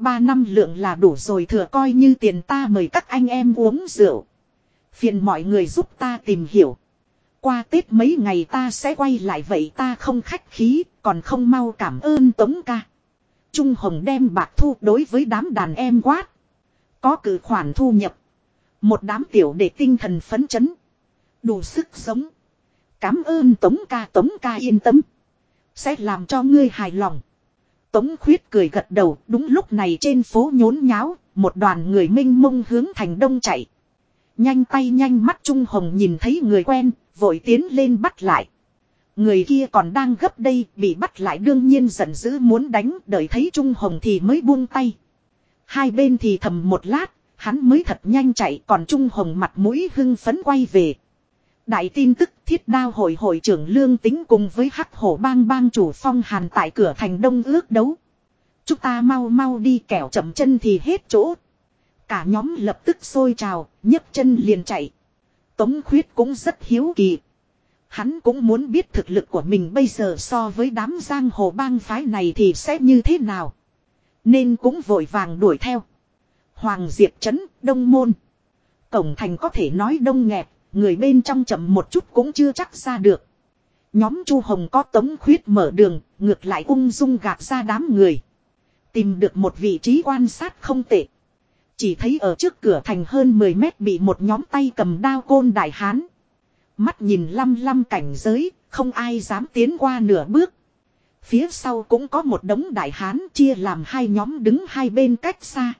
Ba năm lượng là đủ rồi thừa coi như tiền ta mời các anh em uống rượu. Phiền mọi người giúp ta tìm hiểu. Qua Tết mấy ngày ta sẽ quay lại vậy ta không khách khí, còn không mau cảm ơn Tống ca. Trung Hồng đem bạc thu đối với đám đàn em quát. Có cử khoản thu nhập. Một đám tiểu để tinh thần phấn chấn. Đủ sức sống. Cảm ơn Tống ca Tống ca yên tâm. Sẽ làm cho ngươi hài lòng. Tống khuyết cười gật đầu đúng lúc này trên phố nhốn nháo. Một đoàn người minh mông hướng thành đông chạy. Nhanh tay nhanh mắt Trung Hồng nhìn thấy người quen. Vội tiến lên bắt lại. Người kia còn đang gấp đây bị bắt lại đương nhiên giận dữ muốn đánh đợi thấy Trung Hồng thì mới buông tay. Hai bên thì thầm một lát, hắn mới thật nhanh chạy còn Trung Hồng mặt mũi hưng phấn quay về. Đại tin tức thiết đao hội hội trưởng lương tính cùng với hắc hổ bang bang chủ phong hàn tại cửa thành đông ước đấu. Chúng ta mau mau đi kẻo chậm chân thì hết chỗ. Cả nhóm lập tức sôi trào, nhấc chân liền chạy. Tống khuyết cũng rất hiếu kỳ. Hắn cũng muốn biết thực lực của mình bây giờ so với đám giang hồ bang phái này thì sẽ như thế nào. Nên cũng vội vàng đuổi theo. Hoàng Diệp Trấn, Đông Môn. Cổng thành có thể nói đông nghẹt, người bên trong chậm một chút cũng chưa chắc ra được. Nhóm Chu Hồng có tống khuyết mở đường, ngược lại ung dung gạt ra đám người. Tìm được một vị trí quan sát không tệ. Chỉ thấy ở trước cửa thành hơn 10 mét bị một nhóm tay cầm đao côn đại hán. Mắt nhìn lăm lăm cảnh giới, không ai dám tiến qua nửa bước. Phía sau cũng có một đống đại hán chia làm hai nhóm đứng hai bên cách xa.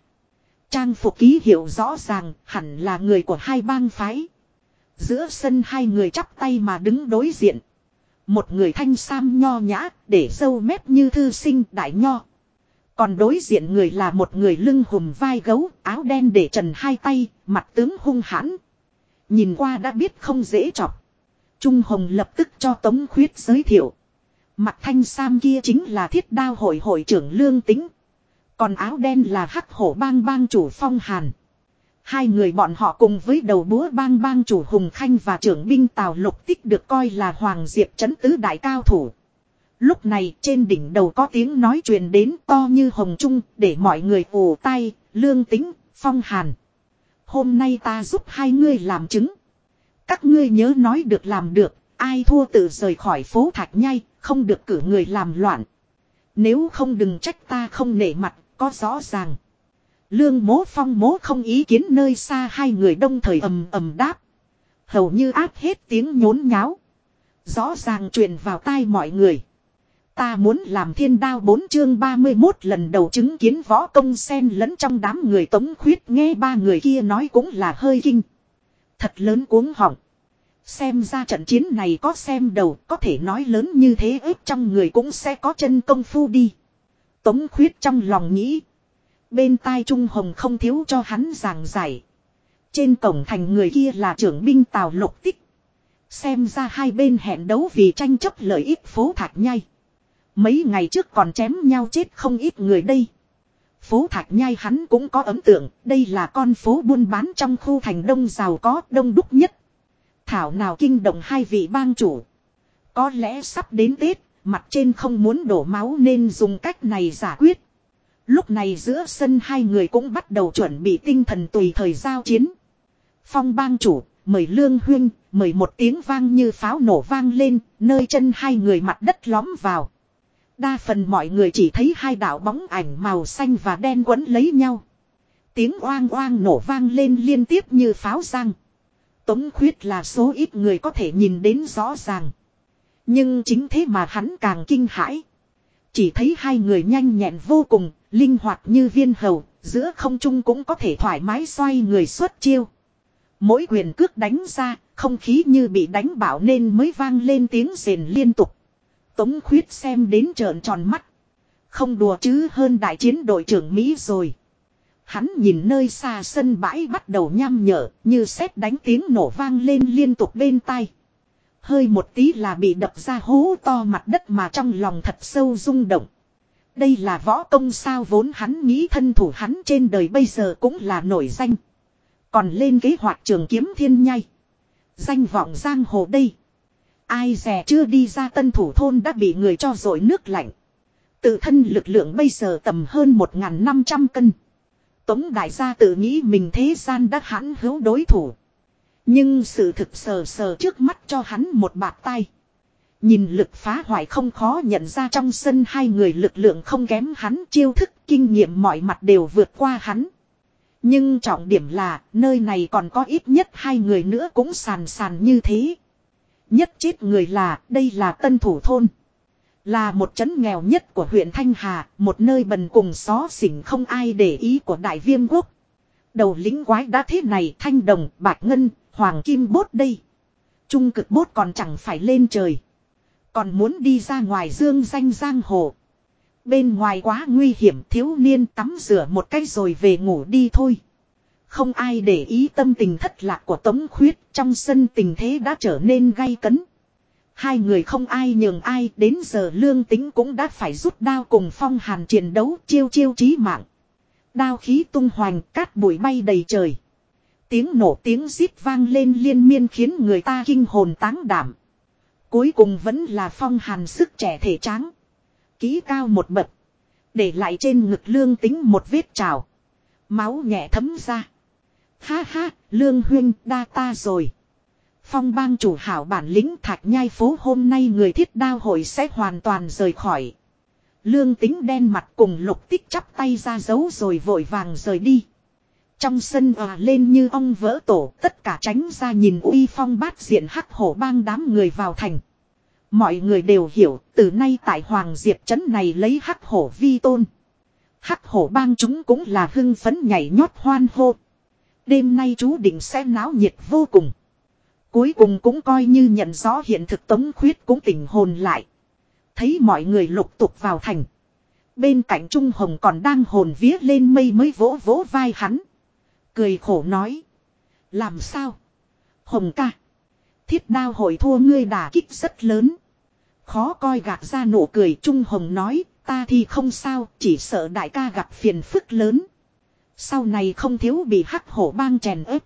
Trang phục ký hiệu rõ ràng hẳn là người của hai bang phái. Giữa sân hai người chắp tay mà đứng đối diện. Một người thanh sam nho nhã, để sâu mép như thư sinh, đại nho. Còn đối diện người là một người lưng hùm vai gấu, áo đen để trần hai tay, mặt tướng hung hãn. Nhìn qua đã biết không dễ chọc. Trung Hồng lập tức cho Tống Khuyết giới thiệu. Mặt thanh sam kia chính là thiết đao hội hội trưởng lương tính. Còn áo đen là hắc hổ bang bang chủ phong hàn. Hai người bọn họ cùng với đầu búa bang bang chủ Hùng Khanh và trưởng binh Tào Lục Tích được coi là Hoàng Diệp chấn tứ đại cao thủ. Lúc này trên đỉnh đầu có tiếng nói truyền đến to như hồng trung để mọi người ù tay, lương tính, phong hàn. Hôm nay ta giúp hai ngươi làm chứng. Các ngươi nhớ nói được làm được, ai thua tự rời khỏi phố thạch nhai, không được cử người làm loạn. Nếu không đừng trách ta không nể mặt, có rõ ràng. Lương mố phong mố không ý kiến nơi xa hai người đông thời ầm ầm đáp. Hầu như áp hết tiếng nhốn nháo. Rõ ràng truyền vào tai mọi người. Ta muốn làm thiên đao bốn chương 31 lần đầu chứng kiến võ công sen lẫn trong đám người tống khuyết nghe ba người kia nói cũng là hơi kinh. Thật lớn cuống họng. Xem ra trận chiến này có xem đầu, có thể nói lớn như thế ếp trong người cũng sẽ có chân công phu đi. Tống khuyết trong lòng nghĩ. Bên tai Trung Hồng không thiếu cho hắn giảng giải. Trên cổng thành người kia là trưởng binh Tào Lục Tích. Xem ra hai bên hẹn đấu vì tranh chấp lợi ích phố Thạch Nhai. Mấy ngày trước còn chém nhau chết không ít người đây. Phố Thạch Nhai hắn cũng có ấn tượng, đây là con phố buôn bán trong khu thành đông giàu có đông đúc nhất. Thảo nào kinh động hai vị bang chủ. Có lẽ sắp đến Tết, mặt trên không muốn đổ máu nên dùng cách này giải quyết. Lúc này giữa sân hai người cũng bắt đầu chuẩn bị tinh thần tùy thời giao chiến. Phong bang chủ, mời lương huyên, mời một tiếng vang như pháo nổ vang lên, nơi chân hai người mặt đất lõm vào. Đa phần mọi người chỉ thấy hai đạo bóng ảnh màu xanh và đen quấn lấy nhau. Tiếng oang oang nổ vang lên liên tiếp như pháo răng. Tống khuyết là số ít người có thể nhìn đến rõ ràng. Nhưng chính thế mà hắn càng kinh hãi. Chỉ thấy hai người nhanh nhẹn vô cùng, linh hoạt như viên hầu, giữa không trung cũng có thể thoải mái xoay người xuất chiêu. Mỗi quyền cước đánh ra, không khí như bị đánh bảo nên mới vang lên tiếng rền liên tục. Tống khuyết xem đến trợn tròn mắt. Không đùa chứ hơn đại chiến đội trưởng Mỹ rồi. Hắn nhìn nơi xa sân bãi bắt đầu nham nhở, như sét đánh tiếng nổ vang lên liên tục bên tai. Hơi một tí là bị đập ra hố to mặt đất mà trong lòng thật sâu rung động. Đây là võ công sao vốn hắn nghĩ thân thủ hắn trên đời bây giờ cũng là nổi danh. Còn lên kế hoạch trường kiếm thiên nhai. Danh vọng giang hồ đây. Ai dè chưa đi ra tân thủ thôn đã bị người cho dội nước lạnh. Tự thân lực lượng bây giờ tầm hơn 1.500 cân. Tống đại gia tự nghĩ mình thế gian đã hãn hữu đối thủ. Nhưng sự thực sờ sờ trước mắt cho hắn một bạt tay. Nhìn lực phá hoại không khó nhận ra trong sân hai người lực lượng không kém hắn chiêu thức kinh nghiệm mọi mặt đều vượt qua hắn. Nhưng trọng điểm là nơi này còn có ít nhất hai người nữa cũng sàn sàn như thế. Nhất chết người là đây là tân thủ thôn. Là một trấn nghèo nhất của huyện Thanh Hà, một nơi bần cùng xó xỉnh không ai để ý của đại viêm quốc. Đầu lính quái đã thế này thanh đồng, bạc ngân, hoàng kim bốt đây. Trung cực bốt còn chẳng phải lên trời. Còn muốn đi ra ngoài dương danh giang hồ. Bên ngoài quá nguy hiểm, thiếu niên tắm rửa một cái rồi về ngủ đi thôi. Không ai để ý tâm tình thất lạc của Tống Khuyết, trong sân tình thế đã trở nên gay cấn. Hai người không ai nhường ai, đến giờ lương tính cũng đã phải rút đao cùng phong hàn chiến đấu, chiêu chiêu chí mạng. Đao khí tung hoành, cát bụi bay đầy trời. Tiếng nổ tiếng rít vang lên liên miên khiến người ta kinh hồn táng đảm. Cuối cùng vẫn là phong hàn sức trẻ thể tráng. Ký cao một bậc. Để lại trên ngực lương tính một vết trào. Máu nhẹ thấm ra. Ha ha, lương huyên đa ta rồi. Phong bang chủ hảo bản lĩnh thạch nhai phố hôm nay người thiết đao hội sẽ hoàn toàn rời khỏi. Lương tính đen mặt cùng lục tích chắp tay ra giấu rồi vội vàng rời đi. Trong sân òa lên như ong vỡ tổ, tất cả tránh ra nhìn uy phong bát diện hắc hổ bang đám người vào thành. Mọi người đều hiểu, từ nay tại Hoàng Diệp Trấn này lấy hắc hổ vi tôn. Hắc hổ bang chúng cũng là hưng phấn nhảy nhót hoan hô. Đêm nay chú định sẽ náo nhiệt vô cùng. Cuối cùng cũng coi như nhận rõ hiện thực tống khuyết cũng tỉnh hồn lại. Thấy mọi người lục tục vào thành. Bên cạnh Trung Hồng còn đang hồn vía lên mây mới vỗ vỗ vai hắn. Cười khổ nói. Làm sao? Hồng ca. Thiết đao hội thua ngươi đả kích rất lớn. Khó coi gạt ra nụ cười Trung Hồng nói. Ta thì không sao, chỉ sợ đại ca gặp phiền phức lớn. Sau này không thiếu bị hắc hổ bang chèn ép.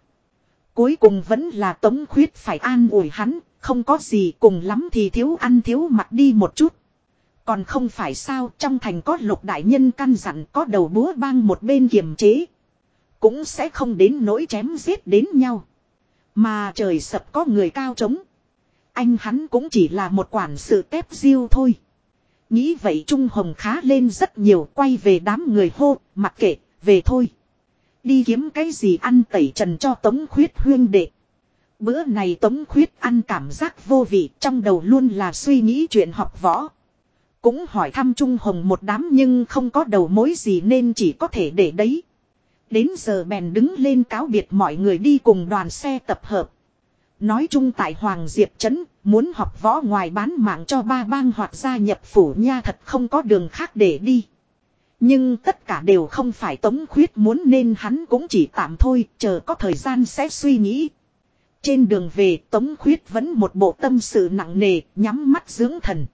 Cuối cùng vẫn là tống khuyết phải an ủi hắn, không có gì cùng lắm thì thiếu ăn thiếu mặc đi một chút. Còn không phải sao trong thành có lục đại nhân căn dặn có đầu búa bang một bên kiềm chế. Cũng sẽ không đến nỗi chém giết đến nhau. Mà trời sập có người cao trống. Anh hắn cũng chỉ là một quản sự tép diêu thôi. Nghĩ vậy Trung Hồng khá lên rất nhiều quay về đám người hô, mặc kệ, về thôi. Đi kiếm cái gì ăn tẩy trần cho Tống Khuyết huyên đệ. Bữa này Tống Khuyết ăn cảm giác vô vị trong đầu luôn là suy nghĩ chuyện học võ. Cũng hỏi thăm Trung Hồng một đám nhưng không có đầu mối gì nên chỉ có thể để đấy. Đến giờ bèn đứng lên cáo biệt mọi người đi cùng đoàn xe tập hợp. Nói chung tại Hoàng Diệp Trấn, muốn học võ ngoài bán mạng cho ba bang hoặc gia nhập phủ nha thật không có đường khác để đi. Nhưng tất cả đều không phải Tống Khuyết muốn nên hắn cũng chỉ tạm thôi, chờ có thời gian sẽ suy nghĩ. Trên đường về Tống Khuyết vẫn một bộ tâm sự nặng nề, nhắm mắt dưỡng thần.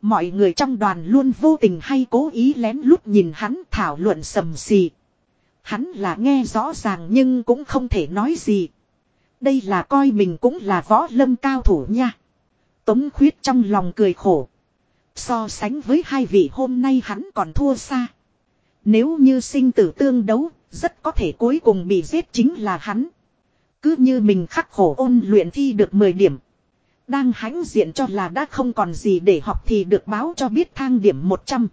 Mọi người trong đoàn luôn vô tình hay cố ý lén lút nhìn hắn thảo luận sầm xì. Hắn là nghe rõ ràng nhưng cũng không thể nói gì. Đây là coi mình cũng là võ lâm cao thủ nha. Tống khuyết trong lòng cười khổ. So sánh với hai vị hôm nay hắn còn thua xa. Nếu như sinh tử tương đấu, rất có thể cuối cùng bị giết chính là hắn. Cứ như mình khắc khổ ôn luyện thi được 10 điểm. Đang hãnh diện cho là đã không còn gì để học thì được báo cho biết thang điểm 100.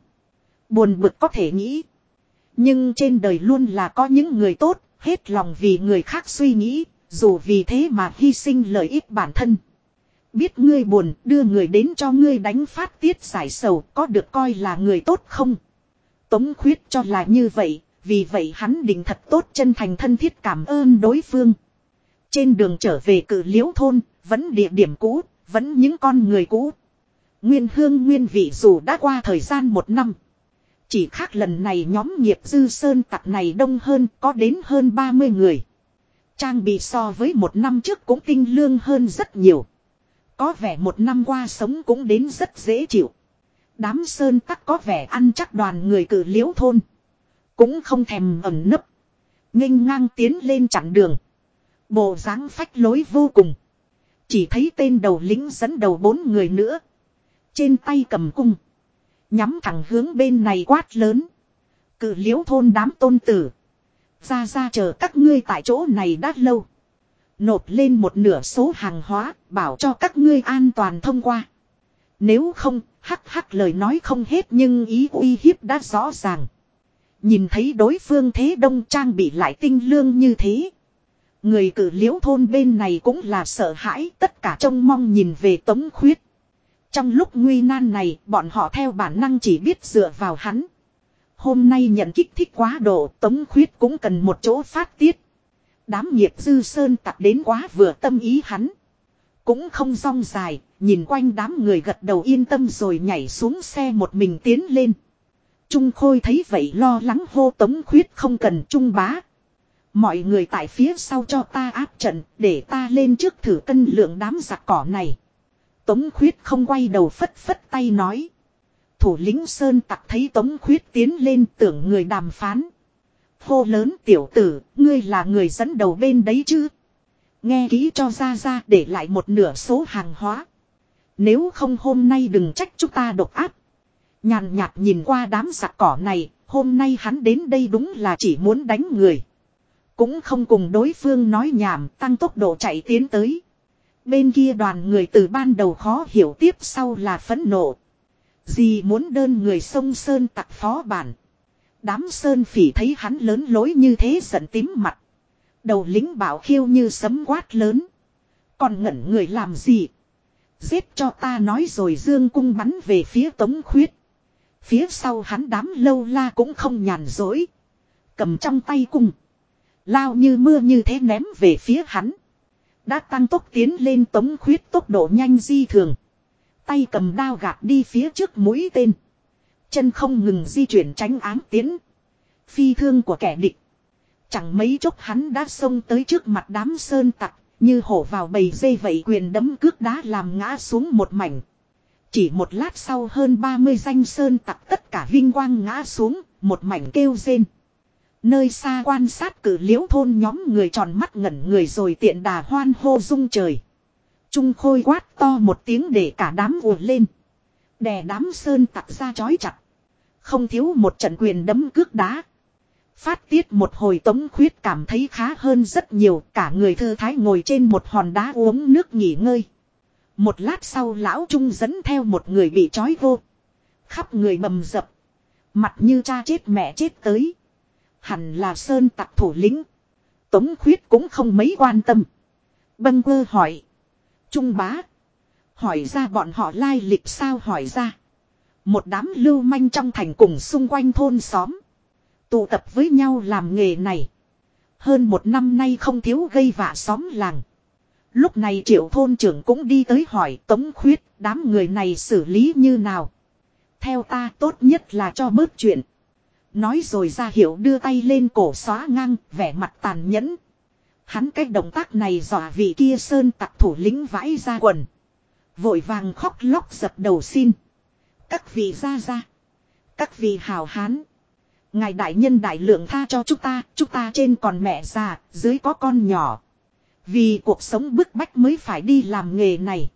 Buồn bực có thể nghĩ. Nhưng trên đời luôn là có những người tốt, hết lòng vì người khác suy nghĩ, dù vì thế mà hy sinh lợi ích bản thân. Biết ngươi buồn, đưa người đến cho ngươi đánh phát tiết giải sầu, có được coi là người tốt không? Tống khuyết cho là như vậy, vì vậy hắn định thật tốt chân thành thân thiết cảm ơn đối phương. Trên đường trở về cử liễu thôn, vẫn địa điểm cũ, vẫn những con người cũ. Nguyên hương nguyên vị dù đã qua thời gian một năm. Chỉ khác lần này nhóm nghiệp dư sơn tặc này đông hơn, có đến hơn 30 người. Trang bị so với một năm trước cũng tinh lương hơn rất nhiều. Có vẻ một năm qua sống cũng đến rất dễ chịu. Đám sơn tắc có vẻ ăn chắc đoàn người cử liễu thôn. Cũng không thèm ẩn nấp. nghênh ngang tiến lên chặn đường. Bộ dáng phách lối vô cùng. Chỉ thấy tên đầu lính dẫn đầu bốn người nữa. Trên tay cầm cung. Nhắm thẳng hướng bên này quát lớn. Cử liễu thôn đám tôn tử. Ra ra chờ các ngươi tại chỗ này đã lâu. Nộp lên một nửa số hàng hóa, bảo cho các ngươi an toàn thông qua. Nếu không, hắc hắc lời nói không hết nhưng ý uy hiếp đã rõ ràng. Nhìn thấy đối phương thế đông trang bị lại tinh lương như thế. Người cử liễu thôn bên này cũng là sợ hãi tất cả trông mong nhìn về tống khuyết. Trong lúc nguy nan này bọn họ theo bản năng chỉ biết dựa vào hắn. Hôm nay nhận kích thích quá độ tống khuyết cũng cần một chỗ phát tiết. Đám nghiệp dư sơn tặc đến quá vừa tâm ý hắn. Cũng không rong dài, nhìn quanh đám người gật đầu yên tâm rồi nhảy xuống xe một mình tiến lên. Trung Khôi thấy vậy lo lắng hô tống khuyết không cần trung bá. Mọi người tại phía sau cho ta áp trận để ta lên trước thử cân lượng đám giặc cỏ này. Tống khuyết không quay đầu phất phất tay nói. Thủ lĩnh Sơn tặc thấy Tống khuyết tiến lên tưởng người đàm phán. Hô lớn tiểu tử, ngươi là người dẫn đầu bên đấy chứ. Nghe kỹ cho ra ra để lại một nửa số hàng hóa. Nếu không hôm nay đừng trách chúng ta độc áp. Nhàn nhạt nhìn qua đám giặc cỏ này, hôm nay hắn đến đây đúng là chỉ muốn đánh người. Cũng không cùng đối phương nói nhảm tăng tốc độ chạy tiến tới. Bên kia đoàn người từ ban đầu khó hiểu tiếp sau là phẫn nộ. Gì muốn đơn người sông Sơn tặc phó bản. Đám Sơn phỉ thấy hắn lớn lối như thế giận tím mặt. Đầu lính bảo khiêu như sấm quát lớn. Còn ngẩn người làm gì? Giết cho ta nói rồi dương cung bắn về phía tống khuyết. Phía sau hắn đám lâu la cũng không nhàn dối. Cầm trong tay cung. Lao như mưa như thế ném về phía hắn. Đã tăng tốc tiến lên tống khuyết tốc độ nhanh di thường. Tay cầm đao gạt đi phía trước mũi tên. Chân không ngừng di chuyển tránh ám tiến. Phi thương của kẻ địch. Chẳng mấy chốc hắn đã xông tới trước mặt đám sơn tặc. Như hổ vào bầy dây vậy quyền đấm cước đá làm ngã xuống một mảnh. Chỉ một lát sau hơn 30 danh sơn tặc tất cả vinh quang ngã xuống, một mảnh kêu rên. Nơi xa quan sát cử liễu thôn nhóm người tròn mắt ngẩn người rồi tiện đà hoan hô rung trời. Trung khôi quát to một tiếng để cả đám ùa lên. Đè đám sơn tặc ra chói chặt. Không thiếu một trận quyền đấm cước đá. Phát tiết một hồi tống khuyết cảm thấy khá hơn rất nhiều. Cả người thư thái ngồi trên một hòn đá uống nước nghỉ ngơi. Một lát sau lão trung dẫn theo một người bị trói vô. Khắp người bầm dập. Mặt như cha chết mẹ chết tới. Hẳn là sơn tặc thủ lĩnh. Tống khuyết cũng không mấy quan tâm. Bâng quơ hỏi. Trung bá. Hỏi ra bọn họ lai lịch sao hỏi ra. Một đám lưu manh trong thành cùng xung quanh thôn xóm. Tụ tập với nhau làm nghề này. Hơn một năm nay không thiếu gây vạ xóm làng. Lúc này triệu thôn trưởng cũng đi tới hỏi tống khuyết, đám người này xử lý như nào. Theo ta, tốt nhất là cho bớt chuyện. Nói rồi ra hiệu đưa tay lên cổ xóa ngang, vẻ mặt tàn nhẫn. Hắn cái động tác này dọa vị kia sơn tặc thủ lĩnh vãi ra quần. Vội vàng khóc lóc dập đầu xin. Các vị ra ra. Các vị hào hán. Ngài đại nhân đại lượng tha cho chúng ta, chúng ta trên còn mẹ già, dưới có con nhỏ. Vì cuộc sống bức bách mới phải đi làm nghề này.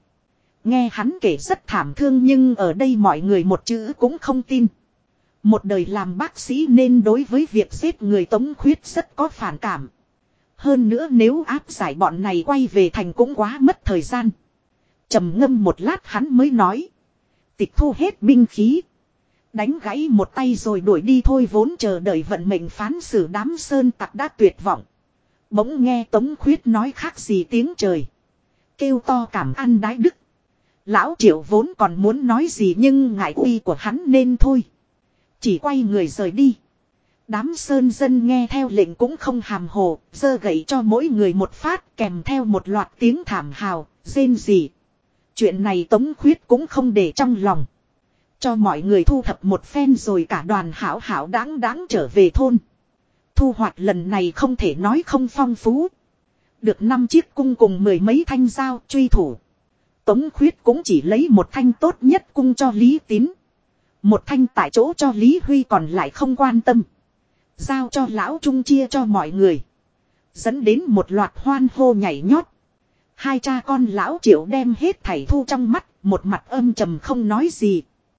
Nghe hắn kể rất thảm thương nhưng ở đây mọi người một chữ cũng không tin. Một đời làm bác sĩ nên đối với việc giết người tống khuyết rất có phản cảm. Hơn nữa nếu áp giải bọn này quay về thành cũng quá mất thời gian. trầm ngâm một lát hắn mới nói. Tịch thu hết binh khí. Đánh gãy một tay rồi đuổi đi thôi vốn chờ đợi vận mệnh phán xử đám sơn tặc đã tuyệt vọng. Bỗng nghe Tống Khuyết nói khác gì tiếng trời. Kêu to cảm ăn đái đức. Lão triệu vốn còn muốn nói gì nhưng ngại uy của hắn nên thôi. Chỉ quay người rời đi. Đám sơn dân nghe theo lệnh cũng không hàm hồ, dơ gậy cho mỗi người một phát kèm theo một loạt tiếng thảm hào, rên gì. Chuyện này Tống Khuyết cũng không để trong lòng. Cho mọi người thu thập một phen rồi cả đoàn hảo hảo đáng đáng trở về thôn. Thu hoạch lần này không thể nói không phong phú. Được năm chiếc cung cùng mười mấy thanh dao truy thủ. Tống khuyết cũng chỉ lấy một thanh tốt nhất cung cho Lý Tín. Một thanh tại chỗ cho Lý Huy còn lại không quan tâm. Giao cho lão trung chia cho mọi người. Dẫn đến một loạt hoan hô nhảy nhót. Hai cha con lão triệu đem hết thảy thu trong mắt, một mặt âm trầm không nói gì.